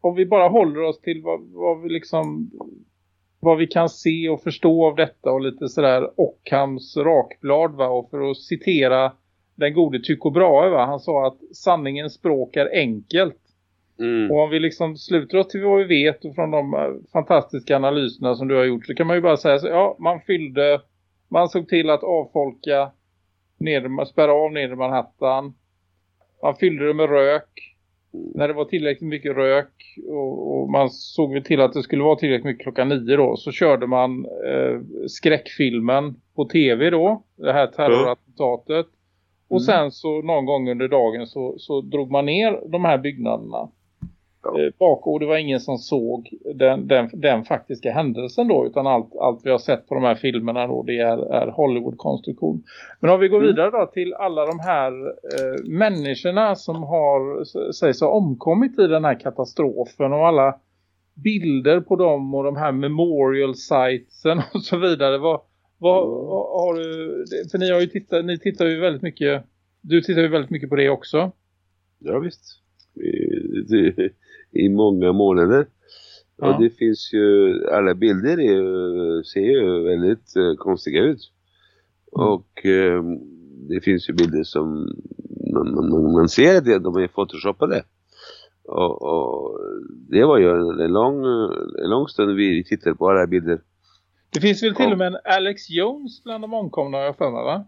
om vi bara håller oss till vad, vad vi liksom vad vi kan se och förstå av detta och lite sådär Ockhams rakblad va. Och för att citera den gode Tycho Brahe va. Han sa att sanningens språk är enkelt. Mm. och om vi liksom sluter oss till vad vi vet och från de eh, fantastiska analyserna som du har gjort så kan man ju bara säga så ja man fyllde man såg till att avfolka spärra av nedre Manhattan man fyllde det med rök när det var tillräckligt mycket rök och, och man såg väl till att det skulle vara tillräckligt mycket klockan nio då så körde man eh, skräckfilmen på tv då, det här terrorattentatet. Och sen så någon gång under dagen så, så drog man ner de här byggnaderna Ja. eh, bak och det var ingen som såg den, den, den faktiska händelsen då utan allt, allt vi har sett på de här filmerna då det är, är Hollywood-konstruktion. Men om vi går Mm. vidare då till alla de här eh, människorna som har sägs ha omkommit i den här katastrofen och alla bilder på dem och de här memorial sitesen och så vidare. Vad, vad, vad har du, för ni har ju tittat, ni tittar ju väldigt mycket, du tittar ju väldigt mycket på det också. Ja visst. I, i många månader. Ja. Och det finns ju, alla bilder är, ser ju väldigt eh, konstiga ut. Mm. Och eh, det finns ju bilder som man, man, man ser att de är photoshoppade. Och, och det var ju en, lång, en lång stund vi tittade på alla bilder. Det finns väl till och med en Alex Jones bland de omkomna jag för mig va?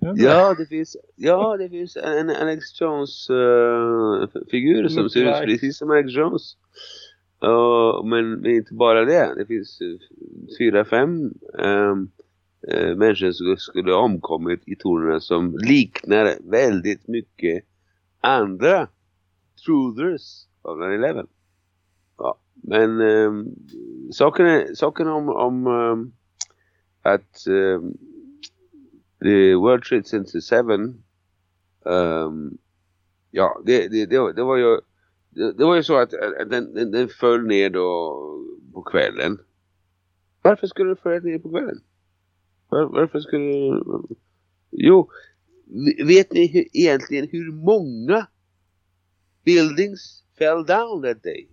Ja, det finns, ja, det finns en Alex Jones eh, figur som ser ut precis som Alex Jones. Uh, men, inte bara det. Det finns eh, fyra, fem um, uh, människor som skulle ha omkommit i tornen som liknar väldigt mycket andra truthers av 9-11. Ja, men um, saken, är, saken om, om um, att um, the World Trade Center 7 um, ja, det, det, det, var- det var ju det, det var ju så att eh, den, den, den föll ner då på kvällen. Varför skulle den falla ner på kvällen? Var, varför skulle Jo, vet ni hur, egentligen hur många buildings fell down that day?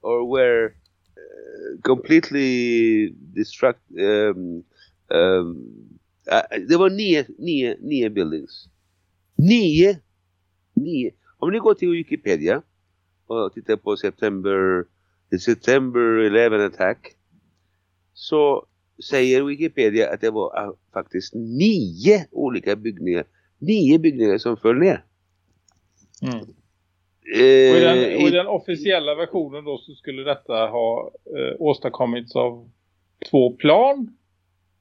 Or were uh, completely destruct um, um, det var nio, nio, nio buildings. Nio, nio. Om ni går till Wikipedia och tittar på September, September 11 attack så säger Wikipedia att det var ah, faktiskt nio olika byggningar. Nio byggningar som föll ner. Mm. Eh, Och, i den, och i- den officiella versionen då så skulle detta ha eh, åstadkommits av två plan.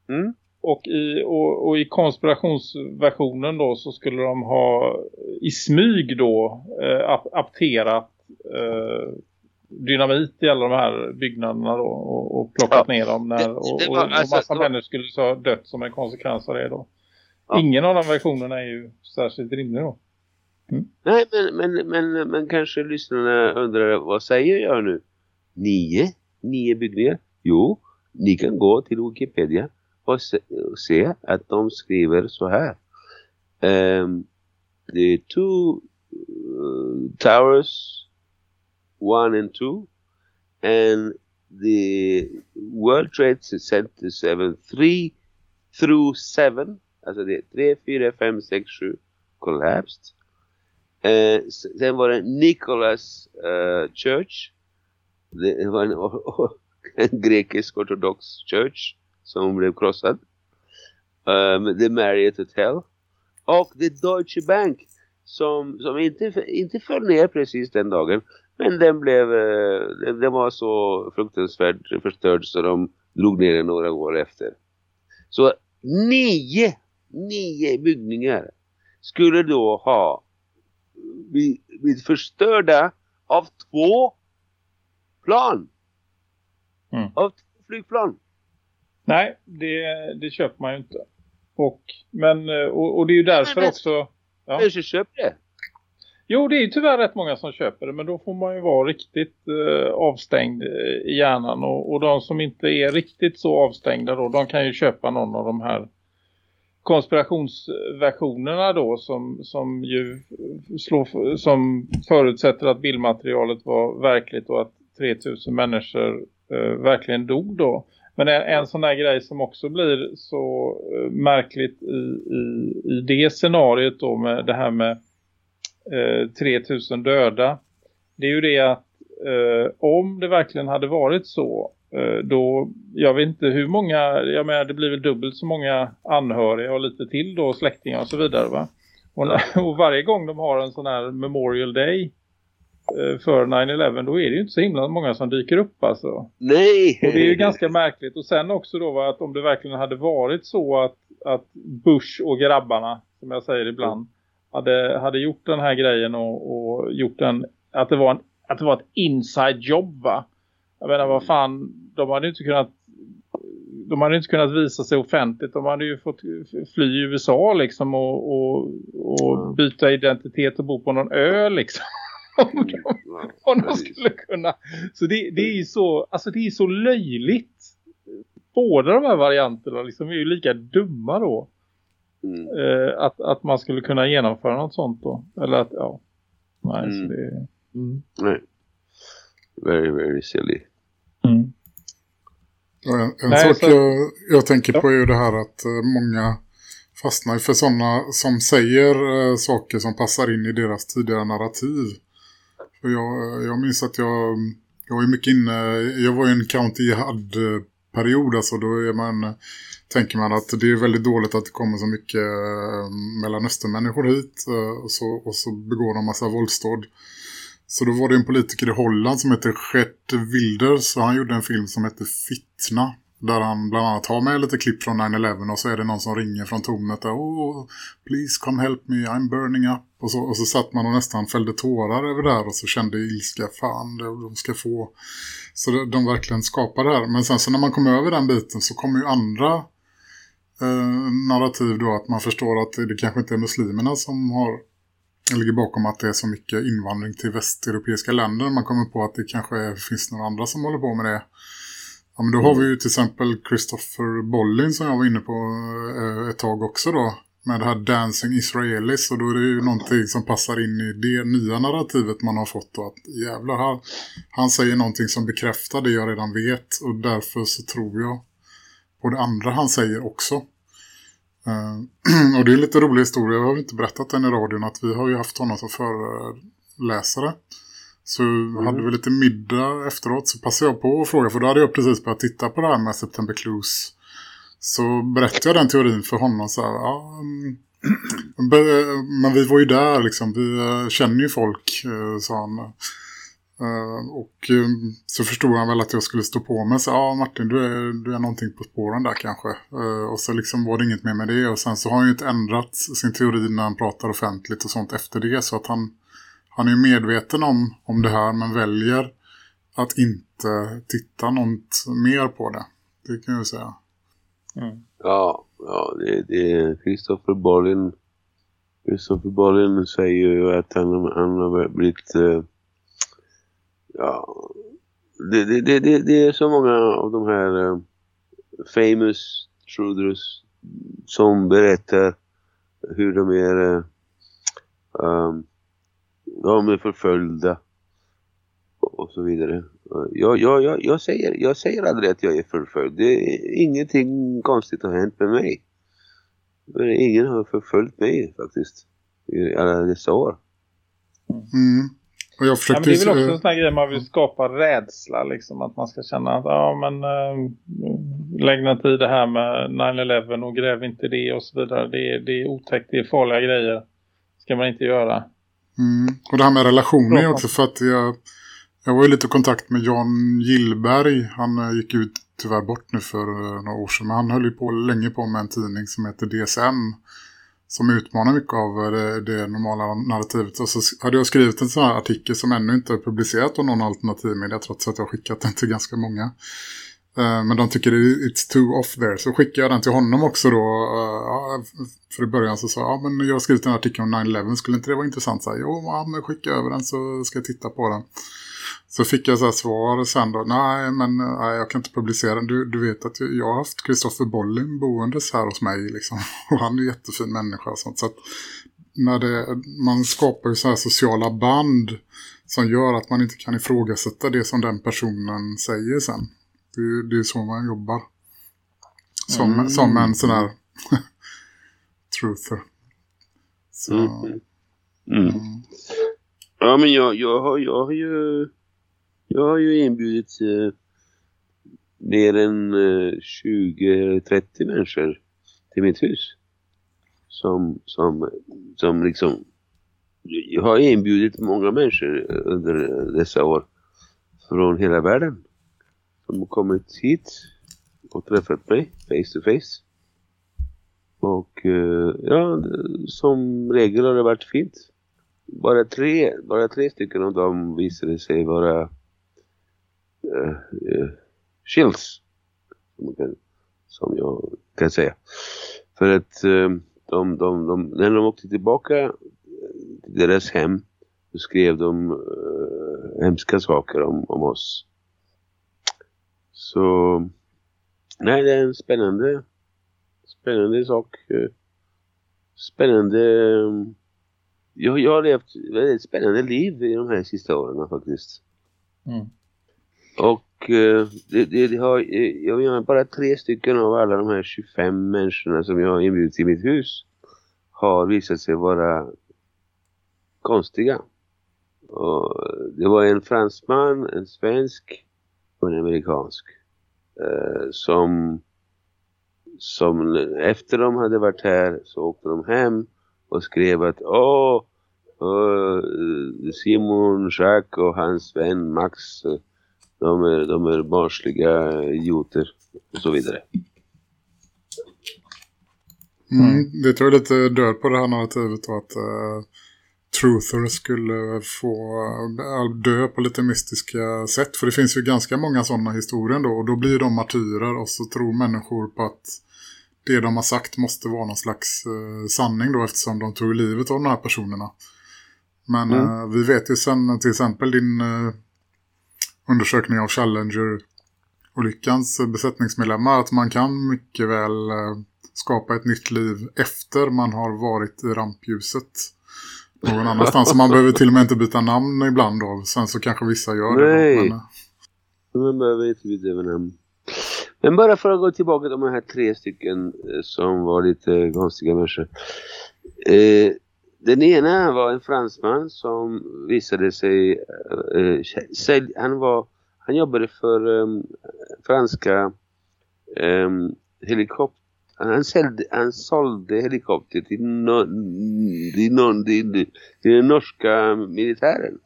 Mm. Och i, och, och i konspirationsversionen då så skulle de ha i smyg då eh, ap apterat eh, dynamit i alla de här byggnaderna då och, och plockat Ja. ner dem när, och, och, och alltså, massa människor skulle så ha dött som en konsekvens av det då. Ja. Ingen av de versionerna är ju särskilt rimlig då. Nej, men, men, men, men kanske lyssnarna undrar, vad säger jag nu? Nio? Nio byggningar? Jo, ni kan gå till Wikipedia och se, se att de skriver så här. Um, the two uh, towers, one and two, and the World Trade Center 7, three through seven, alltså det är 3, 4, 5, 6, 7 collapsed. Eh, sen var det Nicholas eh, Church. Det var en, en grekisk ortodox church som blev krossad. Um, the Marriott Hotel. Och The Deutsche Bank som, som inte, inte föll ner precis den dagen. Men den blev, eh, den, var så fruktansvärt förstörd så de drog ner den några år efter. Så nio, nio byggningar skulle då ha blivit bli förstörda av två plan. Mm. Av två flygplan. Nej, det, det köper man ju inte. Och, men, eh, och, och det är ju därför men- också... Ja. Kanske köp det. Jo, det är ju tyvärr rätt många som köper det. Men då får man ju vara riktigt eh, avstängd eh, i hjärnan. Och, och de som inte är riktigt så avstängda då, de kan ju köpa någon av de här konspirationsversionerna då som, som ju slår, som förutsätter att bildmaterialet var verkligt och att 3000 människor eh, verkligen dog då. Men en, en sån där grej som också blir så eh, märkligt i, i, i det scenariot då med det här med eh, 3000 döda. Det är ju det att eh, om det verkligen hade varit så eh, då, jag vet inte hur många, jag menar det blir väl dubbelt så många anhöriga och lite till då släktingar och så vidare va. Och, och varje gång de har en sån här Memorial Day för 9-11 då är det ju inte så himla många som dyker upp alltså. Nej! Och det är ju ganska märkligt. Och sen också då att om det verkligen hade varit så att, att Bush och grabbarna, som jag säger ibland, hade, hade gjort den här grejen och, och gjort den, att det var en att det var ett inside jobb va. Jag menar vad fan, de hade inte kunnat de hade inte kunnat visa sig offentligt. De hade ju fått fly i USA liksom och, och, och byta identitet och bo på någon ö liksom. Om de, om de skulle kunna. Så det, det är ju så, alltså det är så löjligt. Båda de här varianterna liksom är ju lika dumma då. Mm. Eh, att, att man skulle kunna genomföra något sånt då. Eller att, ja. Nej, mm. så det... Mm. Nej. Very, very silly. Mm. En, en Nej, sak så... jag, jag, tänker ja. på är ju det här att uh, många fastnar för sådana som säger uh, saker som passar in i deras tidigare narrativ. Och jag, jag minns att jag, jag var mycket inne, jag var i en county jihad-period, alltså då är man, tänker man att det är väldigt dåligt att det kommer så mycket eh, mellanöstermänniskor hit eh, och, så, och så begår de massa våldsdåd. Så då var det en politiker i Holland som heter Gert Wilders och han gjorde en film som heter Fitna. Där han bland annat har med lite klipp från 9-11 och så är det någon som ringer från tornet där, oh, please come help me, I'm burning up. Och så, och så satt man och nästan fällde tårar över det här och så kände ilska, fan, de ska få. Så de, de verkligen skapar det här. Men sen så när man kommer över den biten så kommer ju andra eh, narrativ då att man förstår att det kanske inte är muslimerna som har ligger bakom att det är så mycket invandring till västeuropeiska länder. Man kommer på att det kanske finns några andra som håller på med det. Ja, men då har vi ju till exempel Christopher Bollin som jag var inne på eh, ett tag också då. Med det här Dancing Israelis och då är det ju någonting som passar in i det nya narrativet man har fått då. Att jävlar, här, han säger någonting som bekräftar det jag redan vet och därför så tror jag på det andra han säger också. Uh, och det är en lite rolig historia, jag har inte berättat den i radion att vi har ju haft honom som föreläsare. Så mm. hade vi lite middag efteråt så passade jag på att fråga för då hade jag precis börjat titta på det här med September Clues. Så berättade jag den teorin för honom så här, ja, mm, eh, men vi var ju där liksom, vi eh, känner ju folk, eh, sa han. Och så förstod han väl att jag skulle stå på mig. Så ja Martin du är, du är någonting på spåren där kanske. Och så liksom var det inget mer med det. Och sen så har han ju inte ändrat sin teori när han pratar offentligt och sånt efter det. Så att han, han är medveten om, om det här men väljer att inte titta något mer på det. Det kan jag säga. Mm. Ja, ja det, det Christopher Bolin Christopher Bolin säger ju att han, han har blivit... Uh ja, det, det, det, det är så många av de här uh, famous truthers som berättar hur de är uh, um, de är förföljda och så vidare. Jag, jag, jag, jag, säger, jag säger aldrig att jag är förföljd. Det är ingenting konstigt har hänt med mig. Ingen har förföljt mig faktiskt i alla dessa år. Mm. Och jag försökte... Ja, det är väl också en sån här grej man vill skapa rädsla liksom. Att man ska känna att ja men äh, lägg ner tid det här med 9-11 och gräv inte det och så vidare. Det är, det är otäckt, det är farliga grejer. ska man inte göra. Mm. Och det här med relationer också för att jag, jag var ju lite i kontakt med Jan Gillberg. Han äh, gick ut tyvärr bort nu för äh, några år sedan. Men han höll ju på länge på med en tidning som heter DSM som utmanar mycket av det, det, normala narrativet. Och så hade jag skrivit en sån här artikel som ännu inte är publicerat av någon alternativmedia trots att jag skickat den till ganska många. Eh, men de tycker it's too off there. Så skickade jag den till honom också då. Eh, för i början så sa jag, ja men jag har skrivit en artikel om 9-11, skulle inte det vara intressant? Så här, jo, ja, men skicka över den så ska jag titta på den. Så fick jag så svar sen då, nej men nej, jag kan inte publicera den. Du, du vet att jag har haft Kristoffer Bollin boendes här hos mig liksom. Och han är en jättefin människa och sånt. Så att när det, man skapar ju så här sociala band som gör att man inte kan ifrågasätta det som den personen säger sen. Det, det är så man jobbar. Som, mm. som en sån här truther. Så. Mm. Mm. Ja men jag, jag, har, jag har ju jag har ju inbjudit eh, mer än eh, 20-30 människor till mitt hus. Som, som, som liksom... Jag har inbjudit många människor under dessa år från hela världen. Som har kommit hit och träffat mig face to face. Och eh, ja, som regel har det varit fint. bara tre, bara tre stycken av dem visade sig vara eh, eh, uh, uh, shields. Som, kan, som jag kan säga. För att uh, de, de, de, när de åkte tillbaka till deras hem så skrev de uh, hemska saker om, om oss. Så nej, det är en spännande spännande sak. Spännande jag, jag har levt väldigt spännande liv i de här sista åren faktiskt. Mm. Och eh, det, det, det, har, jag menar bara tre stycken av alla de här 25 människorna som jag har inbjudit till mitt hus har visat sig vara konstiga. Och det var en fransman, en svensk amerikansk eh, som, som efter de hade varit här så åkte de hem och skrev att åh, eh, Simon, Jacques och hans vän Max de är, de är barnsliga idioter och så vidare. Mm, det tror jag lite död på det här narrativet och att uh, Truther skulle få uh, dö på lite mystiska sätt. För det finns ju ganska många sådana historier då och då blir de martyrer och så tror människor på att det de har sagt måste vara någon slags uh, sanning då eftersom de tog livet av de här personerna. Men mm. uh, vi vet ju sen till exempel din uh, undersökning av Challenger-olyckans besättningsmedlemmar att man kan mycket väl uh, skapa ett nytt liv efter man har varit i rampljuset någon annanstans. så man behöver till och med inte byta namn ibland då. Sen så kanske vissa gör Nej. det. Men, man behöver inte byta namn. Men bara för att gå tillbaka till de här tre stycken eh, som var lite konstiga människor. Eh, den ena var en fransman som visade sig, eh, han var, han jobbade för franska helikopter, han, sålde, han sålde helikopter till, no, till, no, till, till den norska militären.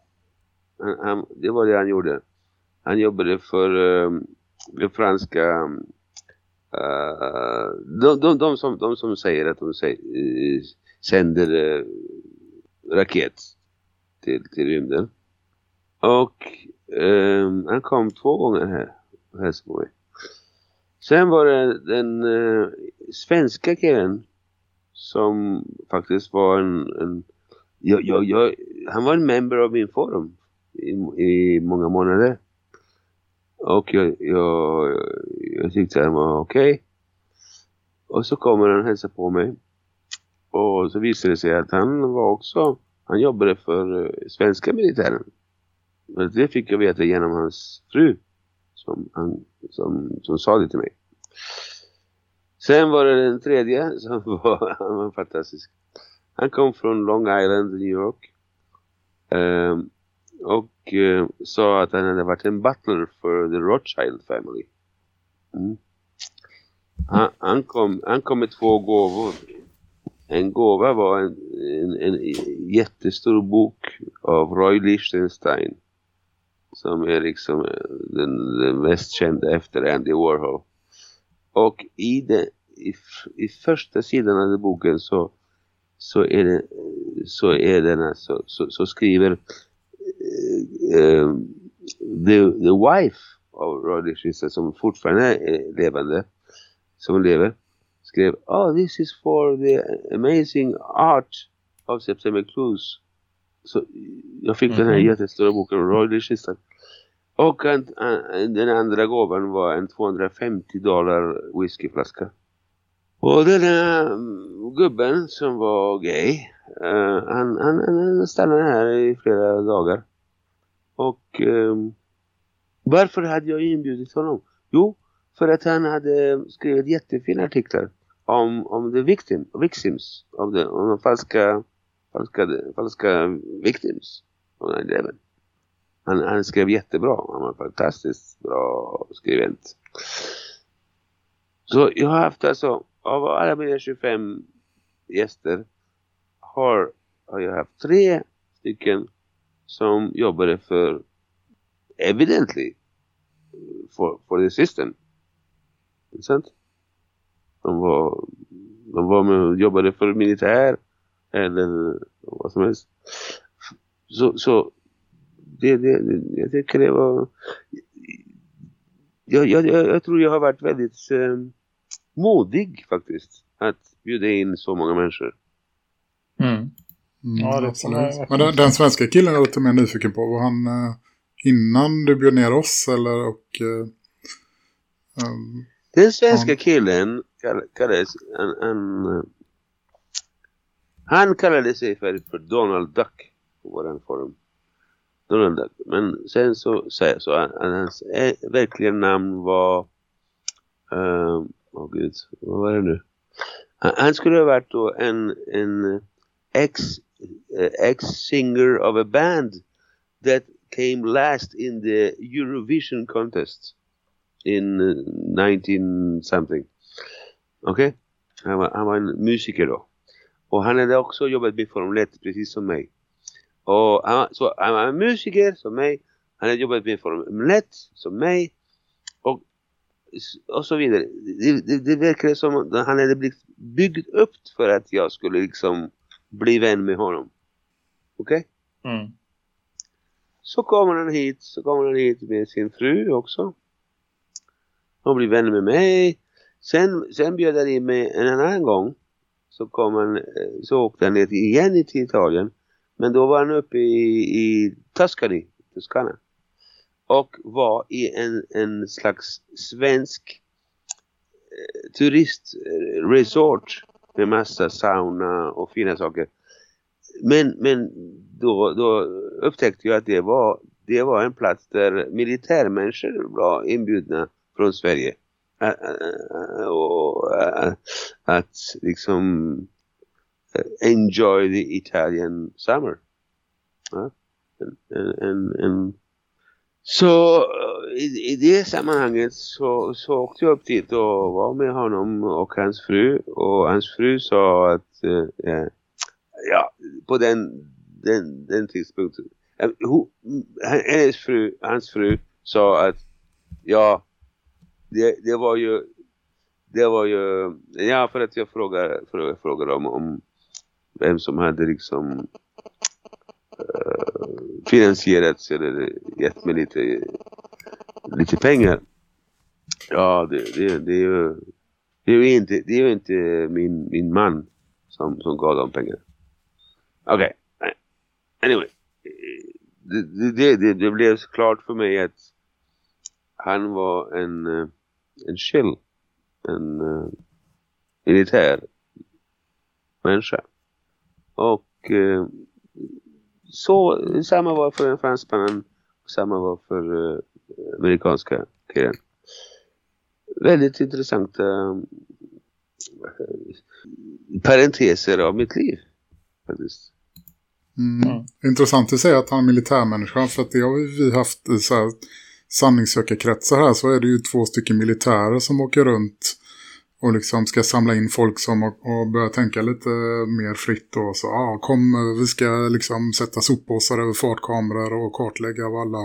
Han, han, det var det han gjorde. Han jobbade för ehm, um, de franska uh, de, de, de, som, de som säger att de säger, uh, sänder uh, raket till, till rymden. Och um, han kom två gånger här och hälsade på mig. Sen var det den uh, svenska killen som faktiskt var en, en jag, jag, jag, han var en member av min forum i, i många månader. Och jag, jag, jag tyckte han var okej. Okay. Och så kommer han och hälsar på mig. Och så visade det sig att han var också, han jobbade för eh, svenska militären. Och det fick jag veta genom hans fru som, han, som, som sa det till mig. Sen var det den tredje som var, han var fantastisk. Han kom från Long Island, New York. Um, och uh, sa att han hade varit en butler för the Rothschild family. Mm. Han, han, kom, han kom med två gåvor. En gåva var en, en, en jättestor bok av Roy Lichtenstein. Som är liksom eh, den, den mest kända efter Andy Warhol. Och i, det, i, i första sidan av boken så, så är det så är den alltså, så, så skriver uh, the, the wife av Roy Lichtenstein som fortfarande är levande som lever skrev Oh, this is for the amazing art of September Clues. Så jag fick mm -hmm. den här mhm. jättestora boken Roy Lichtenstein. Och en, en, den andra gåvan var en 250 dollar whiskyflaska. Och den här mm, gubben som var gay, uh, han, han, han stannade här i flera dagar. Och um, varför hade jag inbjudit honom? Jo, för att han hade skrivit jättefina artiklar om, om the victim, victims, om, om de falska, falska, falska victims. Han, han skrev jättebra. Han var fantastiskt bra skrivent. Så jag har haft alltså, av alla mina 25 gäster har, har jag haft tre stycken som jobbade för evidently for, for the system. Sant? De var, de var med, jobbade för militär eller vad som helst. så, så det, det, jag tycker det var jag, jag, jag tror jag har varit väldigt eh, modig faktiskt att bjuda in så många människor. Mm. Mm, Ja, det absolut. Men den, den svenska killen är lite mer nyfiken på. Var han eh, innan du bjöd ner oss eller och... Eh, ehm, Den svenska Ja. killen kall, kallades en, en, eh, han kallade sig för, för Donald Duck på våran forum. Donald Men sen så säger så att hans verkliga namn var ehm, Åh oh gud, vad var det nu? Han, han skulle ha varit då en, en eh, ex, eh, ex-singer of a band that came last in the Eurovision contest in eh, 19 something. Okej? Han, var, han var en musiker då. Och han hade också jobbat med Formel 1 precis som mig. Och han, så han var en musiker som mig. Han hade jobbat med Formel 1 som mig. Och, och så vidare. Det, det, det verkar som att han hade blivit byggd upp för att jag skulle liksom bli vän med honom. Okej? Mm. Så kommer han hit, så kommer han hit med sin fru också. Och blir vän med mig. Sen, sen bjöd han in mig en annan gång. Så kom han, eh, så åkte han ner igen till Italien. Men då var han uppe i, i Tuscany, Toscana. Och var i en, en slags svensk eh, turistresort. Med massa sauna och fina saker. Men, men då, då upptäckte jag att det var, det var en plats där militärmänniskor var inbjudna från Sverige. Ä- ä- Och att liksom enjoy the Italian summer. Ja. En, en, en, en. Så i, i det sammanhanget så, så åkte jag upp dit och var med honom och hans fru. Och hans fru sa att eh, eh ja, på den, den, den tidspunkten. Hennes fru, hans fru sa att ja, det, det var ju det var ju, ja för att jag frågade, frågade, frågade om, om vem som hade liksom eh, finansierat eller gett mig lite, lite pengar. Ja, det, det, det är ju det är ju inte, det är ju inte min, min man som, som gav dem pengar. Okej. Okay. Anyway. Det, det, det, det blev klart för mig att han var en, en chill. En uh, militär människa. Och uh, så, samma var för en fransmannen. Samma var för uh, amerikanska killen. Väldigt intressanta uh, parenteser av mitt liv. Faktiskt. Mm. Mm. Intressant att säga att han är militärmänniska för att det har vi haft i så här sanningssökarkretsar här så är det ju två stycken militärer som åker runt och liksom ska samla in folk som och, och börjar tänka lite mer fritt och så ja ah, kom vi ska liksom sätta soppåsar över fartkameror och kartlägga av alla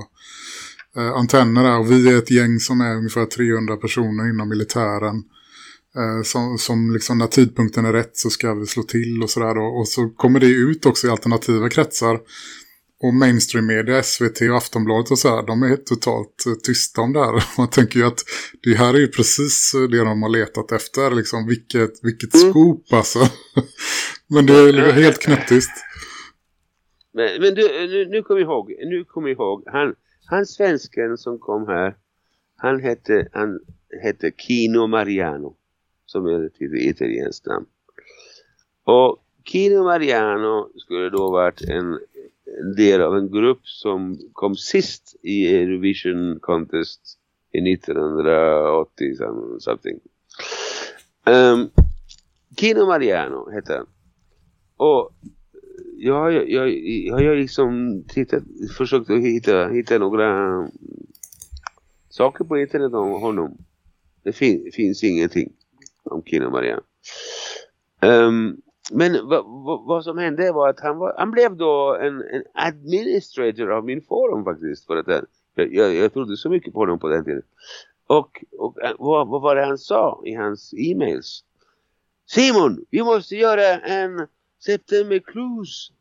eh, antenner där och vi är ett gäng som är ungefär 300 personer inom militären Eh, som, som liksom när tidpunkten är rätt så ska vi slå till och sådär då. Och så kommer det ut också i alternativa kretsar. Och mainstream media, SVT och Aftonbladet och så här, de är totalt eh, tysta om det här. Man tänker ju att det här är ju precis det de har letat efter. Liksom, vilket, vilket Mm. scoop alltså. Men det är helt knäpptyst. Men, men du, nu, nu kommer jag ihåg, nu kommer jag ihåg, han, han svensken som kom här, han hette, han hette Kino Mariano, som är ett italienskt namn. Och Kino Mariano skulle då varit en del av en grupp som kom sist i Eurovision Contest i 1980 something. Um, Kino Mariano hette han. Och Ja, jag, jag, jag har liksom tittat, försökt att hitta, hitta några ehm, saker på internet om honom. Det fin, finns ingenting om Kino Mariano. Um, men vad va, vad som hände var att han, var, han blev då en, en administrator av min forum faktiskt. För att jag, jag, jag trodde så mycket på honom på den tiden. Och, och eh, vad, vad var det han sa i hans e-mails? Simon, vi måste göra en September Cruise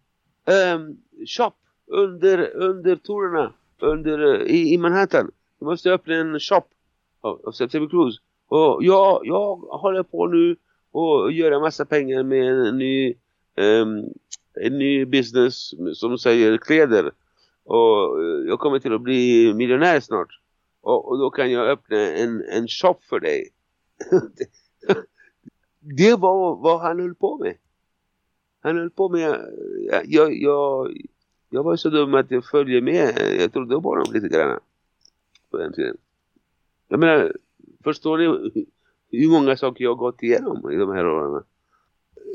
um, shop under, under turerna under, eh, i, i Manhattan. Vi måste öppna en shop av, av September Cruise. Och jag, jag håller på nu och göra massa pengar med en ny, um, en ny business som säger kläder. Och eh, jag kommer till att bli miljonär snart. Och, och då kan jag öppna en, en shop för dig. det var vad han höll på med. Han höll på med, jag, jag, jag var så dum att jag följde med. Jag trodde på honom lite grann. På den tiden. Jag menar, förstår ni hur många saker jag har gått igenom i de här åren?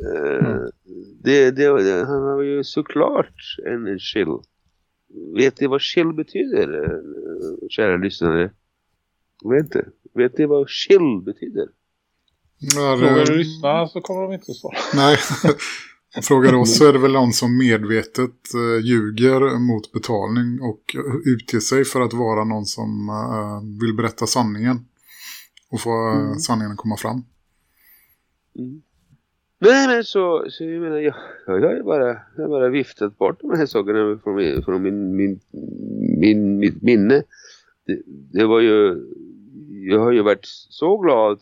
Eh, mm. det, det, han var ju såklart en, chill. Vet ni vad chill betyder, eh, kära lyssnare? Vet ni? Vet ni vad chill betyder? Ja, det... Frågar du lyssnarna så kommer de inte svara. Nej, frågar oss så är det väl någon som medvetet uh, ljuger mot betalning och utger sig för att vara någon som uh, vill berätta sanningen och få mm. sanningen att komma fram. Mm. Nej men så, så jag menar jag, jag har ju bara, jag har bara viftat bort de här sakerna från, min, från min, min, min, mitt minne. Det, det var ju, jag har ju varit så glad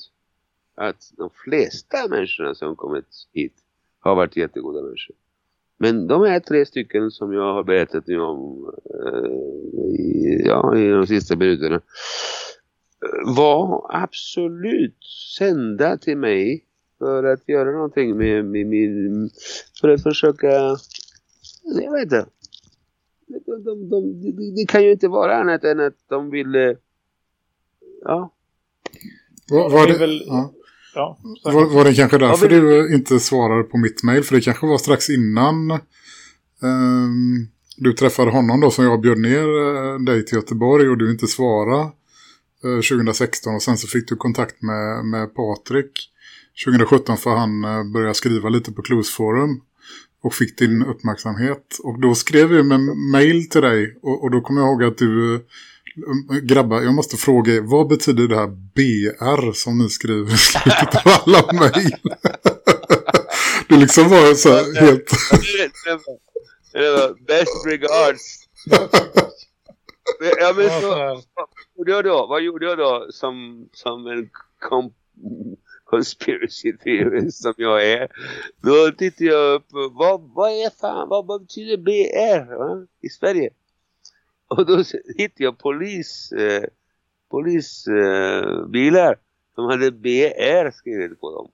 att de flesta människorna som kommit hit har varit jättegoda människor. Men de här tre stycken som jag har berättat nu om eh, i, ja, i de sista minuterna var absolut sända till mig för att göra någonting med, med min för att försöka jag vet inte de, de, de, det kan ju inte vara annat än att de ville ja var, var det, väl, ja. Ja, var, var det kanske därför ja, du inte svarade på mitt mejl? För det kanske var strax innan um, du träffade honom då som jag bjöd ner uh, dig till Göteborg och du inte svarade 2016 och sen så fick du kontakt med, med Patrik 2017 för han uh, började skriva lite på Clues Forum och fick din uppmärksamhet. Och då skrev jag med mejl till dig och, och då kommer jag ihåg att du Grabbar, jag måste fråga vad betyder det här BR som ni skriver i slutet av alla mejl? det liksom var så här helt... Best regards. ja, men så, vad gjorde jag då? Vad gjorde jag då som, som en kom, conspiracy theorist som jag är? Då tittade jag upp, vad, vad är fan, vad, vad betyder BR va? i Sverige? Och då hittade jag polis, eh, polisbilar eh, som hade BR skrivet på dem.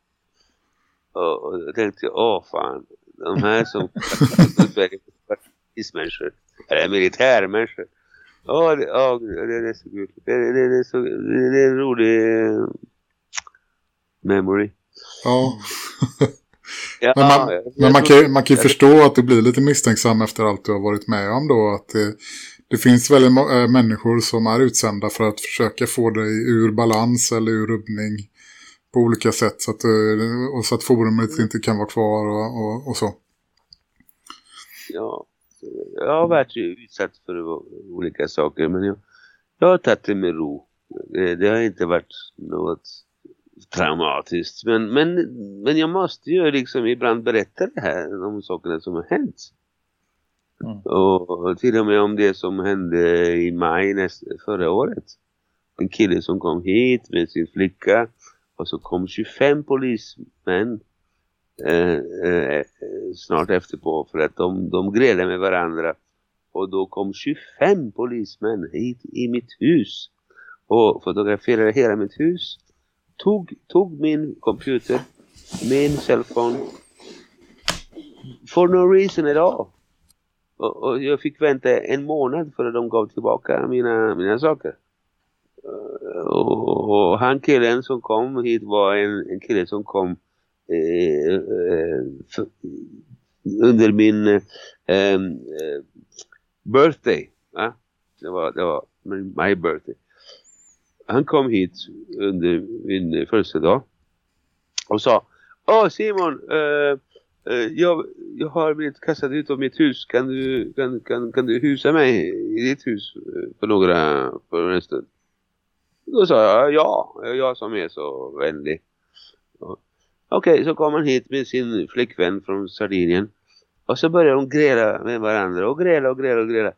Och, och då tänkte jag, åh fan, de här som polismänniskor, eller militärmänniskor. Ja, det, ja, det är så kul. Det, det, det, är så, det är en rolig eh, memory. Ja. ja men man, men man kan, man kan ju förstå att du blir lite misstänksam efter allt du har varit med om då. Att det, det finns väldigt äh, människor som är utsända för att försöka få dig ur balans eller ur rubbning på olika sätt så att, eh, och så att forumet inte kan vara kvar och, och, och, så. Ja, jag har varit utsatt för olika saker men jag, jag har tagit det med ro. Det, det har inte varit något traumatiskt men, men, men jag måste ju liksom ibland berätta det här, de sakerna som har hänt. Mm. Och till och med om det som hände i maj näst, förra året. En kille som kom hit med sin flicka och så kom 25 polismän eh, eh, snart efterpå för att de, de grälade med varandra. Och då kom 25 polismän hit i mitt hus och fotograferade hela mitt hus. Tog, tog min computer, min cellphone for no reason at all. Och, och, jag fick vänta en månad för att de gav tillbaka mina, mina saker. Eh, och, och, han killen som kom hit var en, en kille som kom Eh, eh, för, under min eh, eh, birthday. Va? Det, var, det var my birthday. Han kom hit under min födelsedag och sa Åh Simon, uh, Eh, jag, jag har blivit kastad ut av mitt hus. Kan du, kan, kan, kan du husa mig i ditt hus för några för en stund? Då sa jag ja, jag som är så vänlig. Okej, okay, så kom han hit med sin flickvän från Sardinien. Och så började de gräla med varandra och gräla och gräla och gräla.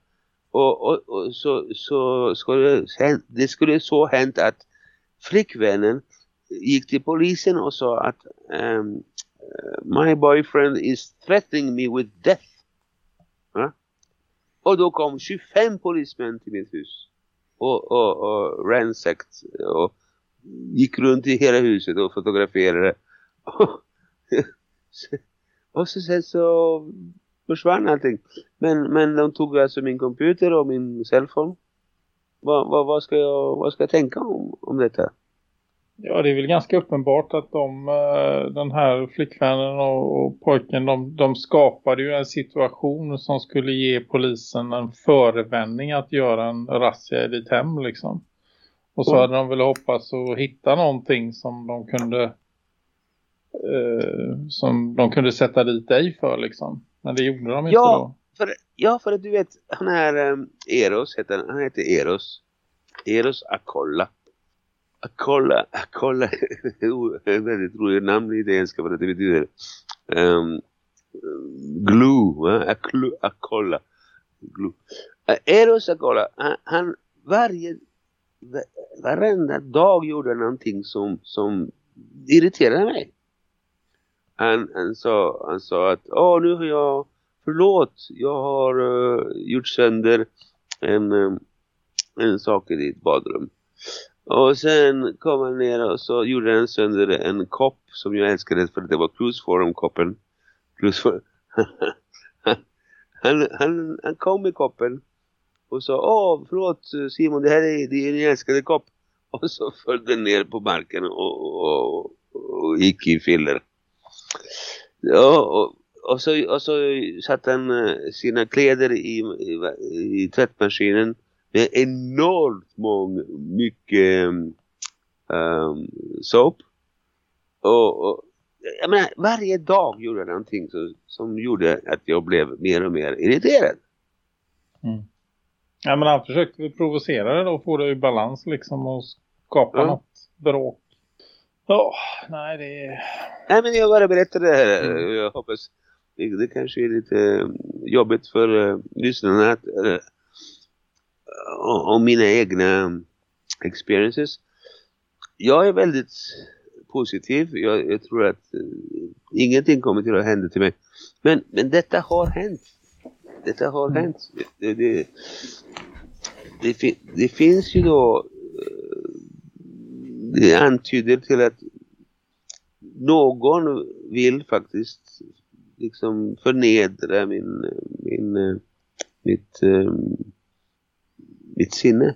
Och, och, och så, så skulle det skulle så hänt att flickvännen gick till polisen och sa att um, My boyfriend is threatening me with death. Ja? Och då kom 25 polismän till mitt hus. Och, och, och ransacked och gick runt i hela huset och fotograferade. och så sen så försvann allting. Men, men de tog alltså min computer och min cellphone. Vad, vad, vad, ska, jag, vad ska jag tänka om, om detta? Ja, det är väl ganska uppenbart att de, eh, den här flickvännen och, och pojken, de, de skapade ju en situation som skulle ge polisen en förevändning att göra en razzia i ditt hem liksom. Och så hade de väl hoppats att hitta någonting som de kunde eh, som de kunde sätta dit dig för liksom. Men det gjorde de inte ja, då. För, ja, för att du vet, han är um, Eros, heter, han heter Eros. Eros Akolla. Akolla, Akolla, ett väldigt roligt namn i italienska för att det betyder um, glue, va? Akolla. Glue. Uh, Eros Akolla, han, han varje varenda dag gjorde någonting som, som irriterade mig. Han, han, sa, han sa att Åh, nu har jag, förlåt, jag har uh, gjort sönder en, um, en sak i ditt badrum. Och sen kom han ner och så gjorde han sönder en kopp som jag älskade för det var Cruiseforum-koppen. Han, han, han kom med koppen och sa Åh, förlåt Simon, det här är, din älskade kopp. Och så föll den ner på marken och, och, och gick i filler. Ja, och, och, så, och så satte han eh, sina kläder i, i, i tvättmaskinen med enormt många, mycket um, soap. Och, och, jag menar, varje dag gjorde han någonting som, som gjorde att jag blev mer och mer irriterad. Mm. Ja, men han försökte provocera det då, få det i balans liksom och skapa ja. något bråk. Ja, nej det är... Nej men jag bara berättade det här. Mm. Jag hoppas det, det kanske är lite eh, jobbigt för uh, lyssnarna att, uh, om mina egna experiences. Jag är väldigt positiv. Jag, jag tror att uh, ingenting kommer till att hända till mig. Men, men detta har hänt. Detta har mm. hänt. Det, det, det, det, finns ju då det antyder till att någon vill faktiskt liksom förnedra min, min mitt, ehm, mitt sinne.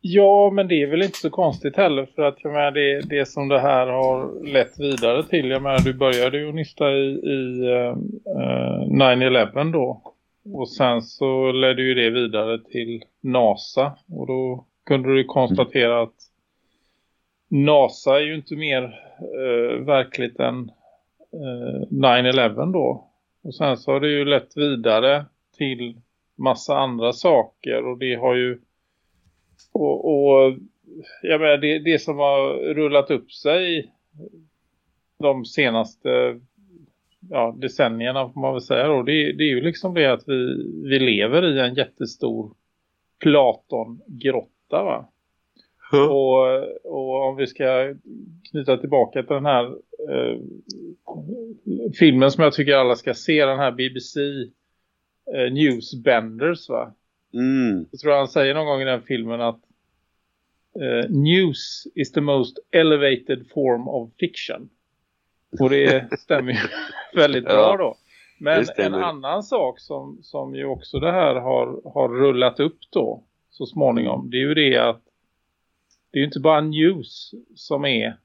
Ja, men det är väl inte så konstigt heller för att jag menar, det, det som det här har lett vidare till. Jag menar, du började ju nysta i, i eh, eh, uh, 9-11 då. Och sen så ledde ju det vidare till NASA. Och då kunde du konstatera att NASA är ju inte mer uh, verkligt än 9-11 då. Och sen så har det ju lett vidare till massa andra saker och det har ju och, och jag menar, det, det som har rullat upp sig de senaste ja, decennierna får man väl säga då. Det, det är ju liksom det att vi, vi lever i en jättestor Platon-grotta va? Mm. Och, och om vi ska knyta tillbaka till den här eh, filmen som jag tycker alla ska se, den här BBC eh, Newsbenders va? Mm. Jag tror han säger någon gång i den filmen att uh, news is the most elevated form of fiction. Och det stämmer ju väldigt bra ja, då. Men en annan sak som, som ju också det här har, har rullat upp då så småningom. Det är ju det att det är ju inte bara news som är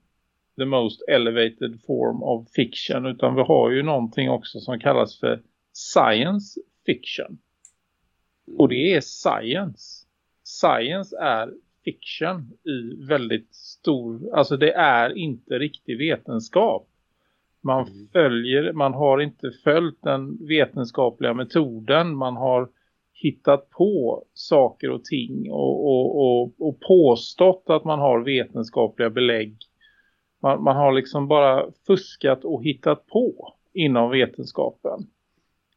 the most elevated form of fiction utan vi har ju någonting också som kallas för science fiction. Och det är science. Science är fiction i väldigt stor, alltså det är inte riktig vetenskap. Man följer, man har inte följt den vetenskapliga metoden, man har hittat på saker och ting och, och, och, och påstått att man har vetenskapliga belägg. Man, man, har liksom bara fuskat och hittat på. inom vetenskapen.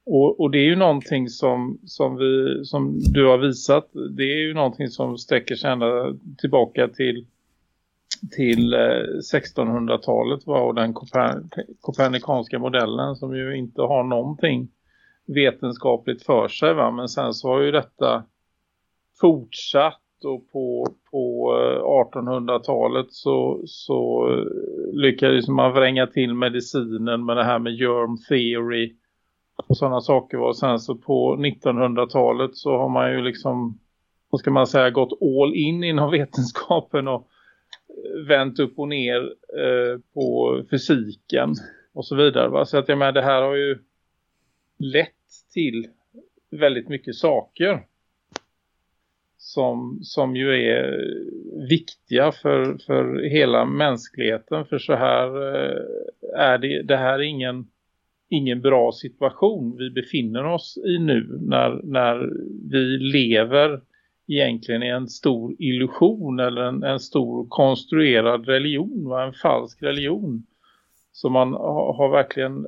Och, och, det är ju någonting som, som, vi, som du har visat, det är ju någonting som sträcker sig ända tillbaka till, till eh, 1600-talet och den Koper kopernikanska modellen som ju inte har någonting vetenskapligt för sig va? men sen så har ju detta fortsatt och på, på eh, 1800-talet så, så eh, lyckades man vränga till medicinen med det här med germ theory och sådana saker. Och sen så på 1900-talet så har man ju liksom, vad ska man säga, gått all in inom vetenskapen och eh, vänt upp och ner eh, på fysiken och så vidare. Va? Så att jag menar, det här har ju lett till väldigt mycket saker som, som ju är viktiga för, för hela mänskligheten. För så här eh, är det, det här är ingen, ingen bra situation vi befinner oss i nu när, när vi lever egentligen i en stor illusion eller en, en stor konstruerad religion, en falsk religion som man har, har verkligen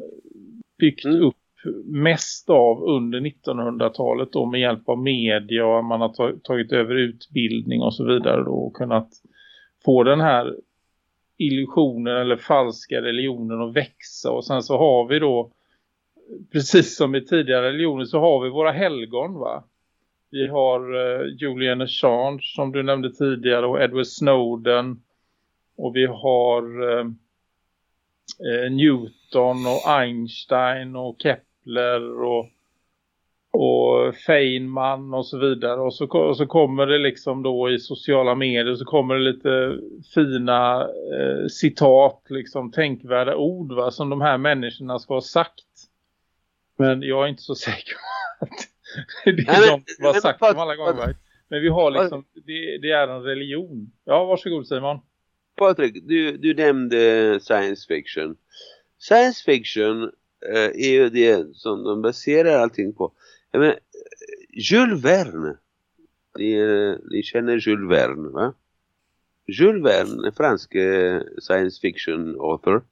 byggt mm. upp mest av under 1900-talet då med hjälp av media och man har tagit över utbildning och så vidare då och kunnat få den här illusionen eller falska religionen att växa. Och sen så har vi då precis som i tidigare religioner så har vi våra helgon va? Vi har uh, Julian Assange som du nämnde tidigare och Edward Snowden. Och vi har uh, Newton och Einstein och Kepler. Kepler och, och Feynman och så vidare. Och så, och så kommer det liksom då i sociala medier så kommer det lite fina eh, citat, liksom tänkvärda ord va, som de här människorna ska ha sagt. Men jag är inte så säker på att det är Nej, de har sagt dem alla gånger. Men vi har liksom, det, det, är en religion. Ja, varsågod Simon. Patrik, du, du nämnde science fiction. Science fiction Eh, är ju det som de baserar allting på. Jag menar, eh, Jules Verne. Ni, eh, ni känner Jules Verne va? Jules Verne, en fransk science fiction author.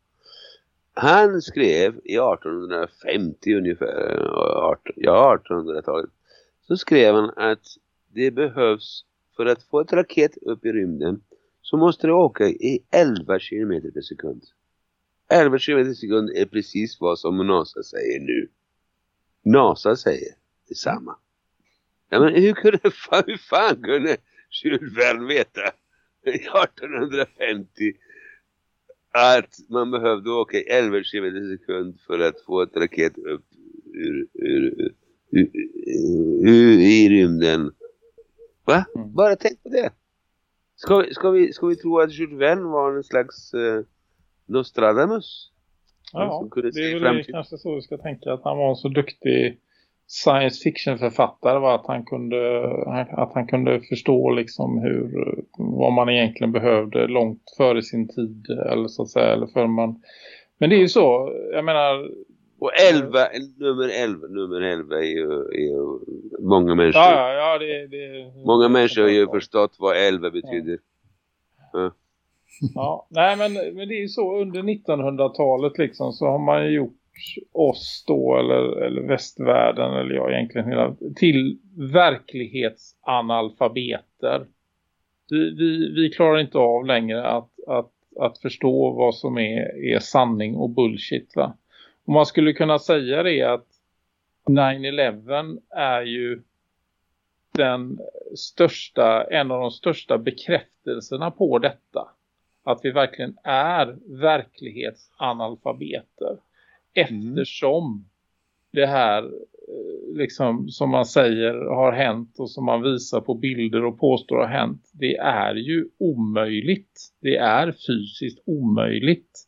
Han skrev i 1850 ungefär, 18, ja 1800-talet. Så skrev han att det behövs för att få ett raket upp i rymden så måste det åka i 11 km per sekund. 11 km sekund är precis vad som NASA säger nu. NASA säger detsamma. Ja, men hur, kunde, hur fan kunde Jules Verne veta 1850 att man behövde åka 11 km sekund för att få ett raket upp ur, ur, ur, ur i rymden. Va? Mm. Bara tänk på det. Ska vi, ska, vi, ska vi tro att Jules Verne var en slags... Uh, Nostradamus. Ja, det är väl kanske så vi ska tänka att han var en så duktig science fiction författare var att han kunde att han kunde förstå liksom hur vad man egentligen behövde långt före sin tid eller så att säga eller för man men det är ju så jag menar och 11 nummer 11 nummer 11 är ju, är ju många människor ja, ja, det, det, många människor har ju förstått vad 11 betyder ja. Ja. Ja, nej men, men det är ju så under 1900-talet liksom så har man ju gjort oss då eller, eller västvärlden eller jag egentligen hela, till verklighetsanalfabeter. Vi, vi, vi klarar inte av längre att, att, att förstå vad som är, är sanning och bullshit va. Och man skulle kunna säga det att 9-11 är ju den största, en av de största bekräftelserna på detta att vi verkligen är verklighetsanalfabeter. Eftersom mm. det här eh, liksom som man säger har hänt och som man visar på bilder och påstår har hänt. Det är ju omöjligt. Det är fysiskt omöjligt.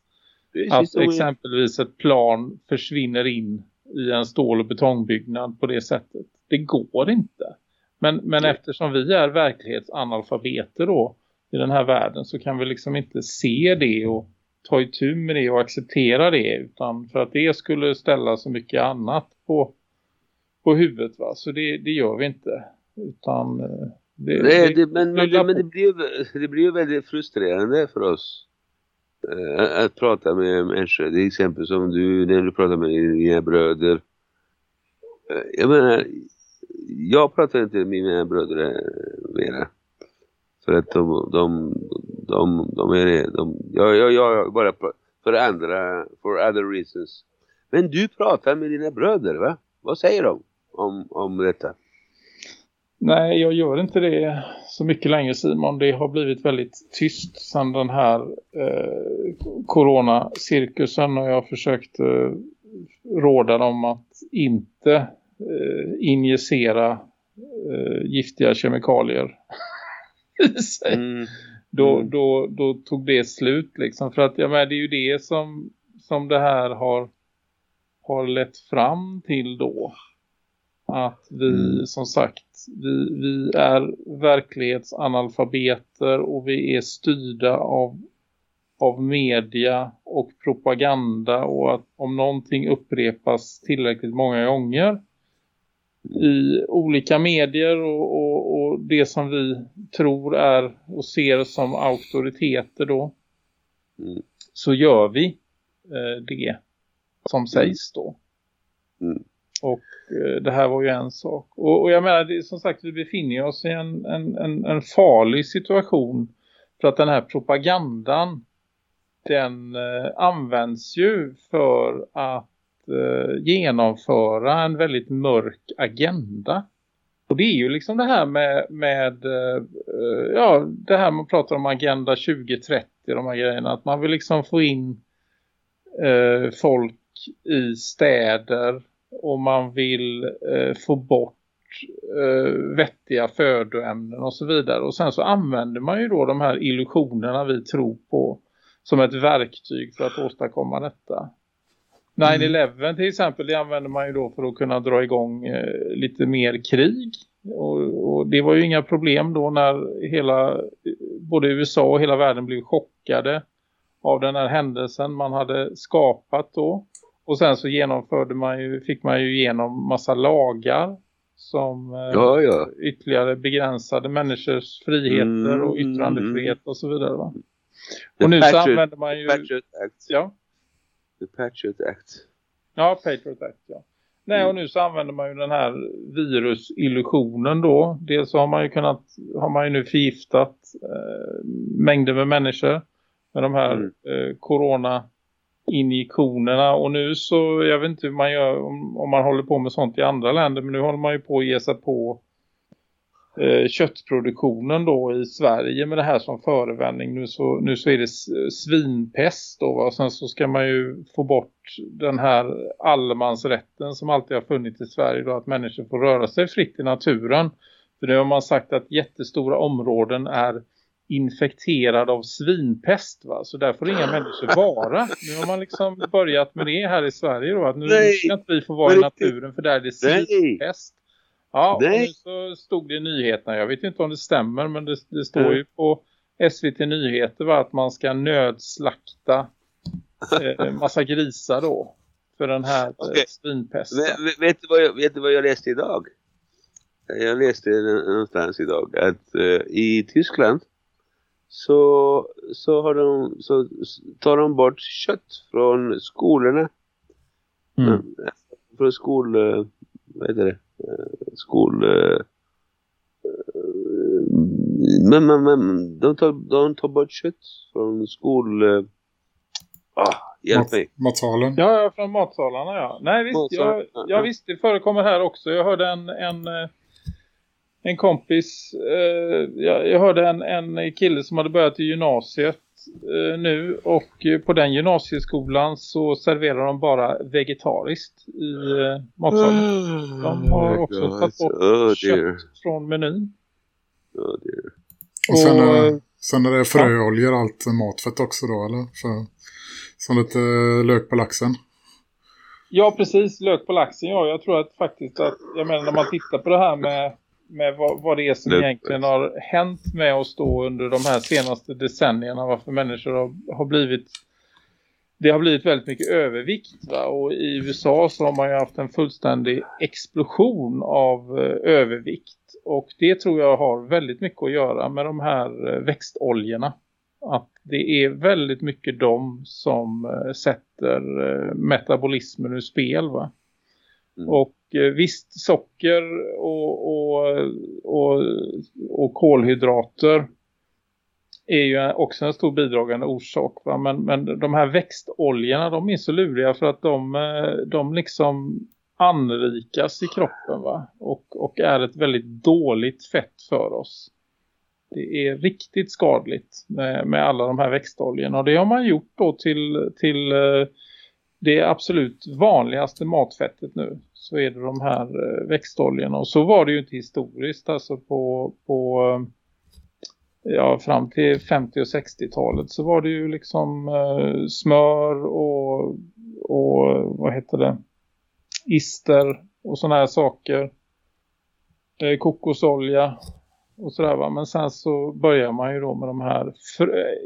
Att exempelvis ett plan försvinner in i en stål- och betongbyggnad på det sättet. Det går inte. Men, men eftersom vi är verklighetsanalfabeter då i den här världen så kan vi liksom inte se det och ta itu med det och acceptera det utan för att det skulle ställa så mycket annat på, på huvudet va? så det, det gör vi inte utan eh, det, Nej, det, men, men, men det, blir ju, det blir väldigt frustrerande för oss eh, att prata med människor. Till exempel som du när du pratar med dina bröder. Eh, jag menar, jag pratar inte med mina bröder mera. För att de, de, de, de är de, jag, jag, jag bara för andra, for other reasons. Men du pratar med dina bröder va? Vad säger de om, om detta? Nej, jag gör inte det så mycket längre Simon. Det har blivit väldigt tyst sedan den här eh, coronacirkusen och jag har försökt eh, råda dem att inte eh, injicera eh, giftiga kemikalier i sig. Mm. Då, mm. då, då tog det slut liksom. För att ja, men det är ju det som, som det här har, har lett fram till då. Att vi mm. som sagt, vi, vi är verklighetsanalfabeter och vi är styrda av, av media och propaganda. Och att om någonting upprepas tillräckligt många gånger i olika medier och, och, och, det som vi tror är och ser som auktoriteter då mm. så gör vi eh, det som mm. sägs då. Mm. Och eh, det här var ju en sak. Och, och jag menar, det, som sagt, vi befinner oss i en, en, en, en, farlig situation. För att den här propagandan, den eh, används ju för att Eh, genomföra en väldigt mörk agenda. Och det är ju liksom det här med, med eh, ja, det här man pratar om Agenda 2030, de här grejerna. Att man vill liksom få in eh, folk i städer och man vill eh, få bort eh, vettiga födoämnen och så vidare. Och sen så använder man ju då de här illusionerna vi tror på som ett verktyg för att åstadkomma detta. 9-11 mm. till exempel, det använder man ju då för att kunna dra igång eh, lite mer krig. Och, och, det var ju inga problem då när hela, både USA och hela världen blev chockade av den här händelsen man hade skapat då. Och sen så genomförde man ju, fick man ju igenom massa lagar som eh, ja, ja. ytterligare begränsade människors friheter mm, och yttrandefrihet och så vidare va? Och nu så använder man ju... Ja. The Patriot Act. Ja, Patriot Act, ja. Nej, och mm. nu så använder man ju den här virusillusionen då. Dels så har man ju kunnat, har man ju nu förgiftat eh, mängder med människor med de här mm. eh, corona injektionerna och nu så, jag vet inte hur man gör om, om, man håller på med sånt i andra länder men nu håller man ju på att ge sig på köttproduktionen då i Sverige med det här som förevändning. Nu så, nu så är det svinpest då va? och sen så ska man ju få bort den här allemansrätten som alltid har funnits i Sverige då att människor får röra sig fritt i naturen. För nu har man sagt att jättestora områden är infekterad av svinpest va? Så där får inga människor vara. Nu har man liksom börjat med det här i Sverige då. Att nu Nej. ska inte vi få vara i naturen för där är det svinpest. Ja, och nu så stod det i nyheterna. Jag vet inte om det stämmer men det, det står mm. ju på SVT Nyheter va? att man ska nödslakta eh, massa grisar då. För den här eh, okay. svinpesten. Vet, vet, du vad jag, vet du vad jag läste idag? Jag läste någonstans idag att uh, i Tyskland så, så, har de, så tar de bort kött från skolorna. Mm. Från skol... Eh, vad heter det? Eh, skol... Eh, men, men, men de, tar, de tar bort kött från skol... Ah, hjälp Mat, mig. Matsalen? Ja, ja, från matsalarna ja. Nej visst, jag, jag visst det förekommer här också. Jag hörde en, en en kompis, eh, jag, jag, hörde en, en kille som hade börjat i gymnasiet eh, nu och på den gymnasieskolan så serverar de bara vegetariskt i eh, matsalen. Mm. De har oh också tagit bort oh, kött från menyn. Oh, och sen, och, är, sen är det fröoljor allt matfett också då eller? Så, som lite lök på laxen. Ja, precis. Lök på laxen. Ja, jag tror att faktiskt att, jag menar när man tittar på det här med med vad, vad det är som det, egentligen har hänt med oss då under de här senaste decennierna. Varför människor har, har blivit det har blivit väldigt mycket övervikt va? och i USA så har man ju haft en fullständig explosion av eh, övervikt och det tror jag har väldigt mycket att göra med de här eh, växtoljorna. Att det är väldigt mycket de som eh, sätter eh, metabolismen ur spel va. Mm. Och eh, visst socker och, och, och, och kolhydrater är ju också en stor bidragande orsak. Va? Men, men de här växtoljorna de är så luriga för att de, eh, de liksom anrikas i kroppen va? Och, och är ett väldigt dåligt fett för oss. Det är riktigt skadligt med, med alla de här växtoljorna och det har man gjort då till, till eh, det absolut vanligaste matfettet nu. Så är det de här eh, växtoljorna och så var det ju inte historiskt alltså på, på eh, ja, fram till 50- och 60-talet så var det ju liksom eh, smör och, och vad heter det ister och sådana här saker. Eh, kokosolja och sådär va. Men sen så börjar man ju då med de här,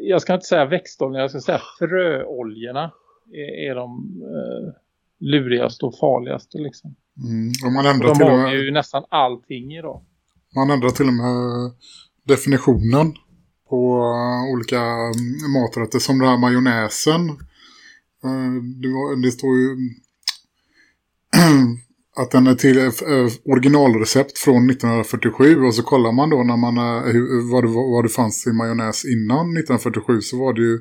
jag ska inte säga växtoljorna, jag ska säga fröoljorna är, är de eh, lurigaste och farligaste liksom. Mm, och man ändrar de till har ju nästan allting idag. Man ändrar till och med definitionen på uh, olika mm, maträtter som den här majonnäsen. Uh, det, står ju att den är till äh, originalrecept från 1947 och så kollar man då när man, vad, det, vad det fanns i majonnäs innan 1947 så var det ju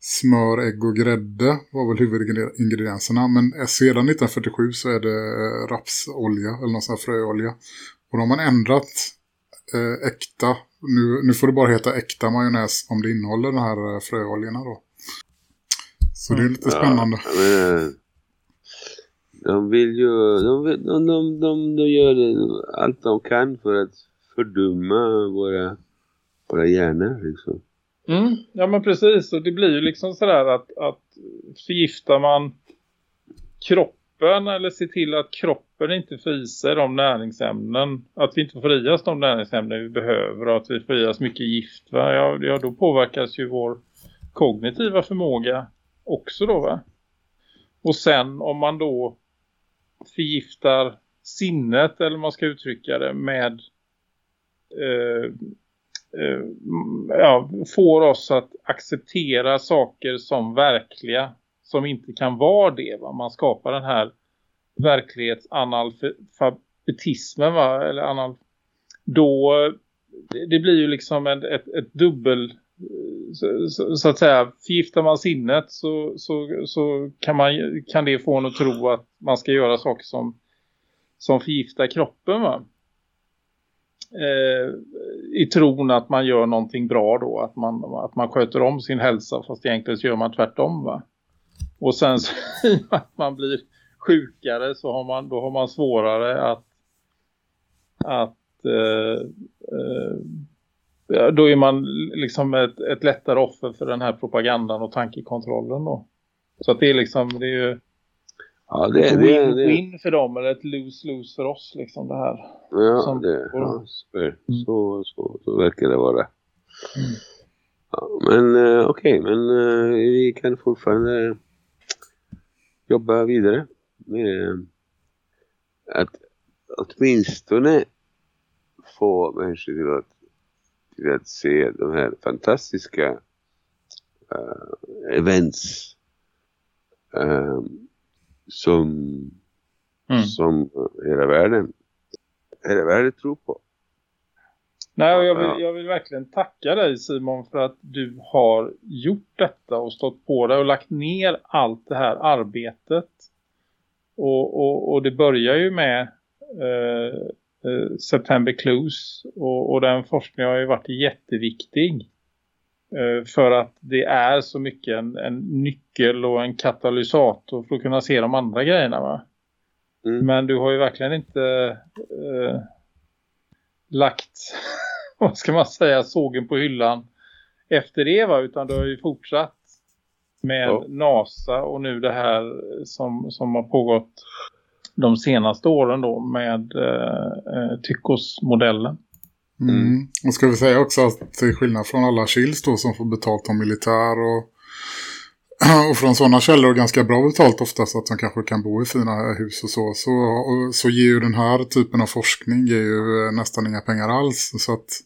smör, ägg och grädde var väl huvudingredienserna men sedan 1947 så är det rapsolja eller någon sån här fröolja och då har man ändrat äh, äkta, nu, nu får det bara heta äkta majonnäs om det innehåller den här fröoljorna då. Så det är lite spännande. Ja, de vill ju, de, de, de, de, de gör allt de kan för att fördumma våra, våra hjärnor liksom. Mm, ja men precis och det blir ju liksom sådär att, att förgiftar man kroppen eller ser till att kroppen inte får i sig de näringsämnen, att vi inte får i oss de näringsämnen vi behöver och att vi får i oss mycket gift va? Ja, ja då påverkas ju vår kognitiva förmåga också då va. Och sen om man då förgiftar sinnet eller man ska uttrycka det med eh, Eh, ja, får oss att acceptera saker som verkliga som inte kan vara det. Va? Man skapar den här verklighetsanalfabetismen va? eller anal då det blir ju liksom ett, ett, ett dubbel eh, så, så, så, att säga, förgiftar man sinnet så, så, så kan, man, kan det få en att tro att man ska göra saker som, som förgiftar kroppen va? Eh, i tron att man gör någonting bra då, att man, att man sköter om sin hälsa fast egentligen så gör man tvärtom va? Och sen så att man blir sjukare så har man, då har man svårare att att eh, eh, då är man liksom ett, ett lättare offer för den här propagandan och tankekontrollen då. Så att det är liksom, det är ju ja, det, ett win-win för dem eller ett lose-lose för oss liksom det här. Ja, Som, det, ja mm. så, så, så verkar det vara. Mm. Ja, men uh, okej, okay, men uh, vi kan fortfarande jobba vidare med att åtminstone få människor till att till att se de här fantastiska uh, events uh, som, mm. som hela världen hela världen tror på. Nej, och jag vill, jag vill verkligen tacka dig Simon för att du har gjort detta och stått på det och lagt ner allt det här arbetet. Och, och, och det börjar ju med eh, eh, September Clues och, och, den forskningen har ju varit jätteviktig för att det är så mycket en, en, nyckel och en katalysator för att kunna se de andra grejerna va? Mm. Men du har ju verkligen inte eh, lagt, vad ska man säga, sågen på hyllan efter det va? Utan du har ju fortsatt med ja. NASA och nu det här som, som har pågått de senaste åren då med eh, eh Tyckos-modellen. Mm. Och ska vi säga också att till skillnad från alla Chils då som får betalt av militär och, och från sådana källor ganska bra betalt ofta så att de kanske kan bo i fina hus och så så, och, så ger ju den här typen av forskning ger ju nästan inga pengar alls så att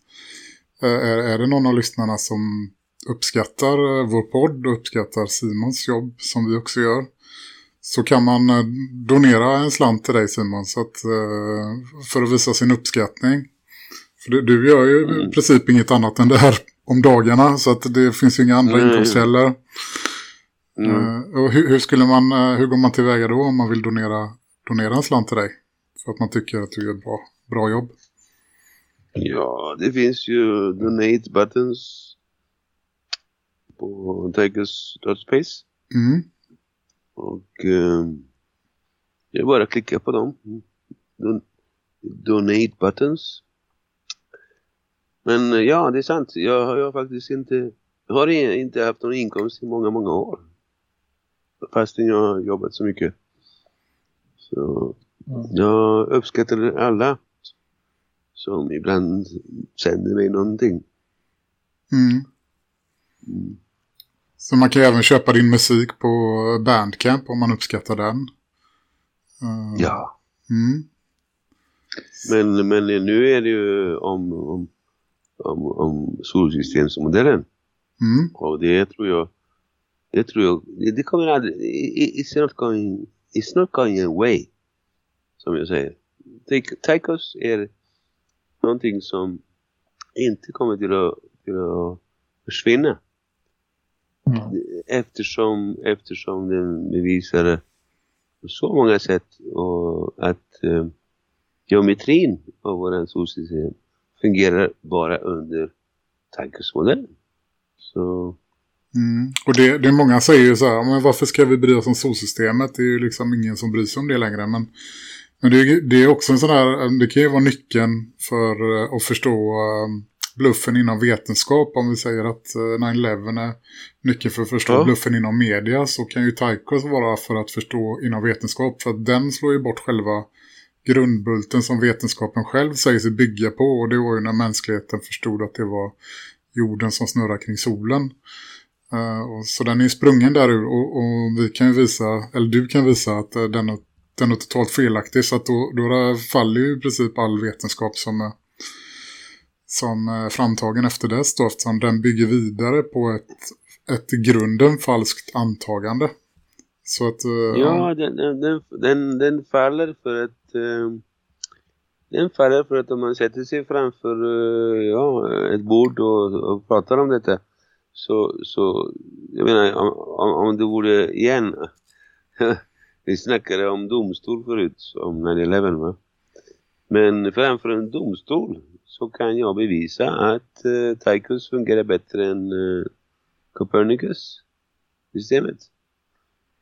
eh, är, är det någon av lyssnarna som uppskattar eh, vår podd och uppskattar Simons jobb som vi också gör så kan man eh, donera en slant till dig Simon så att, eh, för att visa sin uppskattning. För du, du gör ju mm. i princip inget annat än det här om dagarna så att det finns ju inga andra mm. inkomstkällor. Mm. och hur, hur, skulle man, hur går man tillväga då om man vill donera, donera en slant till dig? För att man tycker att du gör bra, bra jobb. Ja, det finns ju donate buttons på Tigers.space. Mm. Och eh, det är bara att klicka på dem. Don donate buttons. Men eh, ja, det är sant. Jag har faktiskt inte, har inte haft någon inkomst i många, många år. Fastän jag har jobbat så mycket. Så mm. jag uppskattar alla som ibland sänder mig någonting. Mm. Mm. Så man kan ju även köpa din musik på Bandcamp om man uppskattar den. Uh, ja. Mm. Men, men nu är det ju om, om, om, om solsystemsmodellen. Mm. Och det tror jag det tror jag det kommer aldrig it's not going it's not going away som jag säger. Taikos är någonting som inte kommer till att, till att försvinna. Mm. Eftersom, eftersom den bevisade på så många sätt och att eh, geometrin av våran solsystem fungerar bara under tankesmodellen. Så... Mm. Och det, det är många säger ju så här, men varför ska vi bry oss om solsystemet? Det är ju liksom ingen som bryr sig om det längre. Men, men det, det är också en sån här, det kan ju vara nyckeln för eh, att förstå um, bluffen inom vetenskap. Om vi säger att 9-11 eh, är nyckeln för att förstå ja. bluffen inom media så kan ju Taikos vara för att förstå inom vetenskap. För att den slår ju bort själva grundbulten som vetenskapen själv säger sig bygga på. Och det var ju när mänskligheten förstod att det var jorden som snurrar kring solen. Eh, och så den är sprungen där ur och, och, vi kan ju visa, eller du kan visa att eh, den, är, den är totalt felaktig. Så att då, då faller ju i princip all vetenskap som är som är framtagen efter dess då, eftersom den bygger vidare på ett, ett i grunden falskt antagande. Så att, uh, ja, den, den, den, den faller för att uh, den faller för att om man sätter sig framför uh, ja, ett bord och, och pratar om detta så, så jag menar om, om, om det vore igen vi snackade om domstol förut om 9-11 va? Men framför en domstol så kan jag bevisa att uh, Tychus fungerar bättre än uh, Copernicus-systemet.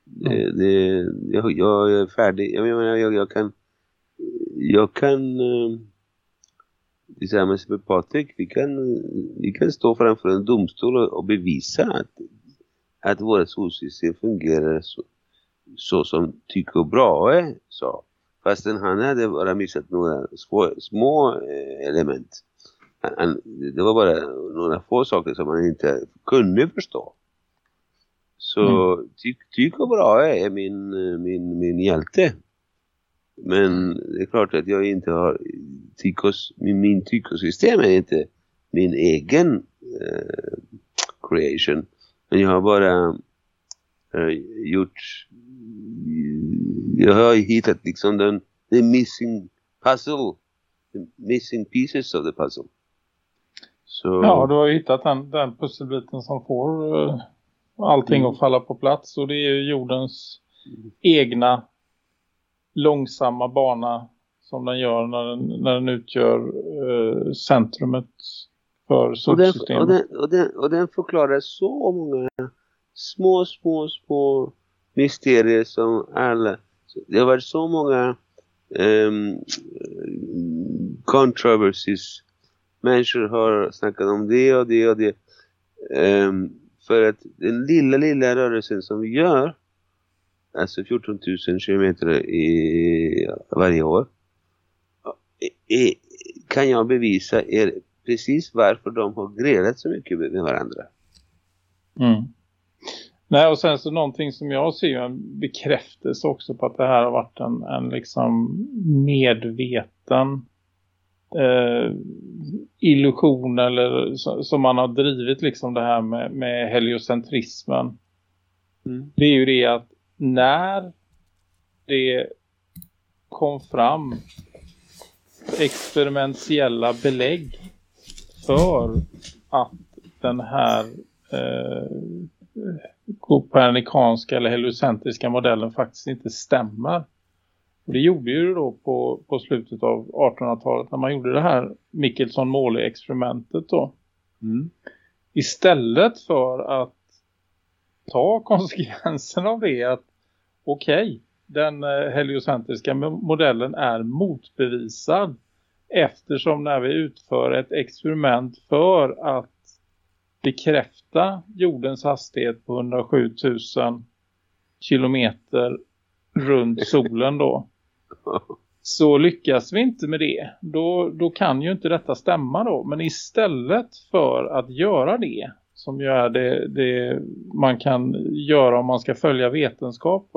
Mm. Det, jag, jag, är färdig. Jag menar, jag, jag kan jag kan eh, tillsammans med Patrik vi kan, vi kan stå framför en domstol och, bevisa att, att våra solsystem fungerar så, så som Tycho Brahe eh, sa. Fastän han hade bara missat några små, små element. Han, det var bara några få saker som han inte kunde förstå. Så mm. ty, Tycho Brahe är min, min, min hjälte. Men det är klart att jag inte har Tychos, min, min Tychosystem är inte min egen eh, creation. Men jag har bara eh, gjort jag har hittat liksom den the missing puzzle the missing pieces of the puzzle. Så... Ja, du har hittat den, den pusselbiten som får uh, allting mm. att falla på plats och det är jordens mm. egna långsamma bana som den gör när den, när den utgör uh, centrumet för solsystemet. Och den, och, den, och, den, och den förklarar så många små, små, små mysterier som alla... Det har varit så många um, controversies. Människor har snackat om det och det och det. Um, för att den lilla, lilla rörelsen som vi gör, alltså 14 000 kilometer i varje år, i, kan jag bevisa er precis varför de har grälat så mycket med varandra. Mm. Nej, och sen så någonting som jag ser en bekräftelse också på att det här har varit en, en liksom medveten eh, illusion eller som man har drivit liksom det här med, med heliocentrismen. Mm. Det är ju det att när det kom fram experimentiella belägg för att den här eh, kopernikanska eller heliocentriska modellen faktiskt inte stämmer. Och det gjorde ju då på, på slutet av 1800-talet när man gjorde det här Michelson-Morley-experimentet då. Mm. Istället för att ta konsekvensen av det att okej, okay, den eh, heliocentriska modellen är motbevisad eftersom när vi utför ett experiment för att bekräfta jordens hastighet på 107 000 kilometer runt solen då så lyckas vi inte med det. Då, då kan ju inte detta stämma då. Men istället för att göra det som ju är det, det man kan göra om man ska följa vetenskap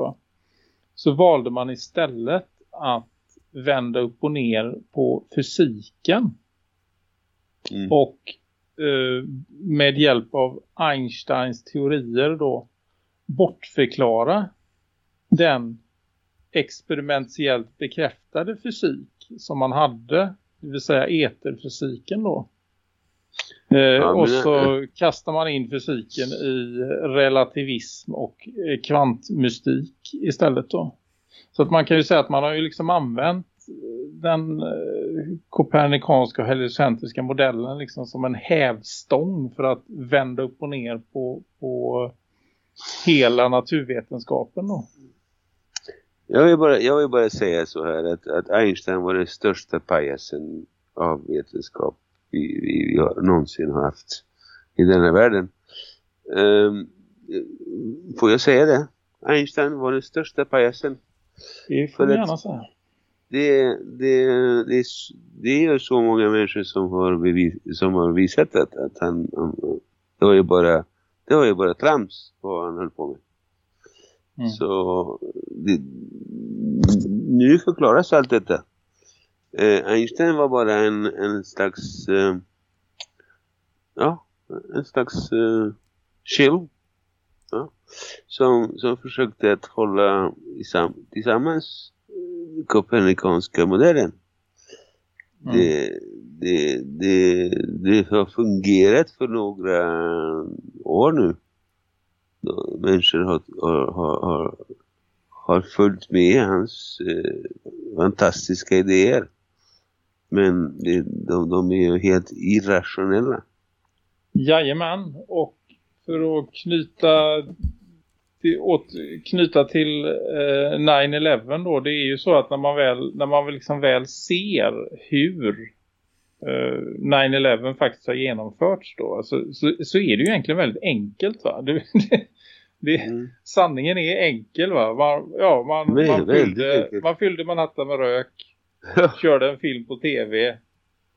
så valde man istället att vända upp och ner på fysiken. Mm. Och eh, med hjälp av Einsteins teorier då bortförklara den experimentellt bekräftade fysik som man hade, det vill säga eterfysiken då. Eh, ja, och så kastar man in fysiken i relativism och eh, kvantmystik istället då. Så att man kan ju säga att man har ju liksom använt den eh, kopernikanska och heliocentriska modellen liksom som en hävstång för att vända upp och ner på, på hela naturvetenskapen då. Jag vill bara, jag vill bara säga så här att, att Einstein var den största pajasen av vetenskap vi, vi, vi har, någonsin har haft i denna världen. Um, får jag säga det? Einstein var den största pajasen. Det får du gärna säga. Det, det, det, det är så många människor som har, bevis, som har visat att, att han, han, det var ju bara det var ju bara trams vad han höll på med. Mm. Så det, nu förklaras allt detta. Eh, Einstein var bara en, en slags eh, ja, en slags eh, chill ja, som, som försökte att hålla isam, tillsammans eh, kopernikanska modellen. Mm. Det, det, det, det har fungerat för några år nu människor har, har, har, har följt med hans eh, fantastiska idéer. Men det, de, de är ju helt irrationella. Jajamän, och för att knyta till, åt, knyta till eh, 9-11 då, det är ju så att när man väl, när man liksom väl ser hur eh, 9-11 faktiskt har genomförts då, så, så, så, är det ju egentligen väldigt enkelt va? Det, det, det, mm. Sanningen är enkel va? Man, ja, man, Nej, man, fyllde, man fyllde Manhattan med rök. körde en film på tv.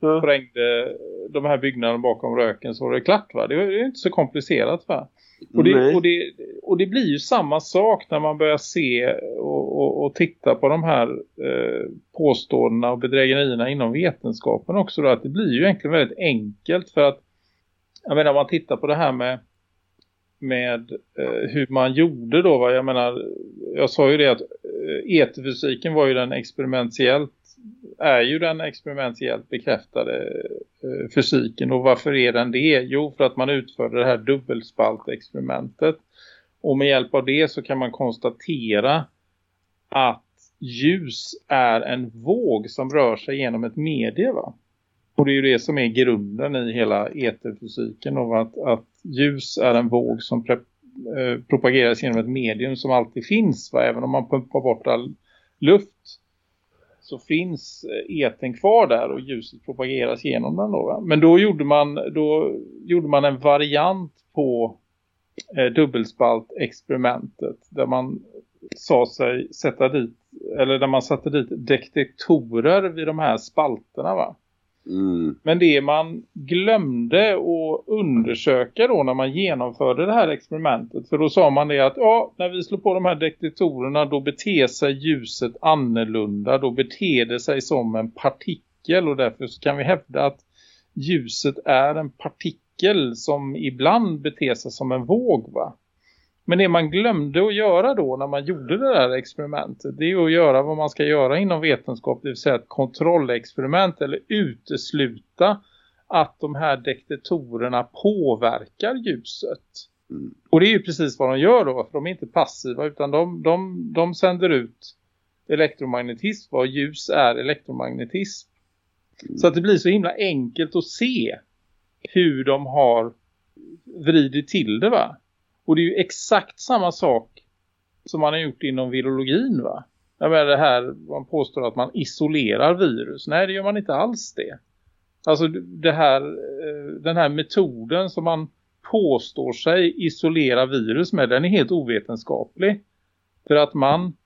Ja. Sprängde de här byggnaderna bakom röken så var det klart va? Det är inte så komplicerat va? Och det, och, det, och det blir ju samma sak när man börjar se och, och, och titta på de här eh, påståendena och bedrägerierna inom vetenskapen också. Då, att det blir ju egentligen väldigt enkelt för att jag menar om man tittar på det här med med eh, hur man gjorde då. Va? Jag menar, jag sa ju det att eh, eterfysiken var ju den experimentellt är ju den experimentellt bekräftade eh, fysiken. Och varför är den det? Jo, för att man utförde det här dubbelspaltexperimentet. Och med hjälp av det så kan man konstatera att ljus är en våg som rör sig genom ett medie va? Och det är ju det som är grunden i hela eterfysiken. Och att, att ljus är en våg som pre, eh, propageras genom ett medium som alltid finns. Va? Även om man pumpar bort all luft så finns eh, eten kvar där och ljuset propageras genom den. Då, va? Men då gjorde, man, då gjorde man en variant på eh, dubbelspalt-experimentet där man sa sig sätta dit eller där man satte dit detektorer vid de här spalterna va. Mm. Men det man glömde att undersöka då när man genomförde det här experimentet. För då sa man det att ja, när vi slår på de här detektorerna då beter sig ljuset annorlunda. Då beter det sig som en partikel och därför så kan vi hävda att ljuset är en partikel som ibland beter sig som en våg va. Men det man glömde att göra då när man gjorde det där experimentet det är att göra vad man ska göra inom vetenskap, det vill säga ett kontrollexperiment eller utesluta att de här detektorerna påverkar ljuset. Mm. Och det är ju precis vad de gör då, för de är inte passiva utan de, de, de sänder ut elektromagnetism, vad ljus är elektromagnetism. Mm. Så att det blir så himla enkelt att se hur de har vridit till det va. Och det är ju exakt samma sak som man har gjort inom virologin va. Jag menar det här, man påstår att man isolerar virus. Nej det gör man inte alls det. Alltså det här, eh, den här metoden som man påstår sig isolera virus med, den är helt ovetenskaplig. För att man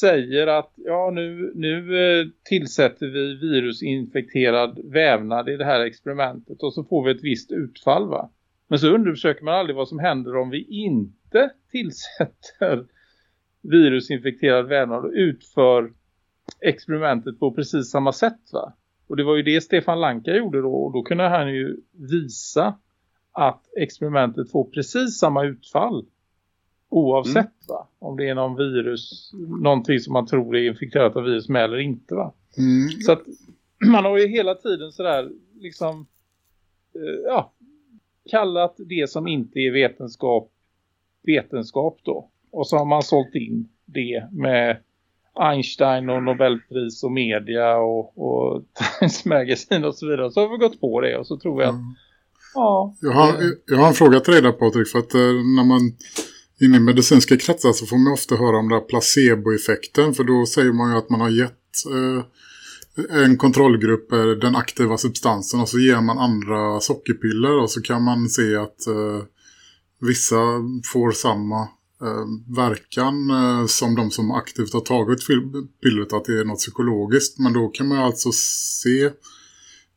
säger att ja nu, nu eh, tillsätter vi virusinfekterad vävnad i det här experimentet och så får vi ett visst utfall va. Men så undersöker man aldrig vad som händer om vi inte tillsätter virusinfekterad vävnad och utför experimentet på precis samma sätt va. Och det var ju det Stefan Lanka gjorde då och då kunde han ju visa att experimentet får precis samma utfall oavsett mm. va? Om det är någon virus, någonting som man tror är infekterat av virus med eller inte va. Mm. Så att man har ju hela tiden sådär liksom eh, ja, kallat det som inte är vetenskap vetenskap då. Och så har man sålt in det med Einstein och Nobelpris och media och, och Times Magazine och så vidare. Så har vi gått på det och så tror jag att mm. ja. Jag har, jag har en fråga till dig där Patrik för att eh, när man inne i medicinska kretsar så får man ofta höra om den placeboeffekten för då säger man ju att man har gett eh, en kontrollgrupp är den aktiva substansen och så ger man andra sockerpiller och så kan man se att eh, vissa får samma eh, verkan eh, som de som aktivt har tagit pillret att det är något psykologiskt men då kan man alltså se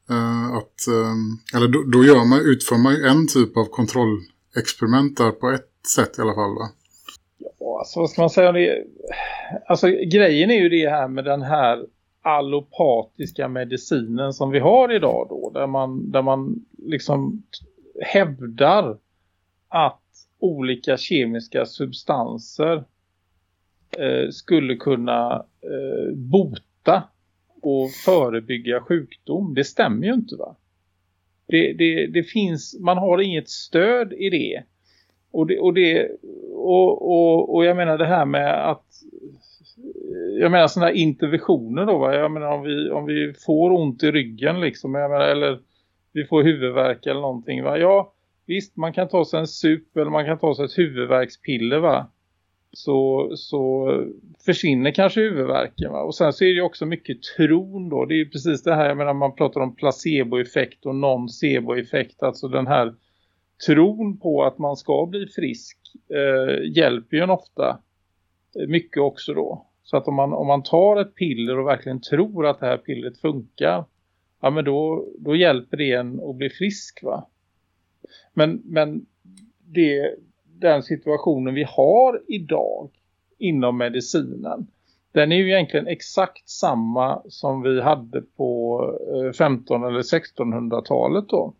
eh, att eh, eller då, då, gör man, utför man en typ av kontrollexperiment där på ett sätt i alla fall va? Ja, alltså vad ska man säga? Det, alltså grejen är ju det här med den här allopatiska medicinen som vi har idag då. Där man, där man liksom hävdar att olika kemiska substanser eh, skulle kunna eh, bota och förebygga sjukdom. Det stämmer ju inte va? Det, det, det finns, man har inget stöd i det. Och, det, och, det, och, och, och jag menar det här med att jag menar sådana här interventioner då va? Jag menar om vi, om vi får ont i ryggen liksom, jag menar, eller vi får huvudvärk eller någonting va? Ja, visst man kan ta sig en sup eller man kan ta sig ett huvudvärkspiller va? Så, så försvinner kanske huvudvärken va? Och sen så är det ju också mycket tron då. Det är ju precis det här, jag menar man pratar om placeboeffekt och non-seboeffekt. Alltså den här tron på att man ska bli frisk eh, hjälper ju en ofta mycket också då. Så att om man, om man tar ett piller och verkligen tror att det här pillret funkar. Ja men då, då hjälper det en att bli frisk va. Men, men det, den situationen vi har idag inom medicinen. Den är ju egentligen exakt samma som vi hade på eh, 15 eller 1600-talet då.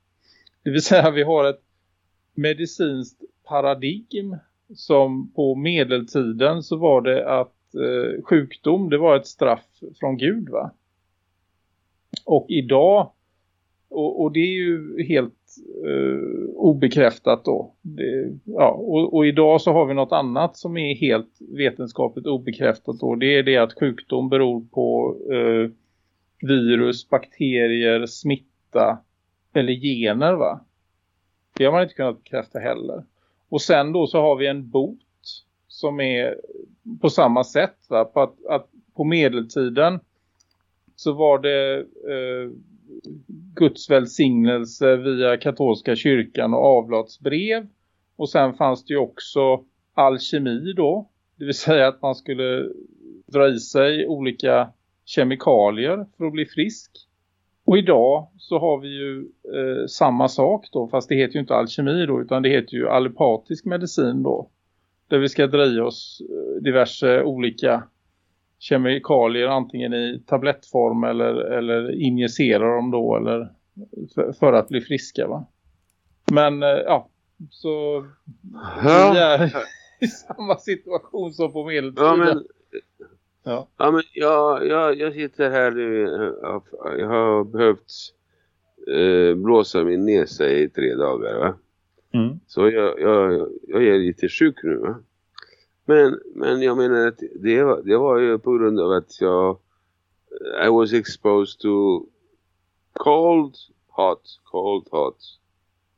Det vill säga vi har ett medicinskt paradigm som på medeltiden så var det att eh, sjukdom det var ett straff från Gud va. Och idag och, och det är ju helt eh, obekräftat då. Det, ja, och, och, idag så har vi något annat som är helt vetenskapligt obekräftat då. Det är det att sjukdom beror på eh, virus, bakterier, smitta eller gener va. Det har man inte kunnat bekräfta heller. Och sen då så har vi en bot som är på samma sätt. Va? På att, att på medeltiden så var det eh, Guds välsignelse via katolska kyrkan och avlatsbrev. Och sen fanns det ju också alkemi då. Det vill säga att man skulle dra i sig olika kemikalier för att bli frisk. Och idag så har vi ju eh, samma sak då, fast det heter ju inte alkemi då utan det heter ju allopatisk medicin då. Där vi ska dra i oss eh, diverse olika kemikalier antingen i tablettform eller, eller injicerar dem då eller för, för att bli friska va. Men eh, ja, så vi är i samma situation som på medeltiden. Ja, men, Ja. ja, men jag, jag, jag sitter här nu. Jag, jag har behövt eh, blåsa min näsa i tre dagar va. Mm. Så jag, jag, jag är lite sjuk nu va. Men, men jag menar att det var, det var ju på grund av att jag I was exposed to cold, hot, cold, hot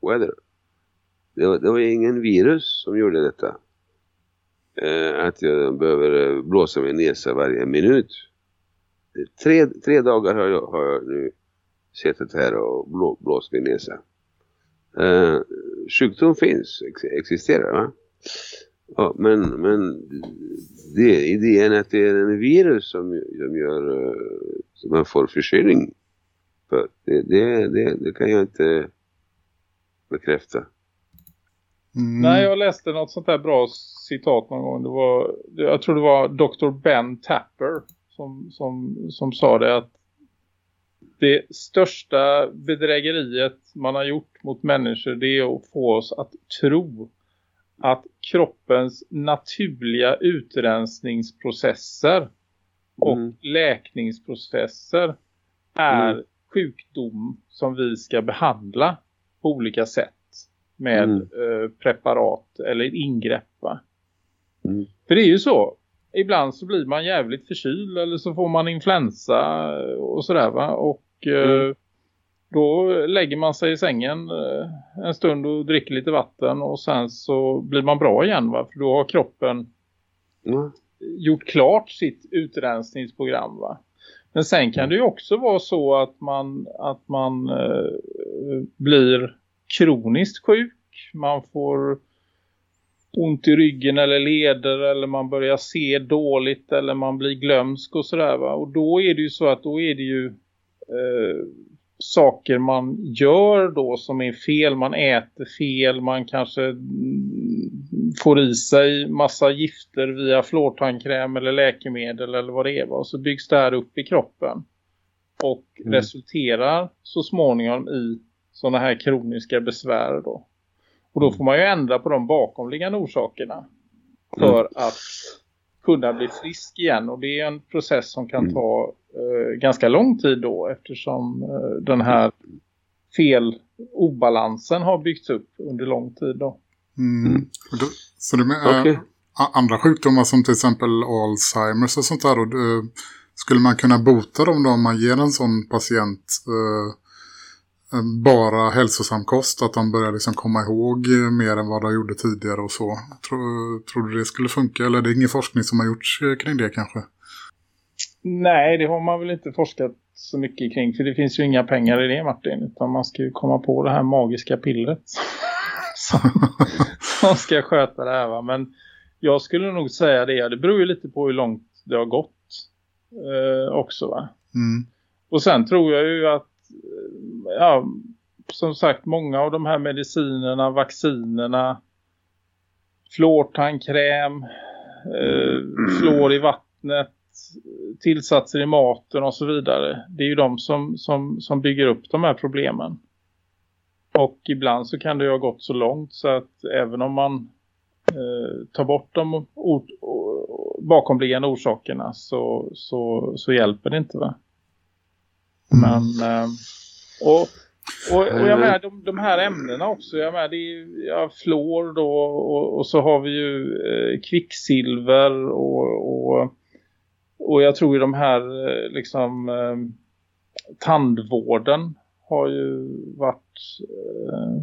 weather. Det var, det var ingen virus som gjorde detta. Eh, att jag behöver eh, blåsa min näsa varje minut. Eh, tre, tre dagar har jag, har jag nu suttit här och blå, blåst min näsa. Eh, sjukdom finns, ex, existerar va? Ja, men, men det, idén att det är en virus som, som gör som man får förkylning för, det, det, det, det kan jag inte bekräfta. Mm. Nej, jag läste något sånt där bra citat någon gång. Det var, jag tror det var Dr. Ben Tapper som, som, som sa det att det största bedrägeriet man har gjort mot människor det är att få oss att tro att kroppens naturliga utrensningsprocesser och Mm. läkningsprocesser är Mm. sjukdom som vi ska behandla på olika sätt med Mm. eh, preparat eller ingrepp? Mm. För det är ju så. Ibland så blir man jävligt förkyld eller så får man influensa och sådär va. Och eh, Mm. då lägger man sig i sängen eh, en stund och dricker lite vatten och sen så blir man bra igen va. För då har kroppen Ja. gjort klart sitt utrensningsprogram va. Men sen kan det ju också vara så att man, att man eh, blir kroniskt sjuk. Man får ont i ryggen eller leder eller man börjar se dåligt eller man blir glömsk och sådär va. Och då är det ju så att då är det ju eh, saker man gör då som är fel. Man äter fel, man kanske mm, får i sig massa gifter via flårtandkräm eller läkemedel eller vad det är. Va? Och så byggs det här upp i kroppen. Och Mm. resulterar så småningom i sådana här kroniska besvär då. Och då får man ju ändra på de bakomliggande orsakerna. För att kunna bli frisk igen. Och det är en process som kan Mm. ta eh, ganska lång tid då. Eftersom eh, den här fel obalansen har byggts upp under lång tid då. Mm. Och då, så det med, Okej. eh, andra sjukdomar som till exempel Alzheimers och sånt där. Och, eh, skulle man kunna bota dem då om man ger en sån patient eh, bara hälsosam kost? Att de börjar liksom komma ihåg mer än vad de gjorde tidigare och så. Tror, tror du det skulle funka? Eller är det ingen forskning som har gjorts eh, kring det kanske? Nej, det har man väl inte forskat så mycket kring. För det finns ju inga pengar i det Martin. Utan man ska ju komma på det här magiska pillret. som, som ska sköta det här va. Men jag skulle nog säga det. Det beror ju lite på hur långt det har gått. Eh, också va. Mm. Och sen tror jag ju att Eh, ja, som sagt många av de här medicinerna, vaccinerna, fluortandkräm, eh, fluor i vattnet, tillsatser i maten och så vidare. Det är ju de som, som, som bygger upp de här problemen. Och ibland så kan det ju ha gått så långt så att även om man eh, tar bort de or bakomliggande orsakerna så, så, så hjälper det inte va? Men eh, och, och, och jag menar de, de här ämnena också, jag menar det är ja, fluor då och, och så har vi ju eh, kvicksilver och, och, och jag tror ju de här eh, liksom eh, tandvården har ju varit eh,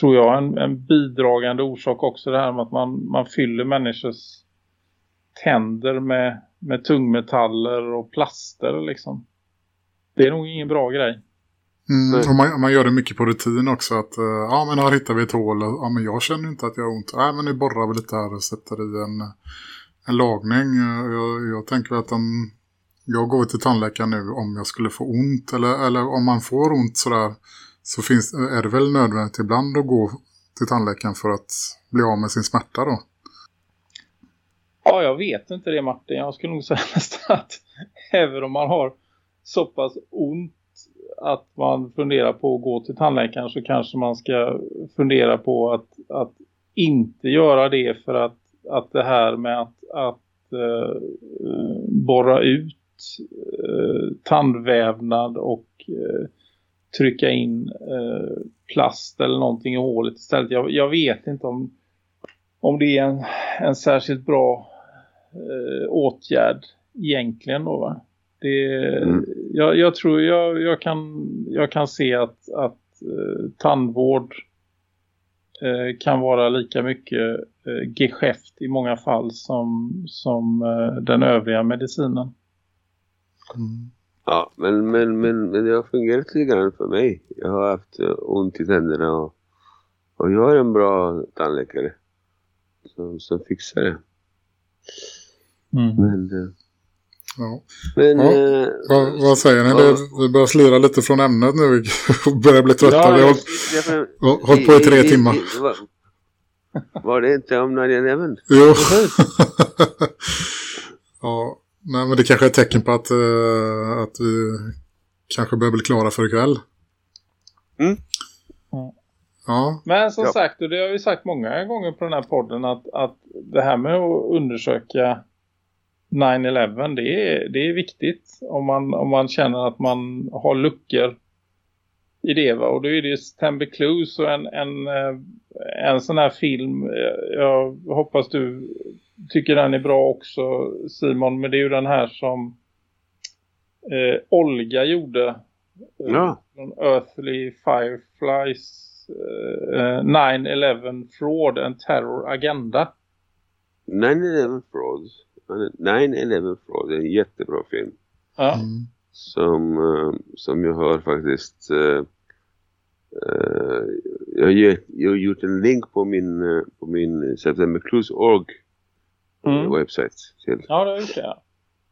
tror jag en, en bidragande orsak också det här med att man, man fyller människors tänder med, med tungmetaller och plaster liksom. Det är nog ingen bra grej. Mm, och man, man gör det mycket på rutin också. Att, eh, ja, men här hittar vi ett hål. Ja, men jag känner inte att jag har ont. Nej, men nu borrar vi lite här och sätter i en, en lagning. Eh, Jag, jag tänker att om jag går till tandläkaren nu om jag skulle få ont. Eller, eller om man får ont sådär. Så finns, är det väl nödvändigt ibland att gå till tandläkaren för att bli av med sin smärta då. Ja, jag vet inte det Martin. Jag skulle nog säga nästan att även om man har så pass ont att man funderar på att gå till tandläkaren så kanske man ska fundera på att, att inte göra det för att, att det här med att, att uh, borra ut uh, tandvävnad och uh, trycka in plast eller någonting i hålet istället. Jag, jag vet inte om, om det är en, en särskilt bra åtgärd egentligen då va? Det, mm. jag, jag, tror jag, jag, kan, jag kan se att, att eh, tandvård eh, kan vara lika mycket eh, geschäft i många fall som, som eh, den övriga medicinen. Mm. Ja, men, men, men, men det har fungerat lite grann för mig. Jag har haft eh, ont i tänderna och, och jag har en bra tandläkare som, som fixar det. Mm. Men, eh, Ja. Men, ja. Eh, vad, vad, säger ni? Ja. vi börjar slira lite från ämnet nu. Vi börjar bli trötta. Ja, vi har hållit, hållit på i tre i, timmar. I, var, var det inte om 9-11? Jo. ja, nej, men det kanske är ett tecken på att, uh, att vi kanske börjar bli klara för ikväll. Mm. Ja. Men som ja. sagt, och det har vi sagt många gånger på den här podden, att, att det här med att undersöka 9-11 det är, det är viktigt om man, om man känner att man har luckor i det va? och då är det September Clues och en, en, eh, en sån här film eh, jag hoppas du tycker den är bra också Simon men det är ju den här som eh, Olga gjorde eh, ja. Earthly Fireflies eh, 9-11 Fraud and Terror Agenda 9-11 Frauds 9-11 Fraud är en jättebra film. Ja. Mm. Som, uh, som jag har faktiskt... Uh, uh, jag, har, jag har gjort en länk på min, på min septembercruise.org mm. webbsajt. Till. Ja, det har gjort det. Ja,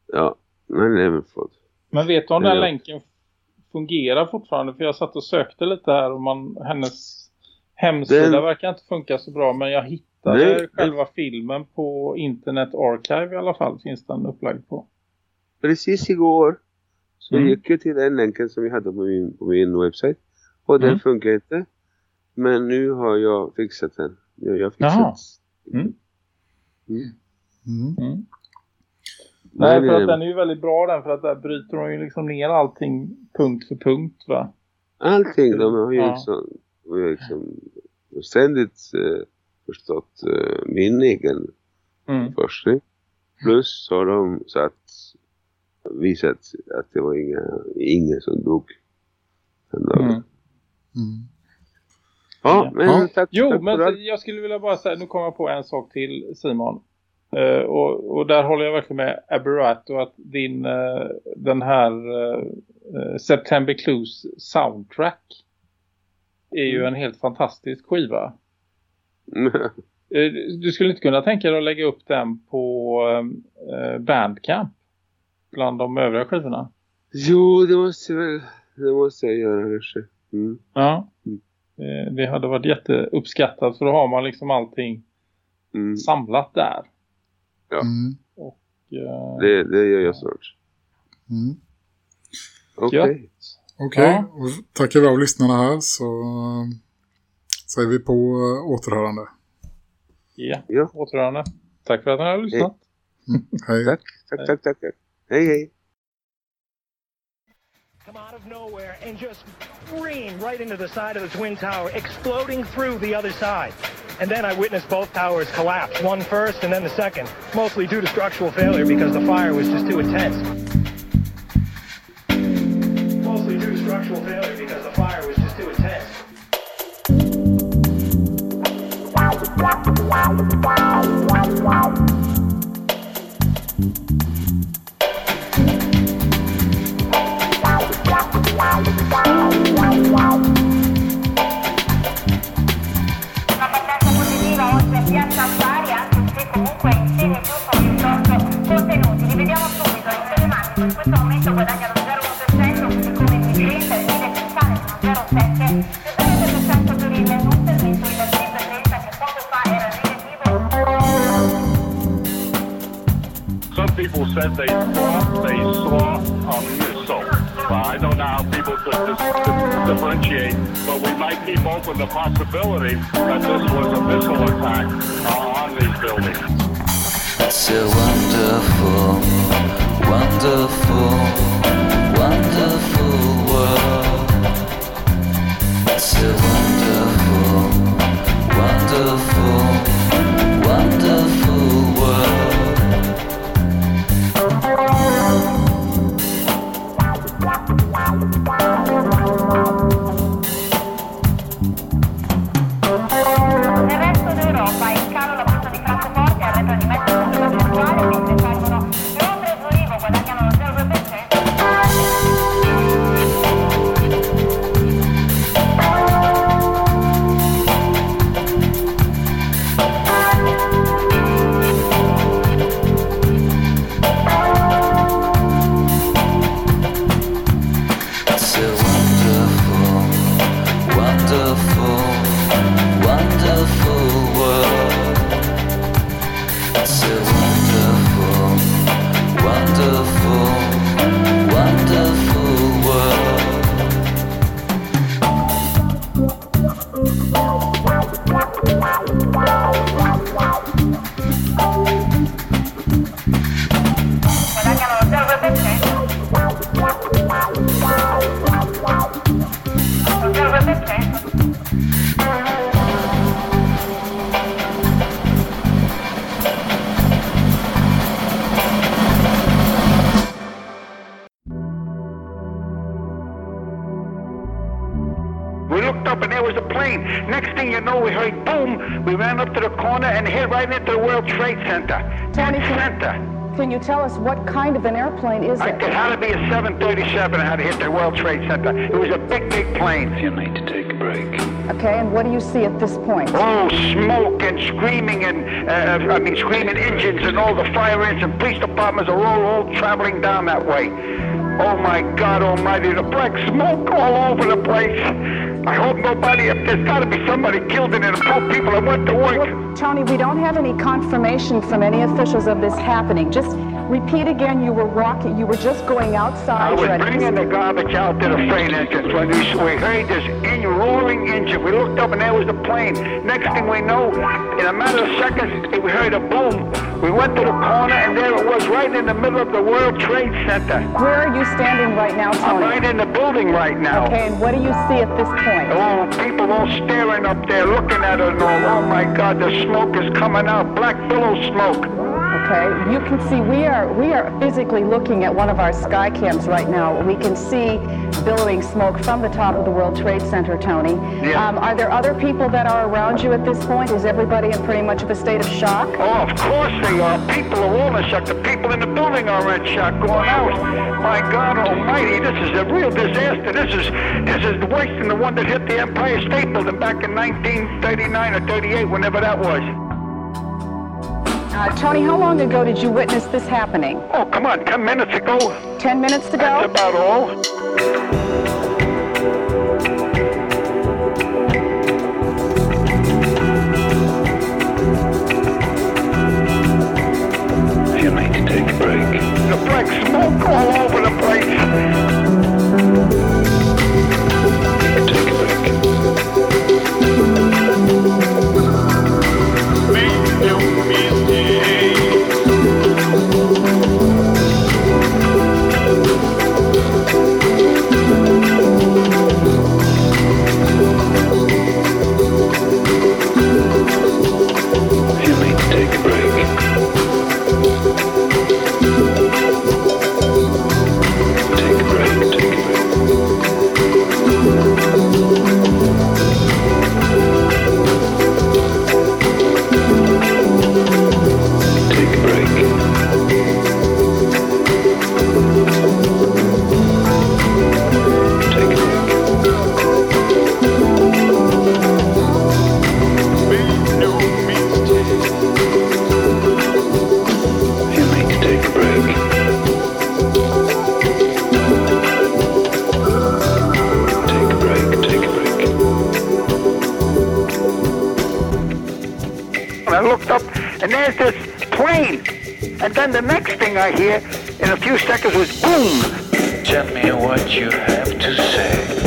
ja 9-11 Fraud. Men vet du om den länken fungerar fortfarande? För jag satt och sökte lite här och man, hennes hemsida den... verkar inte funka så bra. Men jag hittade Nej. själva filmen på Internet Archive i alla fall. Finns den upplagd på. Precis igår så mm. gick jag till den länken som jag hade på min, på min webbsajt. Och den mm. funkar inte. Men nu har jag fixat den. Jag har fixat. Mm. Mm. Mm. mm. Nej, för att den är ju väldigt bra den. För att där bryter de ju liksom ner allting punkt för punkt va? Allting. De har ju ja. liksom, liksom ständigt eh, förstått uh, min egen mm. forskning. Plus har de satt, visat att det var inga, ingen som dog. Mm. Mm. Ja, men ja. tack, Jo, tack men jag skulle vilja bara säga, nu kommer jag på en sak till Simon. Uh, och, och, där håller jag verkligen med Aberrat och att din, uh, den här uh, September Clues soundtrack är ju mm. en helt fantastisk skiva. Eh, du skulle inte kunna tänka dig att lägga upp den på eh, Bandcamp bland de övriga skivorna? Jo, det måste, väl, det måste jag göra kanske. Mm. Ja, mm. Eh, det hade varit jätteuppskattat för då har man liksom allting mm. samlat där. Ja, mm. och, uh, det, det gör jag snart. Mm. Okej. Okay. Okej, okay. ja. tackar vi av lyssnarna här så säger vi på uh, återhörande. Ja, ja. återhörande. Tack för att ni har lyssnat. Mm. hej. Tack, tack, tack, tack. Hej, hej. come out of nowhere and just scream right into the side of the Twin Tower, exploding through the other side. And then I witnessed both towers collapse, one first and then the second, mostly due to structural failure because the fire was just too intense. Structural failure because the fire was just too intense. insegna tutto piuttosto contenuti li vediamo subito in in questo momento 0,7 Thank people said they thought they saw a missile. I don't know how people could dis- differentiate, but we might keep open the possibility that this was a missile attack on these buildings. It's a wonderful, wonderful, wonderful wonderful, wonderful, wonderful Next thing you know, we heard boom. We ran up to the corner and hit right into the World Trade Center. Tony, Dead can- center. Can you tell us what kind of an airplane is I, it? it had to be a 737 and had to hit the World Trade Center. It was a big, big plane. You need to take a break. Okay, and what do you see at this point? Oh, smoke and screaming and, uh, I mean, screaming engines and all the fire engines and police departments are all, all traveling down that way. Oh my God almighty, the black smoke all over the place. I hope nobody, there's gotta be somebody killed in it, poor people that went to work. Tony, we don't have any confirmation from any officials of this happening. Just repeat again, you were walking, you were just going outside. I was ready- bringing the garbage out to the freight engines when we, we heard this in roaring engine. We looked up and there was the plane. Next thing we know, in a matter of seconds, we heard a boom. We went to the corner and there it was right in the middle of the World Trade Center. Where are you standing right now, Tony? I'm right in the building right now. Okay, and what do you see at this point? Oh, people all staring up there, looking at it all. Oh my God, the smoke is coming out. Black billow smoke. Okay, you can see we are we are physically looking at one of our sky cams right now. We can see billowing smoke from the top of the World Trade Center, Tony. Yeah. Um, are there other people that are around you at this point? Is everybody in pretty much of a state of shock? Oh, of course they are. People are all in shock. The people in the building are in shock going out. My God Almighty, this is a real disaster. This is this is worse than the one that hit the Empire State Building back in 1939 or 38, whenever that was. Uh, Tony, how long ago did you witness this happening? Oh, come on, 10 minutes ago. Ten minutes ago? That's about all. You need to take a break. The black smoke all over and there's this plane. And then the next thing I hear in a few seconds was boom. Tell me what you have to say.